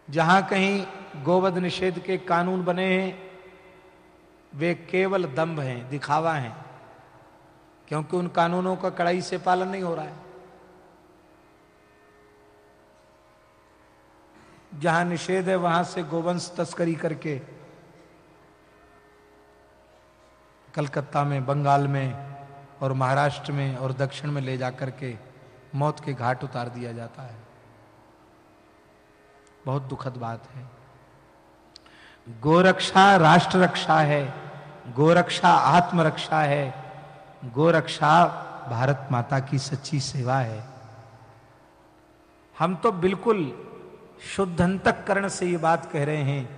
जहाँ कहीं गोवध निषेध के कानून बने हैं, वे केवल दंभ हैं, दिखावा हैं, क्योंकि उन कानूनों का कड़ाई से पालन नहीं हो रहा है। जहाँ निषेध है, वहाँ से गोवंश तस्करी करके कलकत्ता में, बंगाल में और महाराष्ट्र में और दक्षिण में ले जाकर के मौत के घाट उतार दिया जाता है। बहुत दुखद बात है। गोरक्षा राष्ट्र रक्षा है, गोरक्षा आत्मरक्षा है, गोरक्षा भारत माता की सच्ची सेवा है। हम तो बिल्कुल शुद्ध अंतकरण से ये बात कह रहे हैं,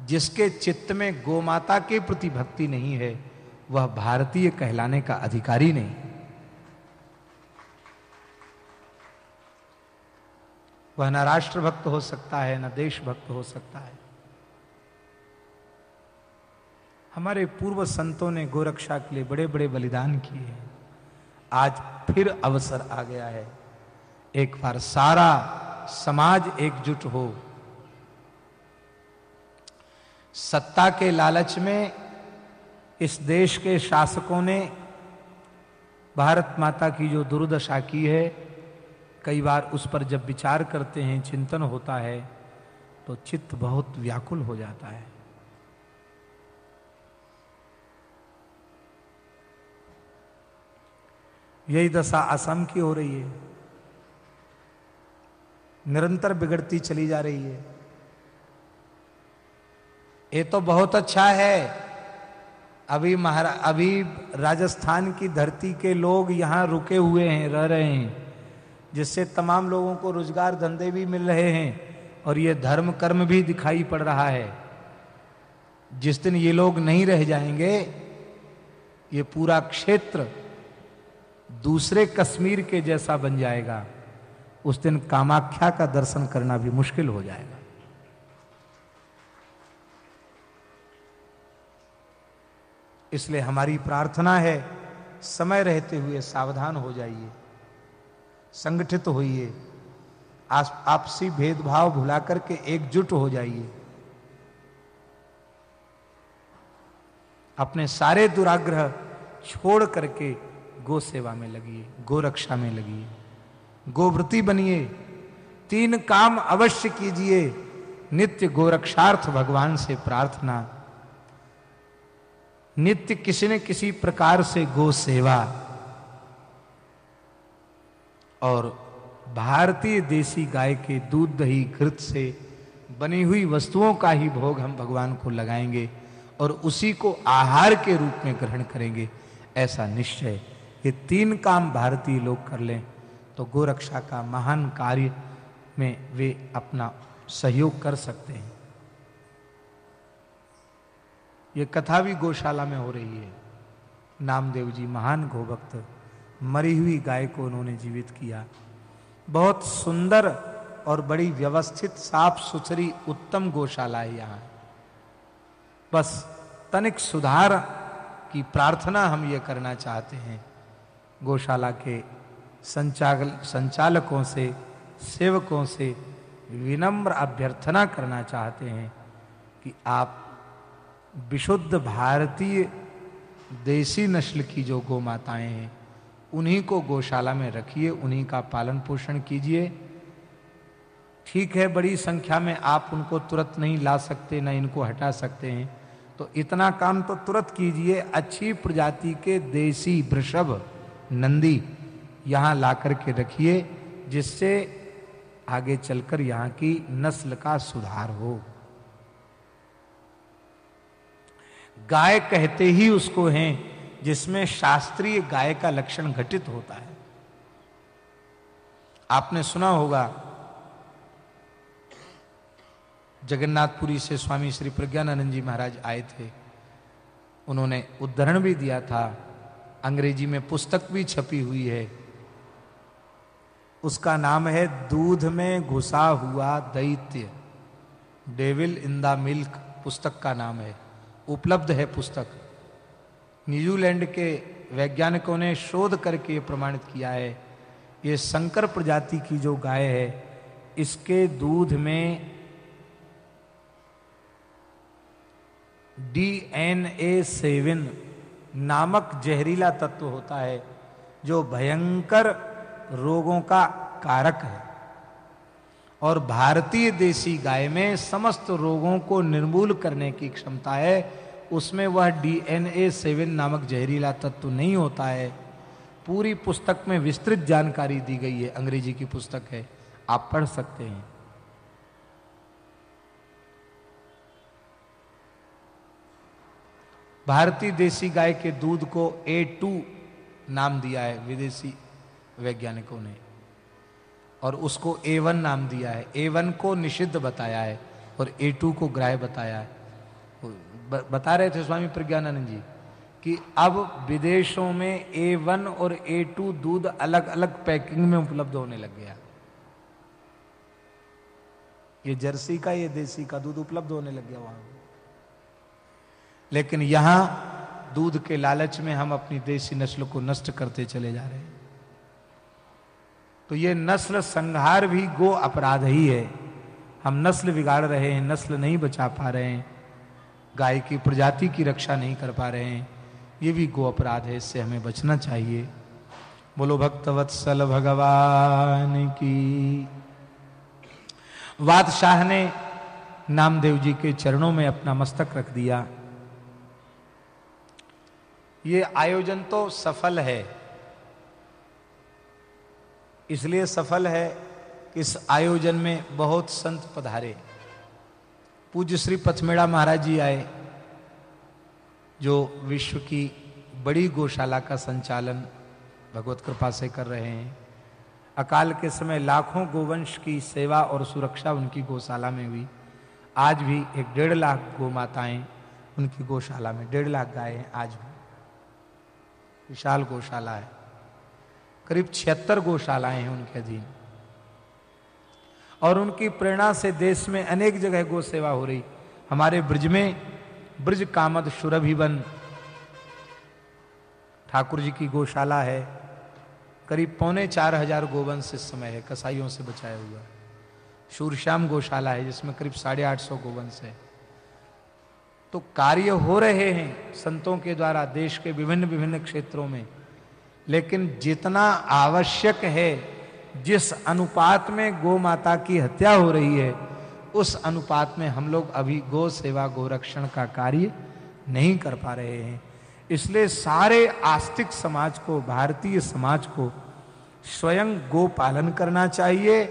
जिसके चित्त में गोमाता के प्रति भक्ति नहीं है। वह भारतीय कहलाने का अधिकारी नहीं। वह न राष्ट्रभक्त हो सकता है, न देशभक्त हो सकता है। हमारे पूर्व संतों ने गोरक्षा के लिए बड़े बड़े बलिदान किए हैं। आज फिर अवसर आ गया है। एक बार सारा समाज एकजुट हो। सत्ता के लालच में इस देश के शासकों ने भारत माता की जो दुर्दशा की है, कई बार उस पर जब विचार करते हैं, चिंतन होता है तो चित्त बहुत व्याकुल हो जाता है। यही दशा असम की हो रही है। निरंतर बिगड़ती चली जा रही है। ये तो बहुत अच्छा है। अभी महारा, अभी राजस्थान की धरती के लोग यहाँ रुके हुए हैं, रह रहे हैं, जिससे तमाम लोगों को रोज़गार धंधे भी मिल रहे हैं और ये धर्म कर्म भी दिखाई पड़ रहा है। जिस दिन ये लोग नहीं रह जाएँगे, ये पूरा क्षेत्र दूसरे कश्मीर के जैसा बन जाएगा। उस दिन कामाख्या का दर्शन करना भी मुश्किल हो जाएगा। इसलिए हमारी प्रार्थना है, समय रहते हुए सावधान हो जाइए, संगठित होइए आपसी भेदभाव भुला करके एकजुट हो जाइए। अपने सारे दुराग्रह छोड़ करके गो सेवा में लगिए, गो रक्षा में लगिए गोव्रती बनिए, तीन काम अवश्य कीजिए, नित्य गोरक्षार्थ भगवान से प्रार्थना नित्य किसी न किसी प्रकार से गो सेवा। और भारतीय देसी गाय के दूध दही घृत से बनी हुई वस्तुओं का ही भोग हम भगवान को लगाएँगे और उसी को आहार के रूप में ग्रहण करेंगे। ऐसा निश्चय ये तीन काम भारतीय लोग कर लें तो गोरक्षा का महान कार्य में वे अपना सहयोग कर सकते हैं। ये कथा भी गौशाला में हो रही है। नामदेव जी महान गोभक्त, मरी हुई गाय को उन्होंने जीवित किया। बहुत सुंदर और बड़ी व्यवस्थित साफ़ सुथरी उत्तम गौशाला है यहाँ। बस तनिक सुधार की प्रार्थना हम ये करना चाहते हैं। गौशाला के संचाल संचालकों से, सेवकों से विनम्र अभ्यर्थना करना चाहते हैं कि आप विशुद्ध भारतीय देसी नस्ल की जो गौ माताएँ हैं, उन्हीं को गौशाला में रखिए, उन्हीं का पालन पोषण कीजिए। ठीक है, बड़ी संख्या में आप उनको तुरंत नहीं ला सकते, ना इनको हटा सकते हैं। तो इतना काम तो तुरंत कीजिए, अच्छी प्रजाति के देसी वृषभ नंदी यहाँ ला कर के रखिए, जिससे आगे चलकर यहाँ की नस्ल का सुधार हो। गाय कहते ही उसको हैं, जिसमें शास्त्रीय गाय का लक्षण घटित होता है। आपने सुना होगा, जगन्नाथपुरी से स्वामी श्री प्रज्ञानंद जी महाराज आए थे। उन्होंने उद्धरण भी दिया था, अंग्रेज़ी में पुस्तक भी छपी हुई है। उसका नाम है दूध में घुसा हुआ दैत्य। डेविल इन द मिल्क पुस्तक का नाम है। उपलब्ध है पुस्तक। न्यूजीलैंड के वैज्ञानिकों ने शोध करके प्रमाणित किया है। ये संकर प्रजाति की जो गाय है, इसके दूध में डी एन ए सेवन नामक जहरीला तत्व होता है, जो भयंकर रोगों का कारक है। और भारतीय देसी गाय में समस्त रोगों को निर्मूल करने की क्षमता है, उसमें वह डीएनए सेवन नामक जहरीला तत्व नहीं होता है। पूरी पुस्तक में विस्तृत जानकारी दी गई है, अंग्रेज़ी की पुस्तक है। आप पढ़ सकते हैं। भारतीय देसी गाय के दूध को ए टू नाम दिया है, विदेशी वैज्ञानिकों ने। और उसको ए वन नाम दिया है। ए वन को निषिद्ध बताया है और ए टू को ग्राह्य बताया है। बता रहे थे स्वामी प्रज्ञानंद जी कि अब विदेशों में ए वन और ए टू दूध अलग अलग पैकिंग में उपलब्ध होने लग गया। ये जर्सी का, ये देसी का दूध उपलब्ध होने लग गया वहाँ। लेकिन यहाँ दूध के लालच में हम अपनी देसी नस्ल को नष्ट करते चले जा रहे हैं। तो ये नस्ल संहार भी गो अपराध ही है। हम नस्ल बिगाड़ रहे हैं, नस्ल नहीं बचा पा रहे हैं, गाय की प्रजाति की रक्षा नहीं कर पा रहे हैं। ये भी गो अपराध है, इससे हमें बचना चाहिए। बोलो भक्तवत्सल भगवान की। बादशाह ने नामदेव जी के चरणों में अपना मस्तक रख दिया। ये आयोजन तो सफल है। इसलिए सफल है कि इस आयोजन में बहुत संत पधारे। पूज्य श्री पथमेड़ा महाराज जी आए, जो विश्व की बड़ी गौशाला का संचालन भगवत कृपा से कर रहे हैं। अकाल के समय लाखों गोवंश की सेवा और सुरक्षा उनकी गौशाला में हुई। आज भी एक डेढ़ लाख गौ माताएँ उनकी गौशाला में डेढ़ लाख गाय आज भी। विशाल गौशाला है। करीब छिहत्तर गौशालाएँ हैं उनके अधीन। और उनकी प्रेरणा से देश में अनेक जगह गो सेवा हो रही। हमारे ब्रज में ब्रज कामद सुरभिवन ठाकुर जी की गौशाला है। करीब पौने चार हज़ार गोवंश इस समय है कसाईयों से बचाया हुआ। शूरश्याम गौशाला है, जिसमें करीब साढ़े आठ सौ गोवंश है तो कार्य हो रहे हैं संतों के द्वारा, देश के विभिन्न विभिन्न क्षेत्रों में। लेकिन जितना आवश्यक है, जिस अनुपात में गौ माता की हत्या हो रही है, उस अनुपात में हम लोग अभी गौ सेवा गोरक्षण का कार्य नहीं कर पा रहे हैं। इसलिए सारे आस्तिक समाज को, भारतीय समाज को स्वयं गो पालन करना चाहिए,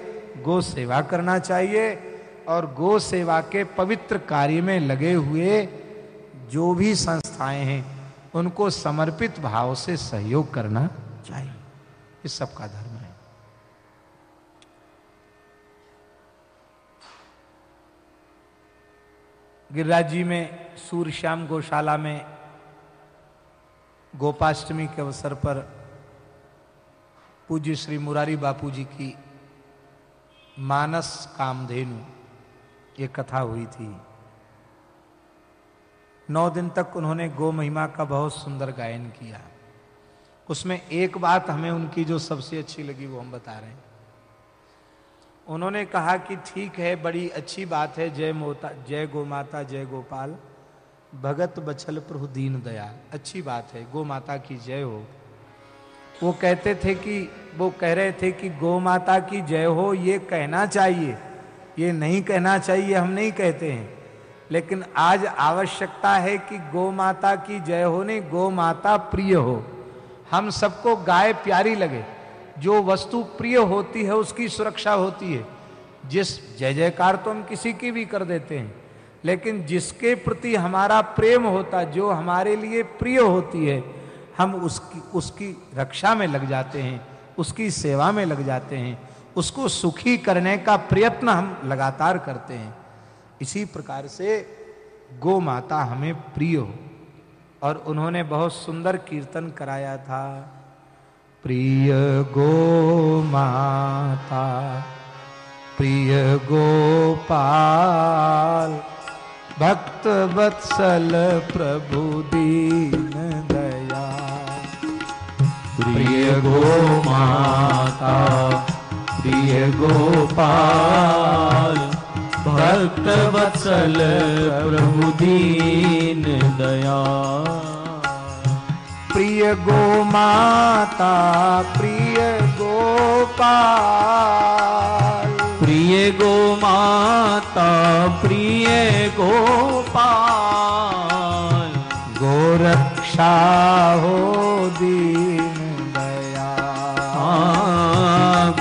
गो सेवा करना चाहिए और गो सेवा के पवित्र कार्य में लगे हुए जो भी संस्थाएँ हैं उनको समर्पित भाव से सहयोग करना चाहिए। इस सबका धर्म है। गिरिराज जी में सूर्य श्याम गौशाला में, गोपाष्टमी के अवसर पर पूज्य श्री मुरारी बापू जी की मानस कामधेनु, ये कथा हुई थी। नौ दिन तक उन्होंने गो महिमा का बहुत सुंदर गायन किया। उसमें एक बात हमें उनकी जो सबसे अच्छी लगी वो हम बता रहे हैं। उन्होंने कहा कि ठीक है, बड़ी अच्छी बात है, जय मोता, जय गो माता, जय गोपाल, भगत बछल प्रभु दीन दयाल, अच्छी बात है, गो माता की जय हो। वो कहते थे कि, वो कह रहे थे कि गो माता की जय हो, ये कहना चाहिए, ये नहीं कहना चाहिए, हम नहीं कहते हैं। लेकिन आज आवश्यकता है कि गो माता की जय हो, नहीं, गो माता प्रिय हो। हम सबको गाय प्यारी लगे। जो वस्तु प्रिय होती है, उसकी सुरक्षा होती है। जिस जय जयकार तो हम किसी की भी कर देते हैं। लेकिन जिसके प्रति हमारा प्रेम होता, जो हमारे लिए प्रिय होती है, हम उसकी उसकी रक्षा में लग जाते हैं, उसकी सेवा में लग जाते हैं, उसको सुखी करने का प्रयत्न हम लगातार करते हैं। इसी प्रकार से गो माता हमें प्रिय हो। और उन्होंने बहुत सुंदर कीर्तन कराया था। प्रिय गो माता, प्रिय गोपाल, भक्त वत्सल प्रभु दीन दया। प्रिय गो माता, प्रिय गोपाल भक्त वत्सल प्रभु दीन दया। प्रिय गो माता प्रिय गोपाल प्रिय गो माता प्रिय गोपाल गोरक्षा हो दीन दया।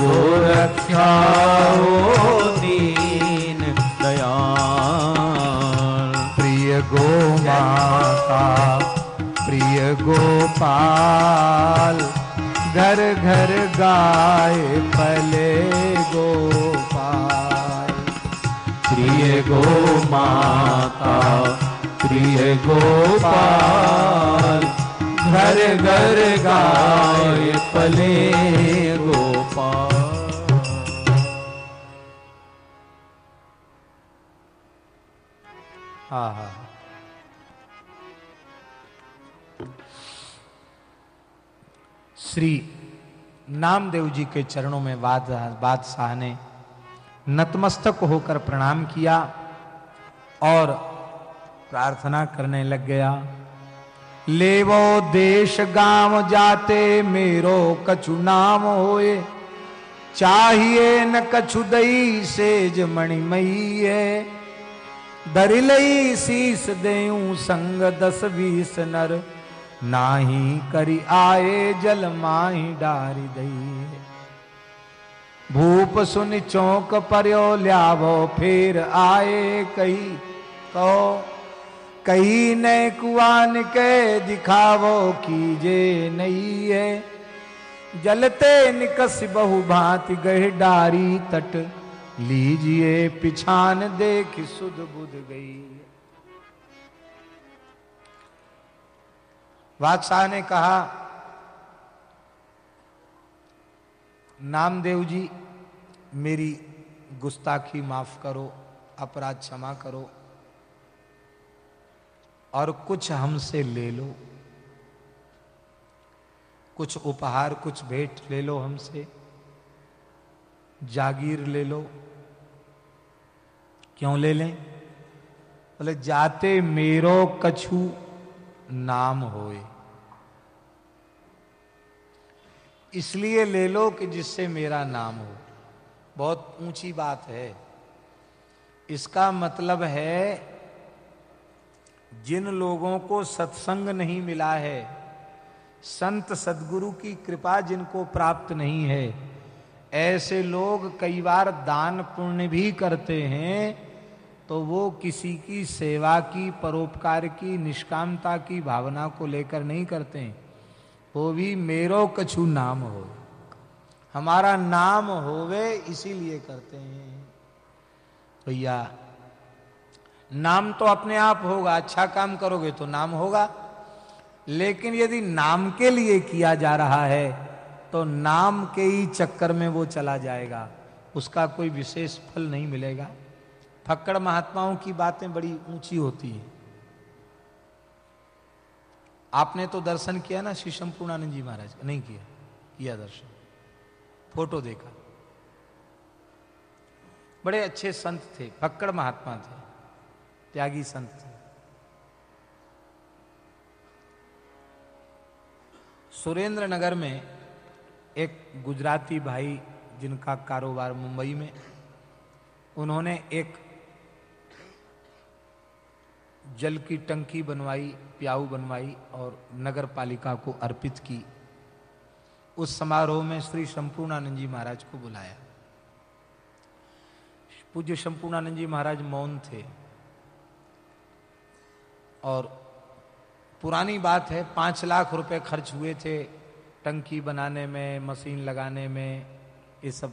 गोरक्षा हो माता, प्रिय गोपाल, घर घर गाय पले गोपाल। प्रिय गो माता प्रिय गोपाल, घर घर गाय पले गोपाल। हाँ हाँ। श्री नामदेव जी के चरणों में बाद बादशाह ने नतमस्तक होकर प्रणाम किया और प्रार्थना करने लग गया। ले वो देश गाँव जाते, मेरो कछु नाम होए। चाहिए न कछु दई सेज मणिमयी है। दरिलई शीस देऊं संग दस बीस नर। नाही करी आए जल माही डारी दई। भूप सुन चौक पर्यो ल्यावो, फिर आए कही तो कही ने कुआन के दिखावो कीजे नहीं है। जलते निकस बहु भांति गह डारी तट। लीजिए पिछान देख सुध बुध गई। बादशाह ने कहा, नामदेव जी, मेरी गुस्ताखी माफ़ करो, अपराध क्षमा करो और कुछ हमसे ले लो। कुछ उपहार, कुछ भेंट ले लो हमसे, जागीर ले लो। क्यों ले लें? बोले, जाते मेरो कछु नाम होए। इसलिए ले लो कि जिससे मेरा नाम हो। बहुत ऊँची बात है। इसका मतलब है, जिन लोगों को सत्संग नहीं मिला है, संत सदगुरु की कृपा जिनको प्राप्त नहीं है, ऐसे लोग कई बार दान पुण्य भी करते हैं तो वो किसी की सेवा की, परोपकार की, निष्कामता की भावना को लेकर नहीं करते। हैं वो भी मेरो कछु नाम हो। हमारा नाम होवे इसीलिए करते हैं। भैया, नाम तो अपने आप होगा अच्छा काम करोगे तो नाम होगा। लेकिन यदि नाम के लिए किया जा रहा है तो नाम के ही चक्कर में वो चला जाएगा। उसका कोई विशेष फल नहीं मिलेगा। फक्कड़ महात्माओं की बातें बड़ी ऊँची होती है। आपने तो दर्शन किया ना श्री शंपूर्णानंद जी महाराज का? नहीं किया। किया दर्शन। फ़ोटो देखा। बड़े अच्छे संत थे फक्कड़ महात्मा थे, त्यागी संत थे। सुरेंद्र नगर में एक गुजराती भाई जिनका कारोबार मुंबई में, उन्होंने एक जल की टंकी बनवाई प्याऊ बनवाई और नगर पालिका को अर्पित की। उस समारोह में श्री संपूर्णानंद जी महाराज को बुलाया। पूज्य संपूर्णानंद जी महाराज मौन थे। और पुरानी बात है, पाँच लाख रुपए खर्च हुए थे टंकी बनाने में, मशीन लगाने में, ये सब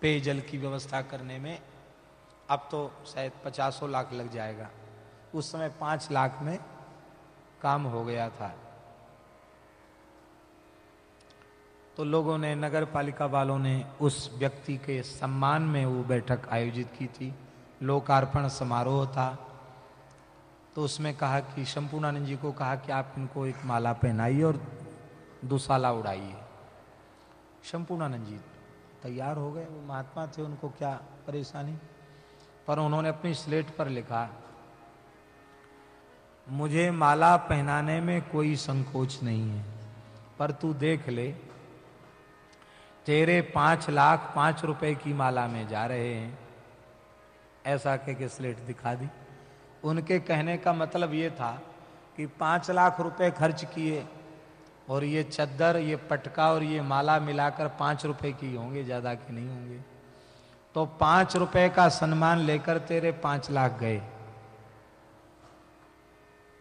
पेयजल की व्यवस्था करने में। अब तो शायद पचासों लाख लग जाएगा। उस समय पाँच लाख में काम हो गया था। तो लोगों ने नगर पालिका वालों ने उस व्यक्ति के सम्मान में वो बैठक आयोजित की थी। लोकार्पण समारोह था। तो उसमें कहा कि, शंपूर्णानंद जी को कहा कि, आप इनको एक माला पहनाइए और दुसाला उड़ाइए। शंपूर्णानंद जी तैयार हो गए। वो महात्मा थे, उनको क्या परेशानी? पर उन्होंने अपनी स्लेट पर लिखा मुझे माला पहनाने में कोई संकोच नहीं है, पर तू देख ले, तेरे पाँच लाख पाँच रुपए की माला में जा रहे हैं। ऐसा कह के स्लेट दिखा दी? उनके कहने का मतलब ये था कि पाँच लाख रुपए खर्च किए और ये चद्दर, ये पटका और ये माला मिलाकर पाँच रुपए की होंगे, ज़्यादा की नहीं होंगे। तो पाँच रुपए का सम्मान लेकर तेरे पाँच लाख गए।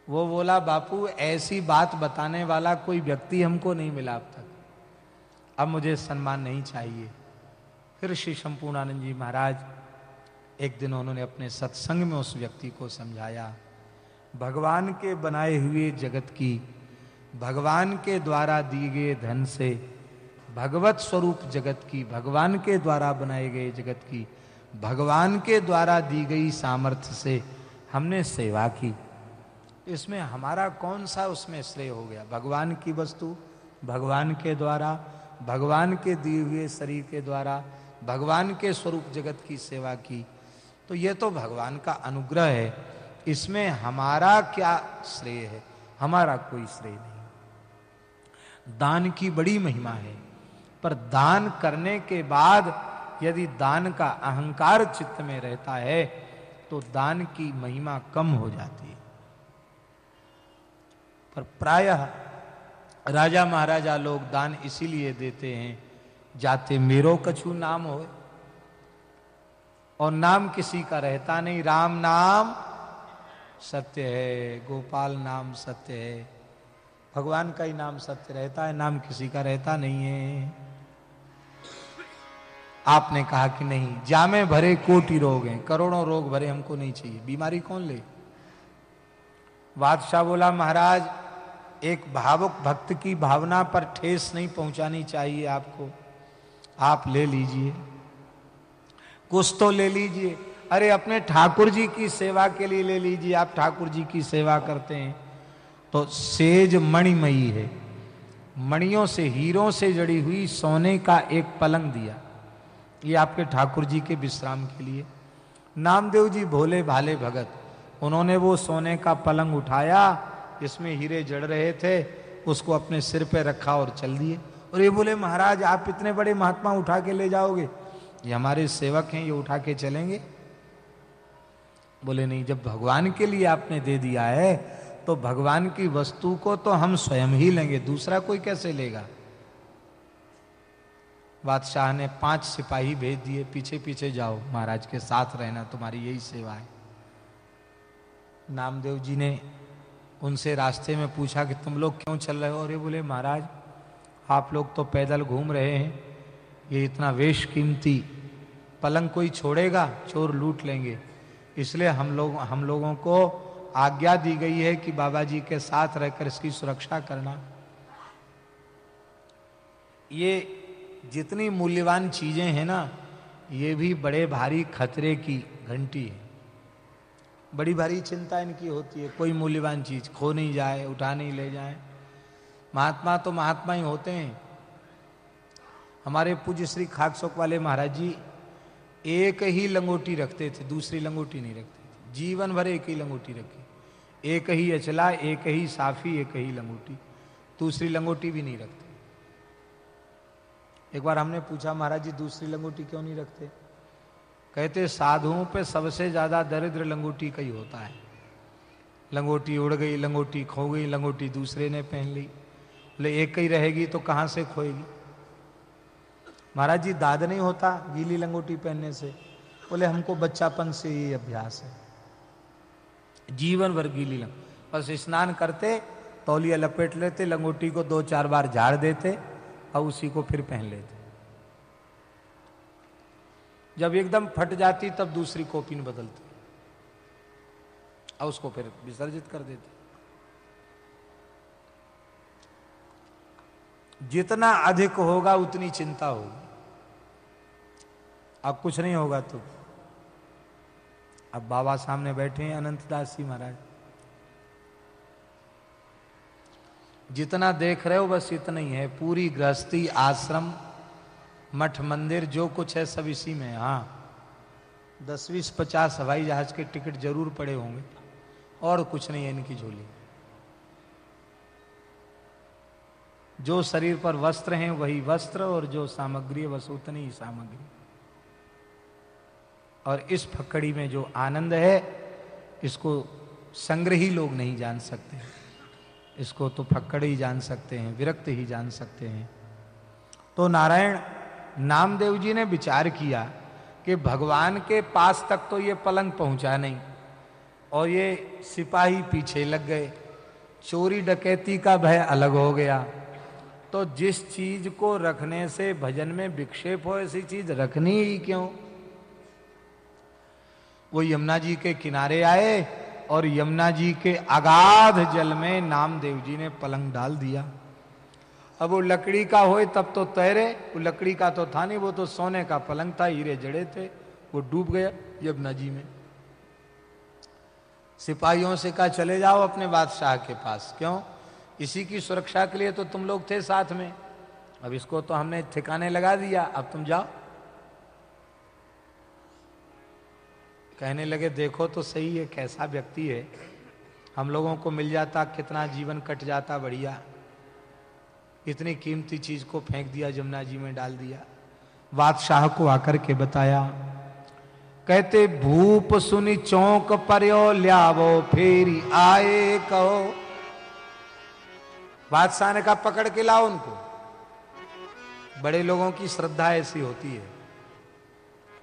वो बोला, बापू, ऐसी बात बताने वाला कोई व्यक्ति हमको नहीं मिला अब तक। अब मुझे सम्मान नहीं चाहिए। फिर श्री संपूर्णानंद जी महाराज, एक दिन उन्होंने अपने सत्संग में उस व्यक्ति को समझाया, भगवान के बनाए हुए जगत की, भगवान के द्वारा दिए गए धन से, भगवत स्वरूप जगत की, भगवान के द्वारा बनाए गए जगत की, भगवान के द्वारा दी गई सामर्थ्य से हमने सेवा की। इसमें हमारा कौन सा उसमें श्रेय हो गया? भगवान की वस्तु, भगवान के द्वारा, भगवान के दिए हुए शरीर के द्वारा, भगवान के स्वरूप जगत की सेवा की। तो ये तो भगवान का अनुग्रह है। इसमें हमारा क्या श्रेय है? हमारा कोई श्रेय नहीं। दान की बड़ी महिमा है। पर दान करने के बाद यदि दान का अहंकार चित्त में रहता है तो दान की महिमा कम हो जाती है। पर प्रायः राजा महाराजा लोग दान इसीलिए देते हैं, जाते मेरो कछु नाम हो और नाम किसी का रहता नहीं। राम नाम सत्य है, गोपाल नाम सत्य है, भगवान का ही नाम सत्य रहता है, नाम किसी का रहता नहीं है। आपने कहा कि नहीं, जामे भरे कोटि रोग हैं, करोड़ों रोग भरे हमको नहीं चाहिए। बीमारी कौन ले? बादशाह बोला, महाराज एक भावुक भक्त की भावना पर ठेस नहीं पहुंचानी चाहिए आपको। आप ले लीजिए। कुछ तो ले लीजिए। अरे, अपने ठाकुर जी की सेवा के लिए ले लीजिए। आप ठाकुर जी की सेवा करते हैं। तो सेज मणिमयी है। मणियों से, हीरों से जड़ी हुई सोने का एक पलंग दिया। ये आपके ठाकुर जी के विश्राम के लिए। नामदेव जी भोले भाले भगत, उन्होंने वो सोने का पलंग उठाया। जिसमें हीरे जड़ रहे थे, उसको अपने सिर पे रखा और चल दिए। और ये बोले, महाराज, आप इतने बड़े महात्मा उठा के ले जाओगे? ये हमारे सेवक हैं, ये उठा के चलेंगे? बोले, नहीं, जब भगवान के लिए आपने दे दिया है तो भगवान की वस्तु को तो हम स्वयं ही लेंगे, दूसरा कोई कैसे लेगा? बादशाह ने पाँच सिपाही भेज दिए पीछे पीछे जाओ, महाराज के साथ रहना, तुम्हारी यही सेवा है। नामदेव जी ने उनसे रास्ते में पूछा कि तुम लोग क्यों चल रहे हो? अरे बोले, महाराज, आप लोग तो पैदल घूम रहे हैं। ये इतना वेश कीमती पलंग कोई छोड़ेगा? चोर लूट लेंगे। इसलिए हम लोग, हम लोगों को आज्ञा दी गई है कि बाबा जी के साथ रहकर इसकी सुरक्षा करना। ये जितनी मूल्यवान चीज़ें हैं ना, ये भी बड़े भारी खतरे की घंटी है। बड़ी भारी चिंता इनकी होती है। कोई मूल्यवान चीज़ खो नहीं जाए, उठा नहीं ले जाए। महात्मा तो महात्मा ही होते हैं। हमारे पूज्य श्री खाकसोक वाले महाराज जी एक ही लंगोटी रखते थे, दूसरी लंगोटी नहीं रखते थे। जीवन भर एक ही लंगोटी रखी। एक ही अचला, एक ही साफी, एक ही लंगोटी। दूसरी लंगोटी भी नहीं रखते। एक बार हमने पूछा, महाराज जी, दूसरी लंगोटी क्यों नहीं रखते? कहते साधुओं पे सबसे ज़्यादा दरिद्र लंगोटी का ही होता है। लंगोटी उड़ गई, लंगोटी खो गई, लंगोटी दूसरे ने पहन ली। बोले, एक ही रहेगी तो कहाँ से खोएगी? महाराज जी, दाद नहीं होता गीली लंगोटी पहनने से। बोले, हमको बच्चापन से ही अभ्यास है। जीवन भर गीली लंग, बस स्नान करते, तौलिया लपेट लेते, लंगोटी को दो चार बार झाड़ देते, और उसी को फिर पहन लेते। जब एकदम फट जाती, तब दूसरी कॉपिन बदलती। और उसको फिर विसर्जित कर देते। जितना अधिक होगा, उतनी चिंता होगी। अब कुछ नहीं होगा तो। अब बाबा सामने बैठे हैं अनंतदास जी महाराज। जितना देख रहे हो, बस इतना ही है। पूरी गृहस्थी, आश्रम मठ मंदिर जो कुछ है सब इसी में हाँ दस बीस पचास हवाई जहाज़ के टिकट ज़रूर पड़े होंगे। और कुछ नहीं है इनकी झोली। जो शरीर पर वस्त्र हैं, वही वस्त्र और जो सामग्री है, बस उतनी ही सामग्री। और इस फकड़ी में जो आनंद है, इसको संग्रही लोग नहीं जान सकते। इसको तो फक्कड़ ही जान सकते हैं, विरक्त ही जान सकते हैं। तो नारायण नामदेव जी ने विचार किया कि भगवान के पास तक तो ये पलंग पहुँचा नहीं और ये सिपाही पीछे लग गए। चोरी डकैती का भय अलग हो गया। तो जिस चीज़ को रखने से भजन में विक्षेप हो, ऐसी चीज़ रखनी ही क्यों? वो यमुना जी के किनारे आए और यमुना जी के अगाध जल में नामदेव जी ने पलंग डाल दिया। अब वो लकड़ी का हो तब तो तैरे। वो लकड़ी का तो था नहीं वो तो सोने का पलंग था हीरे जड़े थे। वो डूब गया, जब जी में। सिपाहियों से कहा, चले जाओ अपने बादशाह के पास। क्यों? इसी की सुरक्षा के लिए तो तुम लोग थे साथ में। अब इसको तो हमने ठिकाने लगा दिया। अब तुम जाओ। कहने लगे, देखो तो सही है, कैसा व्यक्ति है। हम लोगों को मिल जाता, कितना जीवन कट जाता, बढ़िया। इतनी कीमती चीज़ को फेंक दिया, जमुना जी में डाल दिया। बादशाह को आकर के बताया, कहते, भूप सुनी चौक परयो, लियावो फेरी आए कहो। बादशाह ने कहा, पकड़ के लाओ उनको। बड़े लोगों की श्रद्धा ऐसी होती है।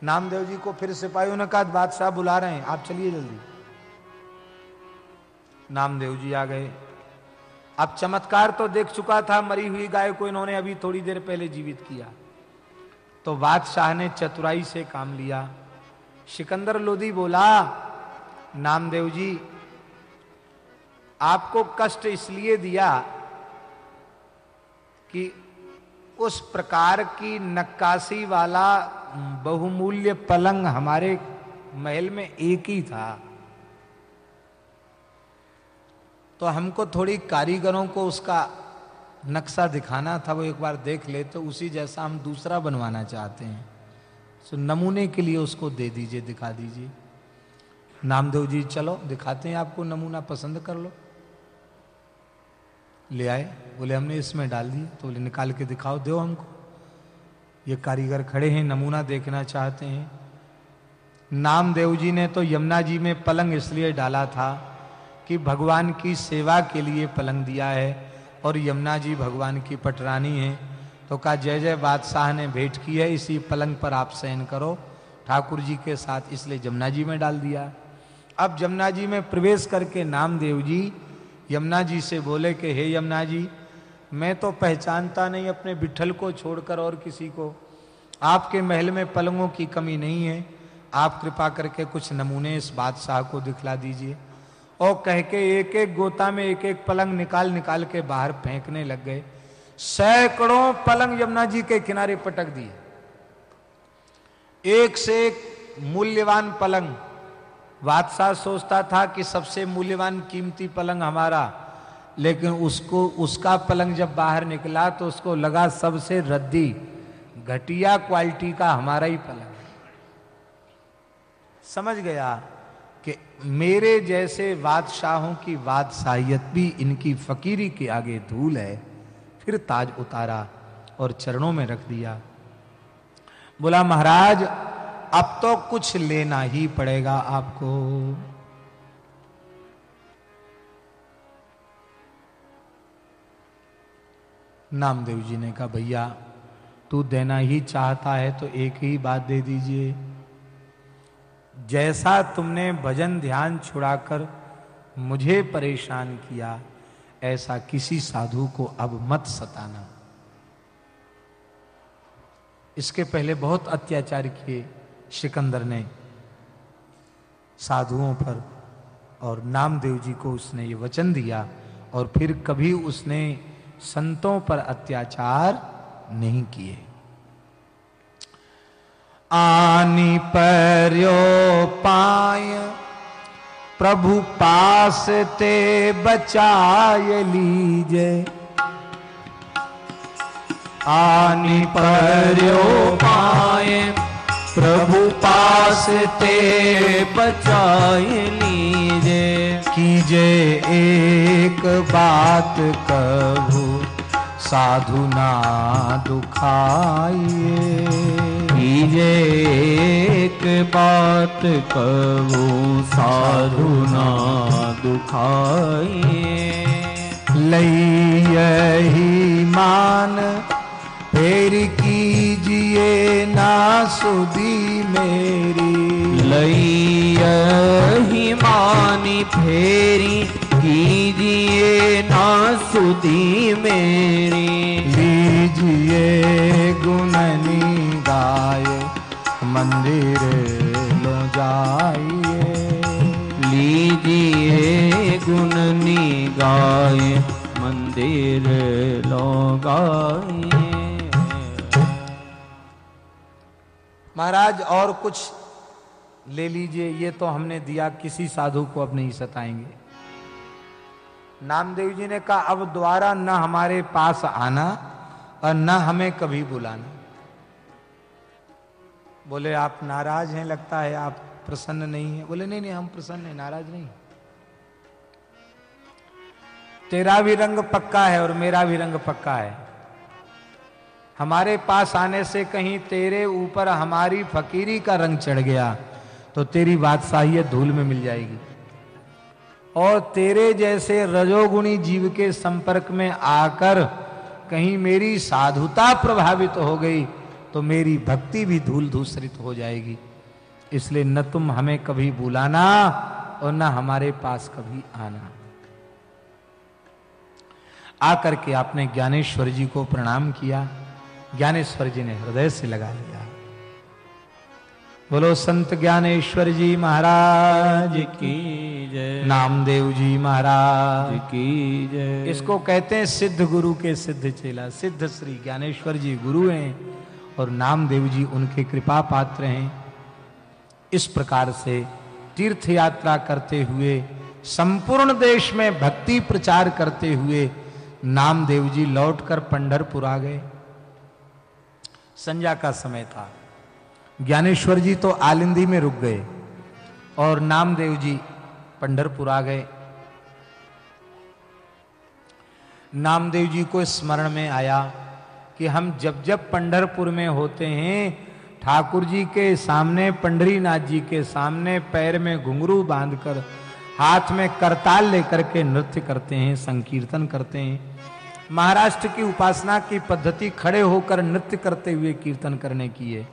नामदेव जी को फिर सिपाहियों ने कहा, बादशाह बुला रहे हैं, आप चलिए जल्दी। नामदेव जी आ गए। अब चमत्कार तो देख चुका था, मरी हुई गाय को इन्होंने अभी थोड़ी देर पहले जीवित किया। तो बादशाह ने चतुराई से काम लिया। सिकंदर लोधी बोला, नामदेव जी, आपको कष्ट इसलिए दिया कि उस प्रकार की नक्काशी वाला बहुमूल्य पलंग हमारे महल में एक ही था। तो हमको थोड़ी कारीगरों को उसका नक्शा दिखाना था, वो एक बार देख ले तो उसी जैसा हम दूसरा बनवाना चाहते हैं। सो नमूने के लिए उसको दे दीजिए, दिखा दीजिए। नामदेव जी, चलो, दिखाते हैं आपको नमूना, पसंद कर लो। ले आए, बोले, हमने इसमें डाल दी तो बोले, निकाल के दिखाओ, दो हमको। ये कारीगर खड़े हैं, नमूना देखना चाहते हैं। नामदेव जी ने तो यमुना जी में पलंग इसलिए डाला था कि भगवान की सेवा के लिए पलंग दिया है और यमुना जी भगवान की पटरानी है। तो कहा, जय जय बादशाह ने भेंट की है, इसी पलंग पर आप सहन करो। ठाकुर जी के साथ इसलिए जमुना जी में डाल दिया। अब जमुना जी में प्रवेश करके नामदेव जी, यमुना जी से बोले कि, हे यमुना जी, मैं तो पहचानता नहीं अपने बिठल को छोड़कर और किसी को। आपके महल में पलंगों की कमी नहीं है। आप कृपा करके कुछ नमूने इस बादशाह को दिखला दीजिए। और कह के एक एक गोता में एक एक पलंग निकाल निकाल के बाहर फेंकने लग गए। सैकड़ों पलंग यमुना जी के किनारे पटक दिए। एक से एक मूल्यवान पलंग। बादशाह सोचता था कि सबसे मूल्यवान कीमती पलंग हमारा, लेकिन उसको, उसका पलंग जब बाहर निकला तो उसको लगा सबसे रद्दी, घटिया क्वालिटी का हमारा ही पलंग। समझ गया? कि मेरे जैसे बादशाहों की बादशाहियत भी इनकी फकीरी के आगे धूल है, फिर ताज उतारा और चरणों में रख दिया। बोला, महाराज, अब तो कुछ लेना ही पड़ेगा आपको। नामदेव जी ने कहा, भैया, तू देना ही चाहता है तो एक ही बात दे दीजिए। जैसा तुमने भजन ध्यान छुड़ाकर मुझे परेशान किया, ऐसा किसी साधु को अब मत सताना। इसके पहले बहुत अत्याचार किए सिकंदर ने, साधुओं पर, और नामदेव जी को उसने ये वचन दिया, और फिर कभी उसने संतों पर अत्याचार नहीं किए। आनी पर्यो पाय, प्रभु पास ते बचाय लीजे। आनी पर्यो पाए प्रभु पास ते बचाए लीजे। कीजे एक बात कभू साधु ना दुखाइए। कीजे एक बात कहू, साधु ना दुखाइए। लई यही मान, फेर कीजिए ना सुधी मेरी। लई ही मानी, फेरी कीजिए ना सुधी मेरी। लीजिए गुणनी मंदिर लो जाइए। लीजिए गुण निगाय मंदिर लोगाइए महाराज, और कुछ ले लीजिए, ये तो हमने दिया, किसी साधु को अब नहीं सताएँगे। नामदेव जी ने कहा, अब द्वारा न हमारे पास आना और न हमें कभी बुलाना। बोले, आप नाराज़ हैं, लगता है आप प्रसन्न नहीं है। बोले, नहीं नहीं, हम प्रसन्न हैं, नाराज़ नहीं तेरा भी रंग पक्का है और मेरा भी रंग पक्का है। हमारे पास आने से कहीं तेरे ऊपर हमारी फकीरी का रंग चढ़ गया तो तेरी बादशाहियत धूल में मिल जाएगी। और तेरे जैसे रजोगुणी जीव के संपर्क में आकर कहीं मेरी साधुता प्रभावित हो गई तो मेरी भक्ति भी धूल धूसरित हो जाएगी। इसलिए न तुम हमें कभी बुलाना और न हमारे पास कभी आना। आकर के आपने ज्ञानेश्वर जी को प्रणाम किया। ज्ञानेश्वर जी ने हृदय से लगा लिया। बोलो संत ज्ञानेश्वर जी महाराज की जय। नामदेव जी महाराज। की जय। इसको कहते हैं सिद्ध गुरु के सिद्ध चेला। सिद्ध श्री ज्ञानेश्वर जी गुरु हैं। और नामदेव जी उनके कृपा पात्र हैं। इस प्रकार से तीर्थ यात्रा करते हुए, संपूर्ण देश में भक्ति प्रचार करते हुए नामदेव जी लौटकर पंढरपुर आ गए। संध्या का समय था। ज्ञानेश्वर जी तो आलिंदी में रुक गए और नामदेव जी पंढरपुर आ गए। नामदेव जी को स्मरण में आया कि हम जब जब पंडरपुर में होते हैं, ठाकुर जी के सामने पंडरीनाथ जी के सामने पैर में घुंघरू बांधकर, हाथ में करताल लेकर के नृत्य करते हैं, संकीर्तन करते हैं। महाराष्ट्र की उपासना की पद्धति खड़े होकर नृत्य करते हुए कीर्तन करने की है।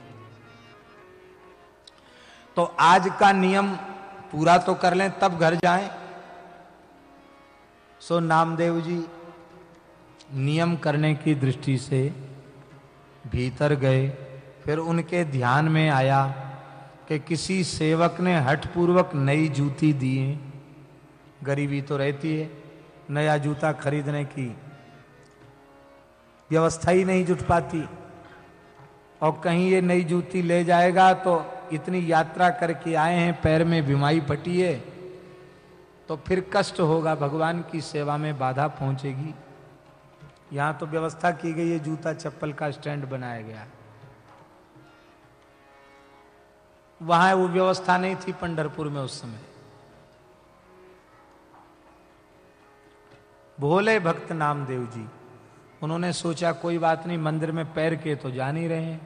तो आज का नियम पूरा तो कर लें, तब घर जाएँ। सो नामदेव जी नियम करने की दृष्टि से भीतर गए, फिर उनके ध्यान में आया कि किसी सेवक ने हठपूर्वक नई जूती दी है। गरीबी तो रहती है, नया जूता खरीदने की व्यवस्था ही नहीं जुट पाती। और कहीं ये नई जूती ले जाएगा तो इतनी यात्रा करके आए हैं, पैर में बीमारी फटी है तो फिर कष्ट होगा, भगवान की सेवा में बाधा पहुंचेगी। यहाँ तो व्यवस्था की गई है, जूता चप्पल का स्टैंड बनाया गया वहाँ वो व्यवस्था नहीं थी पंडरपुर में उस समय। भोले भक्त नामदेव जी, उन्होंने सोचा, कोई बात नहीं, मंदिर में पैर के तो जा नहीं रहे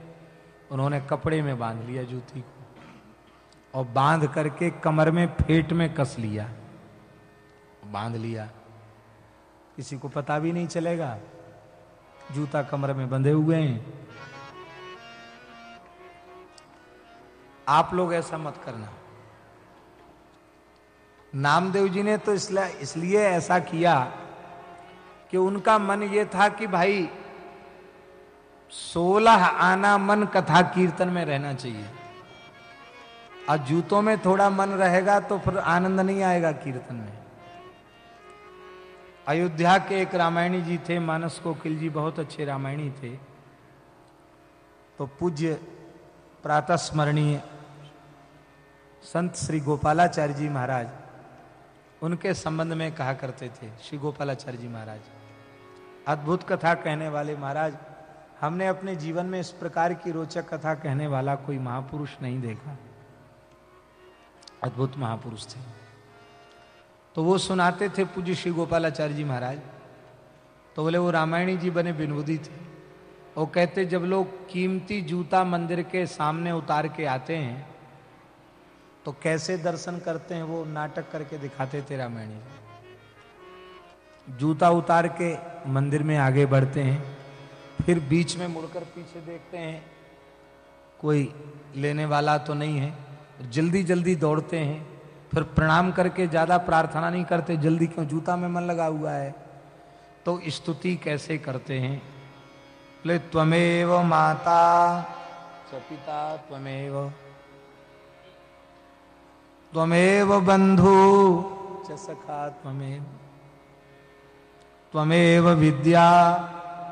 उन्होंने कपड़े में बाँध लिया जूती को और बाँध करके कमर में, फेट में कस लिया। बाँध लिया। किसी को पता भी नहीं चलेगा। जूता कमर में बंधे हुए हैं। आप लोग ऐसा मत करना। नामदेव जी ने तो इसलिए इसलिए ऐसा किया कि उनका मन ये था कि भाई, सोलह आना मन कथा कीर्तन में रहना चाहिए। और जूतों में थोड़ा मन रहेगा तो फिर आनंद नहीं आएगा कीर्तन में। अयोध्या के एक रामायणी जी थे, मानस कोकिल जी बहुत अच्छे रामायणी थे। तो पूज्य प्रातः स्मरणीय संत श्री गोपालाचार्य जी महाराज, उनके संबंध में कहा करते थे, श्री गोपालाचार्य जी महाराज, अद्भुत कथा कहने वाले महाराज, हमने अपने जीवन में इस प्रकार की रोचक कथा कहने वाला कोई महापुरुष नहीं देखा। अद्भुत महापुरुष थे। तो वो सुनाते थे पूज्य श्री गोपालाचार्य जी महाराज। तो बोले, वो रामायणी जी बने विनोदी थे। वो कहते, जब लोग कीमती जूता मंदिर के सामने उतार के आते हैं तो कैसे दर्शन करते हैं वो नाटक करके दिखाते थे रामायणी जी। जूता उतार के मंदिर में आगे बढ़ते हैं, फिर बीच में मुड़कर पीछे देखते हैं, कोई लेने वाला तो नहीं है जल्दी जल्दी दौड़ते हैं फिर प्रणाम करके ज़्यादा प्रार्थना नहीं करते, जल्दी क्यों? जूता में मन लगा हुआ है। तो स्तुति कैसे करते हैं? बोले, त्वमेव माता। च पिता त्वमेव। त्वमेव बंधु। च सखा, त्वमेव। त्वमेव विद्या।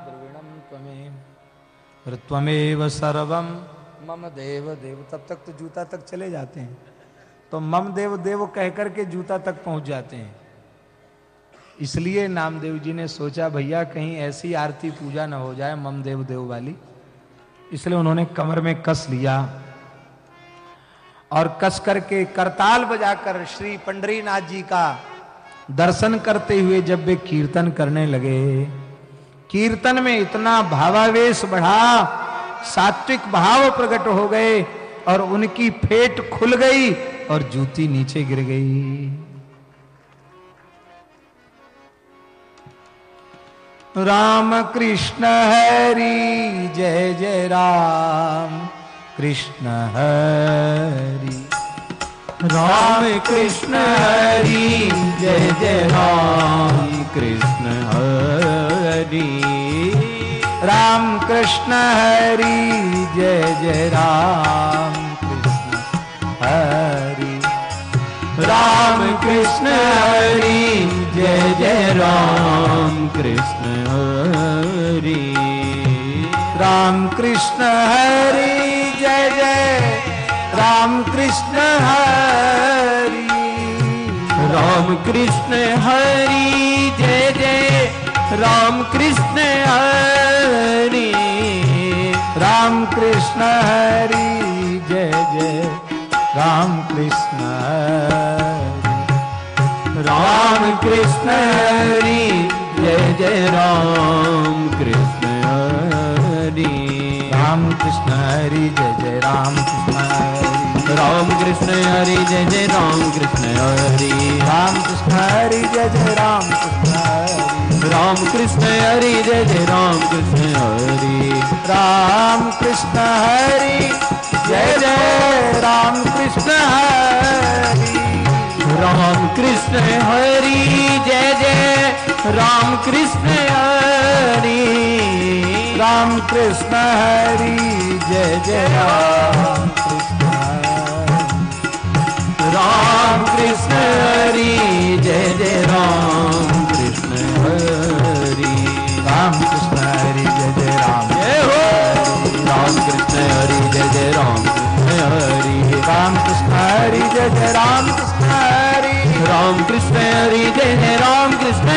द्रविणम त्वमेव। त्वमेव सर्वम मम देव देव। तब तक तो जूता तक चले जाते हैं। तो मम देव देव कह करके जूता तक पहुँच जाते हैं। इसलिए नामदेव जी ने सोचा, भैया, कहीं ऐसी आरती पूजा न हो जाए मम देव देव वाली। इसलिए उन्होंने कमर में कस लिया और कस करके करताल बजाकर श्री पंडरीनाथ जी का दर्शन करते हुए जब वे कीर्तन करने लगे, कीर्तन में इतना भावावेश बढ़ा, सात्विक भाव प्रकट हो गए और उनकी फेट खुल गई। और जूती नीचे गिर गई। राम कृष्ण हरि, जय जय राम कृष्ण हरि। राम कृष्ण हरि, जय जय राम कृष्ण हरि। राम कृष्ण हरि, जय जय राम राम कृष्ण हरि, जय जय राम कृष्ण हरि। राम कृष्ण हरि, जय जय राम कृष्ण हरि। राम कृष्ण हरि, जय जय राम कृष्ण हरि। राम कृष्ण हरि, जय जय राम कृष्ण राम कृष्ण हरि जय जय राम कृष्ण हरि राम कृष्ण हरि जय जय राम कृष्ण हरि राम कृष्ण हरि जय जय राम कृष्ण हरि राम कृष्ण हरि जय जय राम कृष्ण हरि राम कृष्ण हरि जय जय राम कृष्ण हरि राम कृष्ण हरि जय जय राम कृष्ण हरि राम कृष्ण हरि जय जय राम कृष्ण हरि राम कृष्ण हरि जय जय राम कृष्ण राम कृष्ण हरि जय जय राम कृष्ण हरि राम कृष्ण हरि जय जय राम जय हो राम कृष्ण हरि जय जय राम हरि राम कृष्ण हरि जय राम कृष्ण हरि। राम कृष्ण हरि जय राम कृष्ण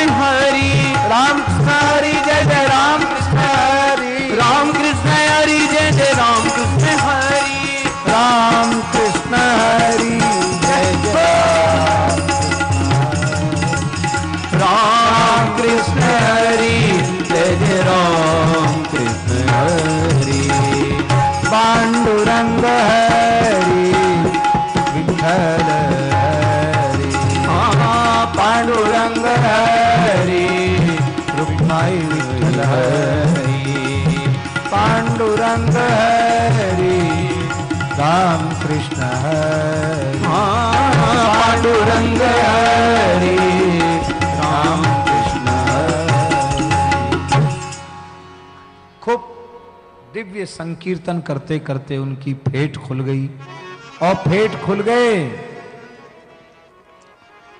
दिव्य संकीर्तन करते करते उनकी फेट खुल गई। और फेट खुल गए।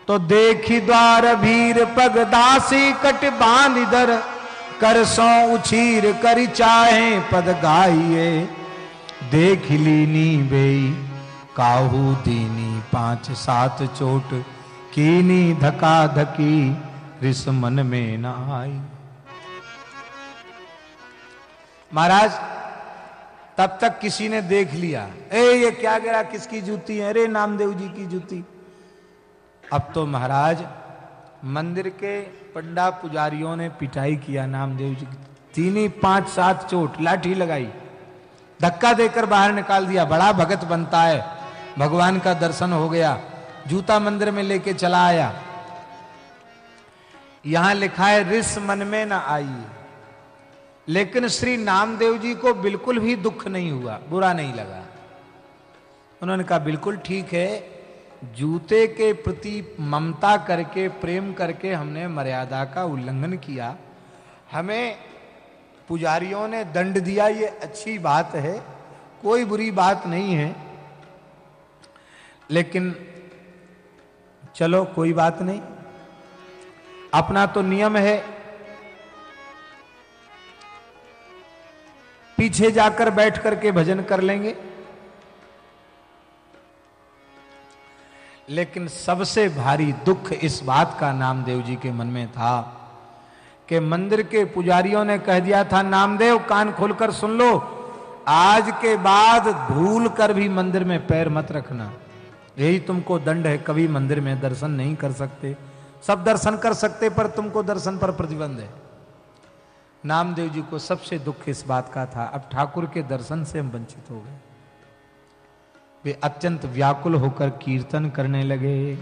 तो देखी द्वार भीर पग दासी कट बाँध इधर, कर सो उछीर करी चाहे पद गाइए। देख लीनी बेई काहू दीनी पाँच सात चोट, कीनी धका धकी रिस मन में ना आई। महाराज तब तक किसी ने देख लिया। ए, ये क्या गिरा? किसकी जूती है? अरे, नामदेव जी की जूती। अब तो महाराज, मंदिर के पंडा पुजारियों ने पिटाई किया नामदेव जी की। तीन ही पाँच, सात चोट, लाठी लगाई। धक्का देकर बाहर निकाल दिया। बड़ा भगत बनता है। भगवान का दर्शन हो गया। जूता मंदिर में लेके चला आया। यहाँ लिखा है, रिस मन में ना आइए लेकिन श्री नामदेव जी को बिल्कुल भी दुख नहीं हुआ, बुरा नहीं लगा। उन्होंने कहा, बिल्कुल ठीक है, जूते के प्रति ममता करके, प्रेम करके हमने मर्यादा का उल्लंघन किया। हमें पुजारियों ने दंड दिया, ये अच्छी बात है, कोई बुरी बात नहीं है। लेकिन चलो, कोई बात नहीं। अपना तो नियम है पीछे जाकर बैठ करके भजन कर लेंगे। लेकिन सबसे भारी दुख इस बात का नामदेव जी के मन में था कि मंदिर के पुजारियों ने कह दिया था, नामदेव, कान खोलकर सुन लो। आज के बाद भूल कर भी मंदिर में पैर मत रखना। यही तुमको दंड है, कभी मंदिर में दर्शन नहीं कर सकते। सब दर्शन कर सकते, पर तुमको दर्शन पर प्रतिबंध है। नामदेव जी को सबसे दुख इस बात का था, अब ठाकुर के दर्शन से हम वंचित हो गए। वे अत्यंत व्याकुल होकर कीर्तन करने लगे।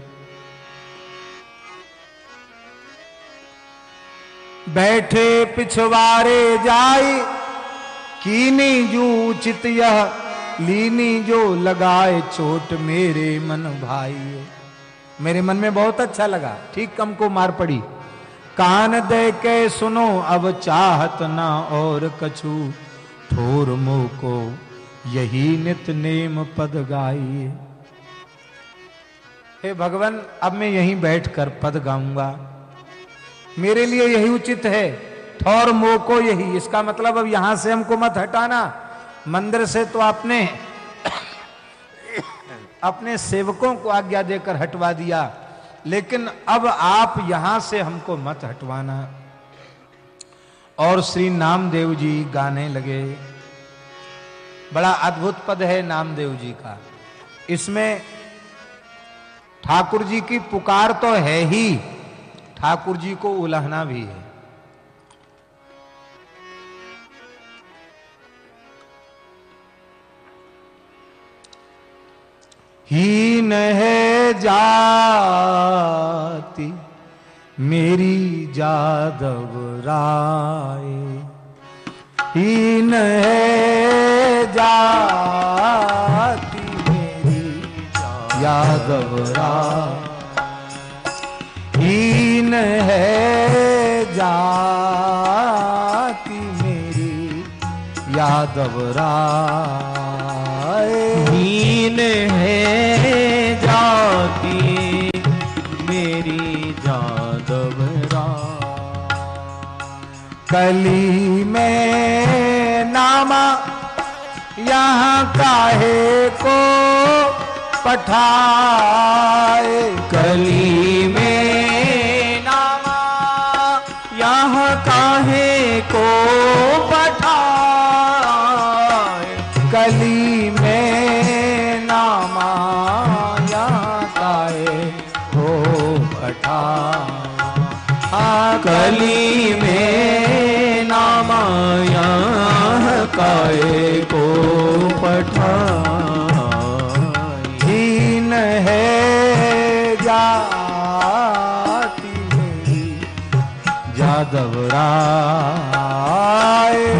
बैठे पिछवारे जाई कीनी जू चित यह, लीनी जो लगाए चोट मेरे मन भाई। मेरे मन में बहुत अच्छा लगा, ठीक कम को मार पड़ी। कान दे के सुनो, अब चाहत ना और कछु। ठोर मुँह को यही नित नेम पद गाइए। हे भगवान, अब मैं यहीं बैठकर पद गाऊँगा। मेरे लिए यही उचित है। ठौर मोह को यही, इसका मतलब अब यहाँ से हमको मत हटाना। मंदिर से तो आपने, अपने सेवकों को आज्ञा देकर हटवा दिया। लेकिन अब आप यहाँ से हमको मत हटवाना। और श्री नामदेव जी गाने लगे। बड़ा अद्भुत पद है नामदेव जी का। इसमें ठाकुर जी की पुकार तो है ही। ठाकुर जी को उलहना भी है। हीन है जाति, मेरी जादव राय। हीन है जाति, मेरी यादव राय। हीन है जाति, मेरी यादव राय। हीन है जाती मेरी जादव कली में नामा यहाँ काहे को पठाए? कली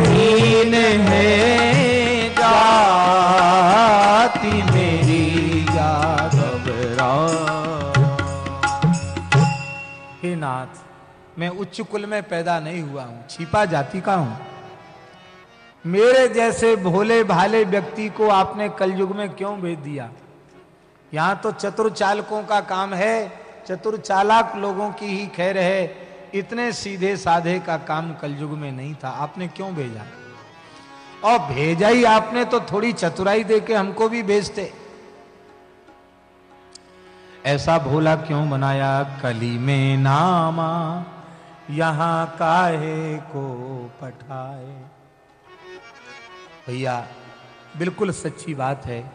हीन है जाति मेरी जादव हे नाथ, मैं उच्च कुल में पैदा नहीं हुआ हूँ, छिपा जाति का हूँ। मेरे जैसे भोले भाले व्यक्ति को आपने कलयुग में क्यों भेज दिया? यहाँ तो चतुर चालकों का काम है, चतुर चालाक लोगों की ही खैर है। इतने सीधे साधे का काम कलयुग में नहीं था। आपने क्यों भेजा? और भेजा ही आपने तो थोड़ी चतुराई दे के हमको भी भेजते। ऐसा भोला क्यों बनाया कली में नामा, यहाँ काहे को पठाए? भैया, बिल्कुल सच्ची बात है।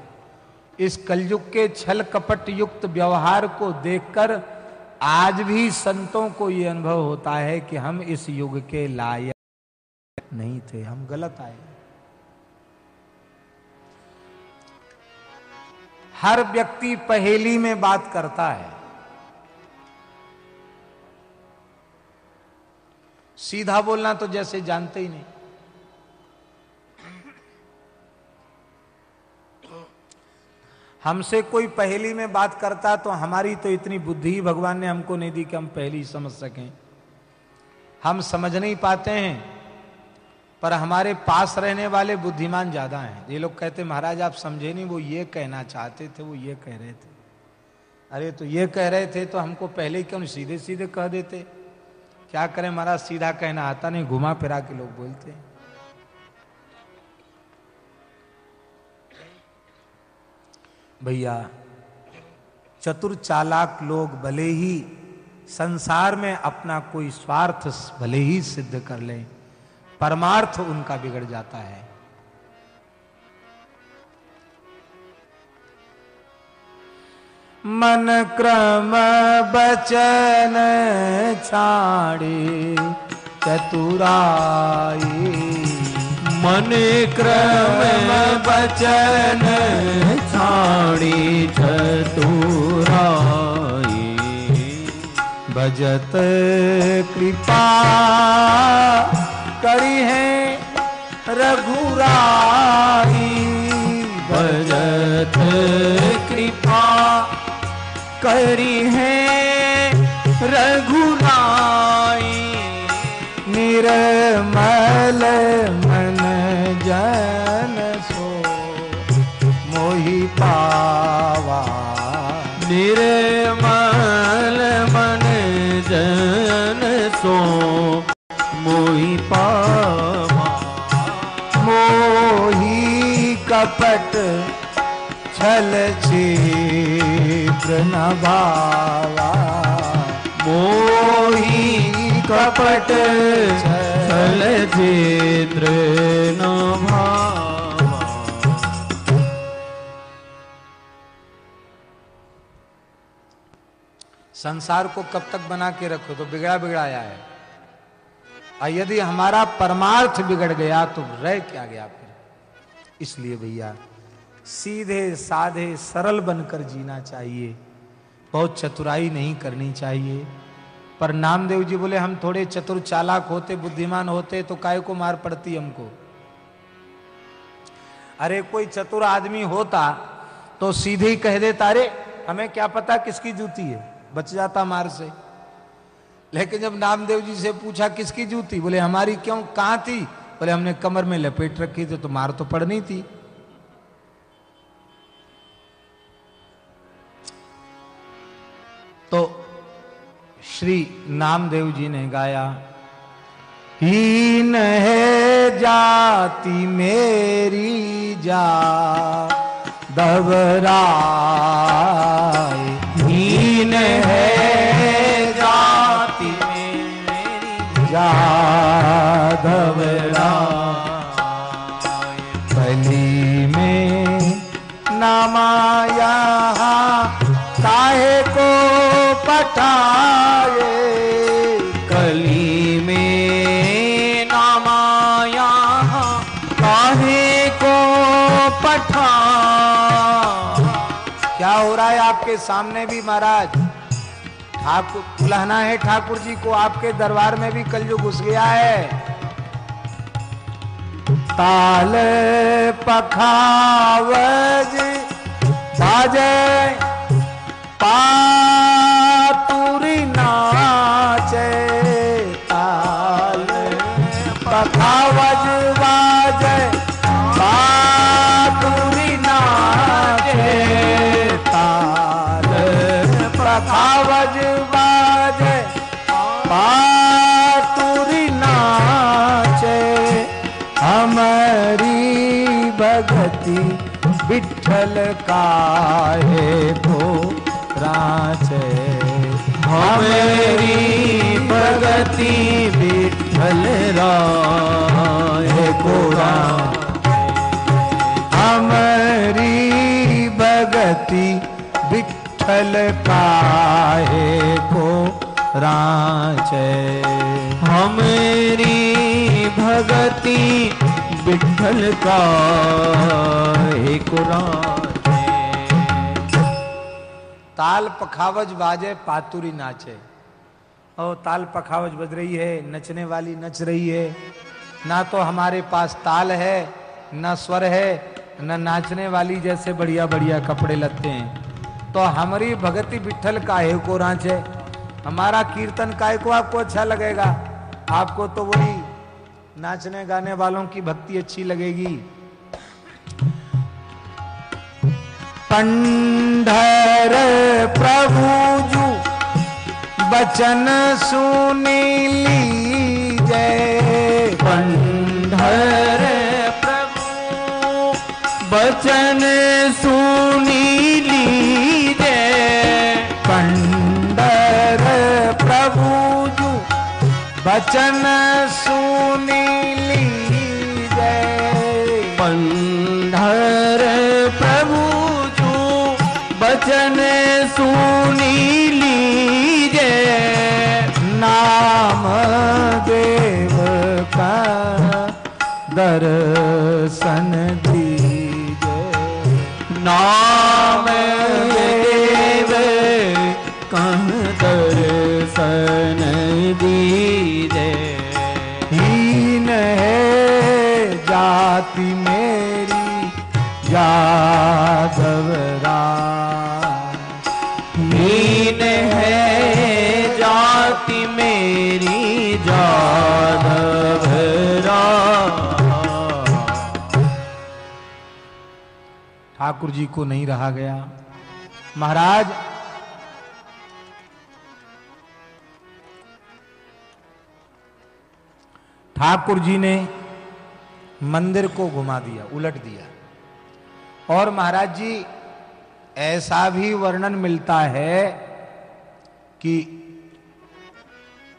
इस कलयुग के छल कपट युक्त व्यवहार को देखकर आज भी संतों को यह अनुभव होता है कि हम इस युग के लायक नहीं थे, हम गलत आए हर व्यक्ति पहेली में बात करता है। सीधा बोलना तो जैसे जानते ही नहीं। हमसे कोई पहेली में बात करता तो हमारी तो इतनी बुद्धि भगवान ने हमको नहीं दी कि हम पहली समझ सकें। हम समझ नहीं पाते हैं, पर हमारे पास रहने वाले बुद्धिमान ज़्यादा हैं। ये लोग कहते, महाराज, आप समझे नहीं, वो ये कहना चाहते थे, वो ये कह रहे थे। अरे तो ये कह रहे थे तो हमको पहले क्यों सीधे सीधे कह देते? क्या करें, महाराज, सीधा कहना आता नहीं घुमा फिरा के लोग बोलते हैं। भैया, चतुर चालाक लोग भले ही संसार में अपना कोई स्वार्थ भले ही सिद्ध कर लें, परमार्थ उनका बिगड़ जाता है। मन क्रम बचन छाड़े, चतुराई मन क्रम बचन छाड़ी चतुराई। भजत कृपा करी है रघुराई। भजत कृपा करी है रघुराई। निर्मल जन सो मोहि पावा। निर्मल मन जन सो मोहि पावा। मोही कपट छल छिद्र न भावा मोही कपट छल चित्र संसार को कब तक बना के रखो तो बिगड़ा बिगड़ा आया है। और यदि हमारा परमार्थ बिगड़ गया तो रह क्या गया फिर? इसलिए भैया, सीधे साधे सरल बनकर जीना चाहिए। बहुत चतुराई नहीं करनी चाहिए। पर नामदेव जी बोले, हम थोड़े चतुर चालाक होते, बुद्धिमान होते तो काय को मार पड़ती हमको? अरे, कोई चतुर आदमी होता तो सीधे ही कह देता, अरे, हमें क्या पता किसकी जूती है? बच जाता मार से। लेकिन जब नामदेव जी से पूछा, किसकी जूती? बोले, हमारी क्यों, कहाँ थी? बोले, हमने कमर में लपेट रखी थी तो मार तो पड़नी थी। तो श्री नामदेव जी ने गाया हीन है जाति मेरी जा दबराए सामने भी महाराज। आपको बुलाना है ठाकुर जी को, आपके दरबार में भी कल जो घुस गया है। ताल पखावज बाजे पातुरी काहे को राचे? हमेरी प्रगति विठल राय को हमारी भगति विठल काहे को राचे? हमेरी भगति विठल का एक ताल पखावज बाजे पातुरी नाचे। और ताल पखावज बज रही है, नचने वाली नच रही है। ना तो हमारे पास ताल है, ना स्वर है, न नाचने वाली जैसे बढ़िया बढ़िया कपड़े लगते हैं। तो हमारी भगति विठल काहे को रांचे? हमारा कीर्तन काय को आपको अच्छा लगेगा? आपको तो वही नाचने गाने वालों की भक्ति अच्छी लगेगी। पंडर प्रभु जू, बचन सुनी लीजय पंडर प्रभु, बचन सुनी लीजे। पंडर प्रभु जू, बचन सुनी दर्शन दीजे। नाम देव कह दर्शन दीजे। हीन है जाति ठाकुर जी को नहीं रहा गया। महाराज, ठाकुर जी ने मंदिर को घुमा दिया, उलट दिया। और महाराज जी, ऐसा भी वर्णन मिलता है कि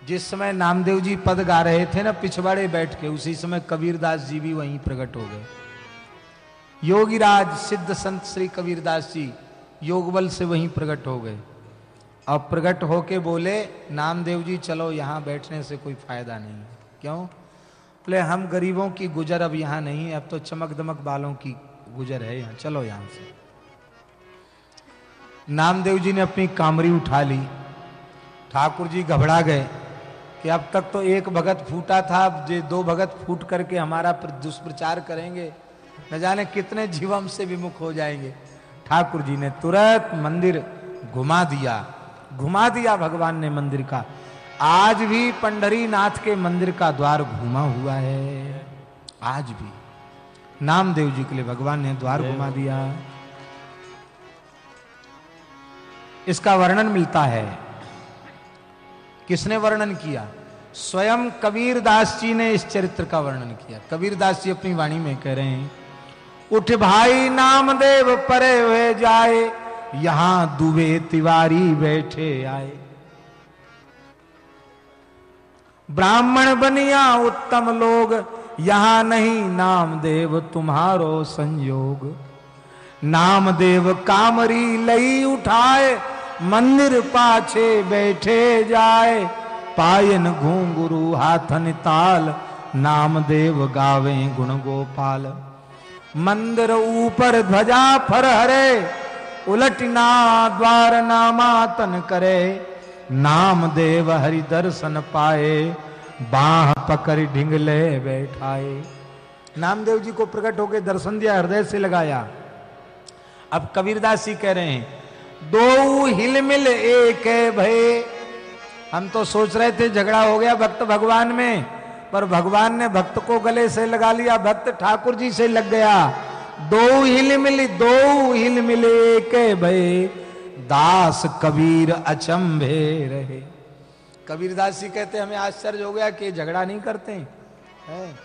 जिस समय नामदेव जी पद गा रहे थे ना, पिछवाड़े बैठ के, उसी समय कबीरदास जी भी वहीं प्रकट हो गए। योगीराज सिद्ध संत श्री कबीरदास जी योग बल से वहीं प्रकट हो गए। अब प्रकट होके बोले, नामदेव जी, चलो यहाँ बैठने से कोई फ़ायदा नहीं। क्यों? बोले, हम गरीबों की गुजर अब यहाँ नहीं है, अब तो चमक दमक बालों की गुजर है यहाँ। चलो यहाँ से। नामदेव जी ने अपनी कामरी उठा ली। ठाकुर जी घबरा गए कि अब तक तो एक भगत फूटा था, अब दो भगत फूट करके हमारा दुष्प्रचार करेंगे न जाने कितने जीवम से विमुख हो जाएँगे। ठाकुर जी ने तुरंत मंदिर घुमा दिया। घुमा दिया भगवान ने मंदिर का। आज भी पंडरी नाथ के मंदिर का द्वार घुमा हुआ है। आज भी। नामदेव जी के लिए भगवान ने द्वार घुमा दिया। इसका वर्णन मिलता है। किसने वर्णन किया? स्वयं कबीर दास जी ने इस चरित्र का वर्णन किया। कबीर दास जी अपनी वाणी में कह रहे हैं उठ भाई नामदेव परे हुए जाए, यहाँ दुबे तिवारी बैठे आए। ब्राह्मण बनिया उत्तम लोग, यहाँ नहीं नामदेव तुम्हारो संयोग। नामदेव कामरी लई उठाए, मंदिर पाछे बैठे जाए। पायन घूंगुरु हाथन ताल, नामदेव गावे गुण गोपाल। मंदिर ऊपर ध्वजा फर हरे, उलटना द्वार नामातन करे। नाम देव हरि दर्शन पाए, बाह पकड़ ढिंगले बैठाए। नामदेव जी को प्रकट होकर दर्शन दिया, हृदय से लगाया। अब कबीरदास जी कह रहे हैं, दो हिल मिल एक है भय हम तो सोच रहे थे, झगड़ा हो गया भक्त भगवान में। पर भगवान ने भक्त को गले से लगा लिया, भक्त ठाकुर जी से लग गया। दो हिल मिल, दो हिल मिले एक भय दास कबीर अचंभे रहे। कबीर दास जी कहते हमें आश्चर्य हो गया कि झगड़ा नहीं करते हैं।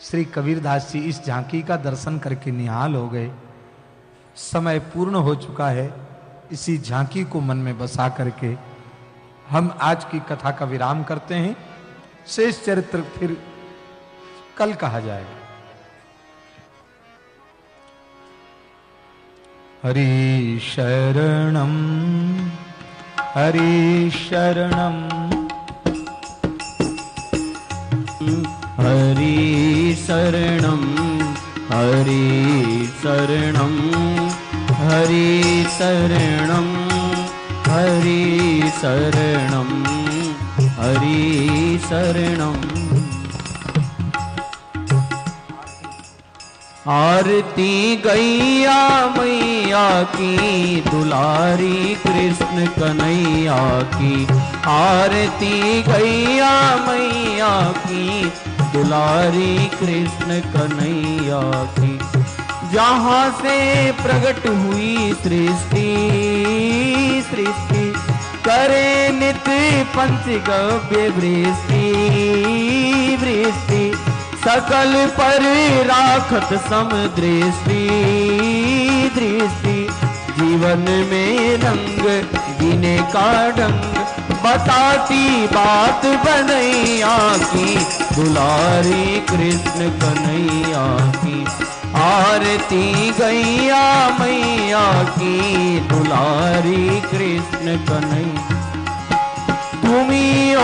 श्री कबीर दास जी इस झांकी का दर्शन करके निहाल हो गए। समय पूर्ण हो चुका है, इसी झांकी को मन में बसा करके हम आज की कथा का विराम करते हैं। शेष चरित्र फिर कल कहा जाएगा। हरि शरणम हरि शरणम हरि शरणं हरि शरणं। हरि शरणं हरि शरणं। हरि शरणम् आरती गैया मैया की, दुलारी कृष्ण कन्हैया की। आरती गैया मैया की, दुलारी कृष्ण कन्हैया की। जहाँ से प्रकट हुई सृष्टि सृष्टि करे नित्य पंचगव्य वृष्टि वृष्टि। सकल पर राखत सम दृष्टि दृष्टि। जीवन में रंग जीने का ढंग बताती बात बनैया की। दुलारी कृष्ण कन्हैया आरती गैया मैया की दुलारी कृष्ण कन्हैया। तुम्ही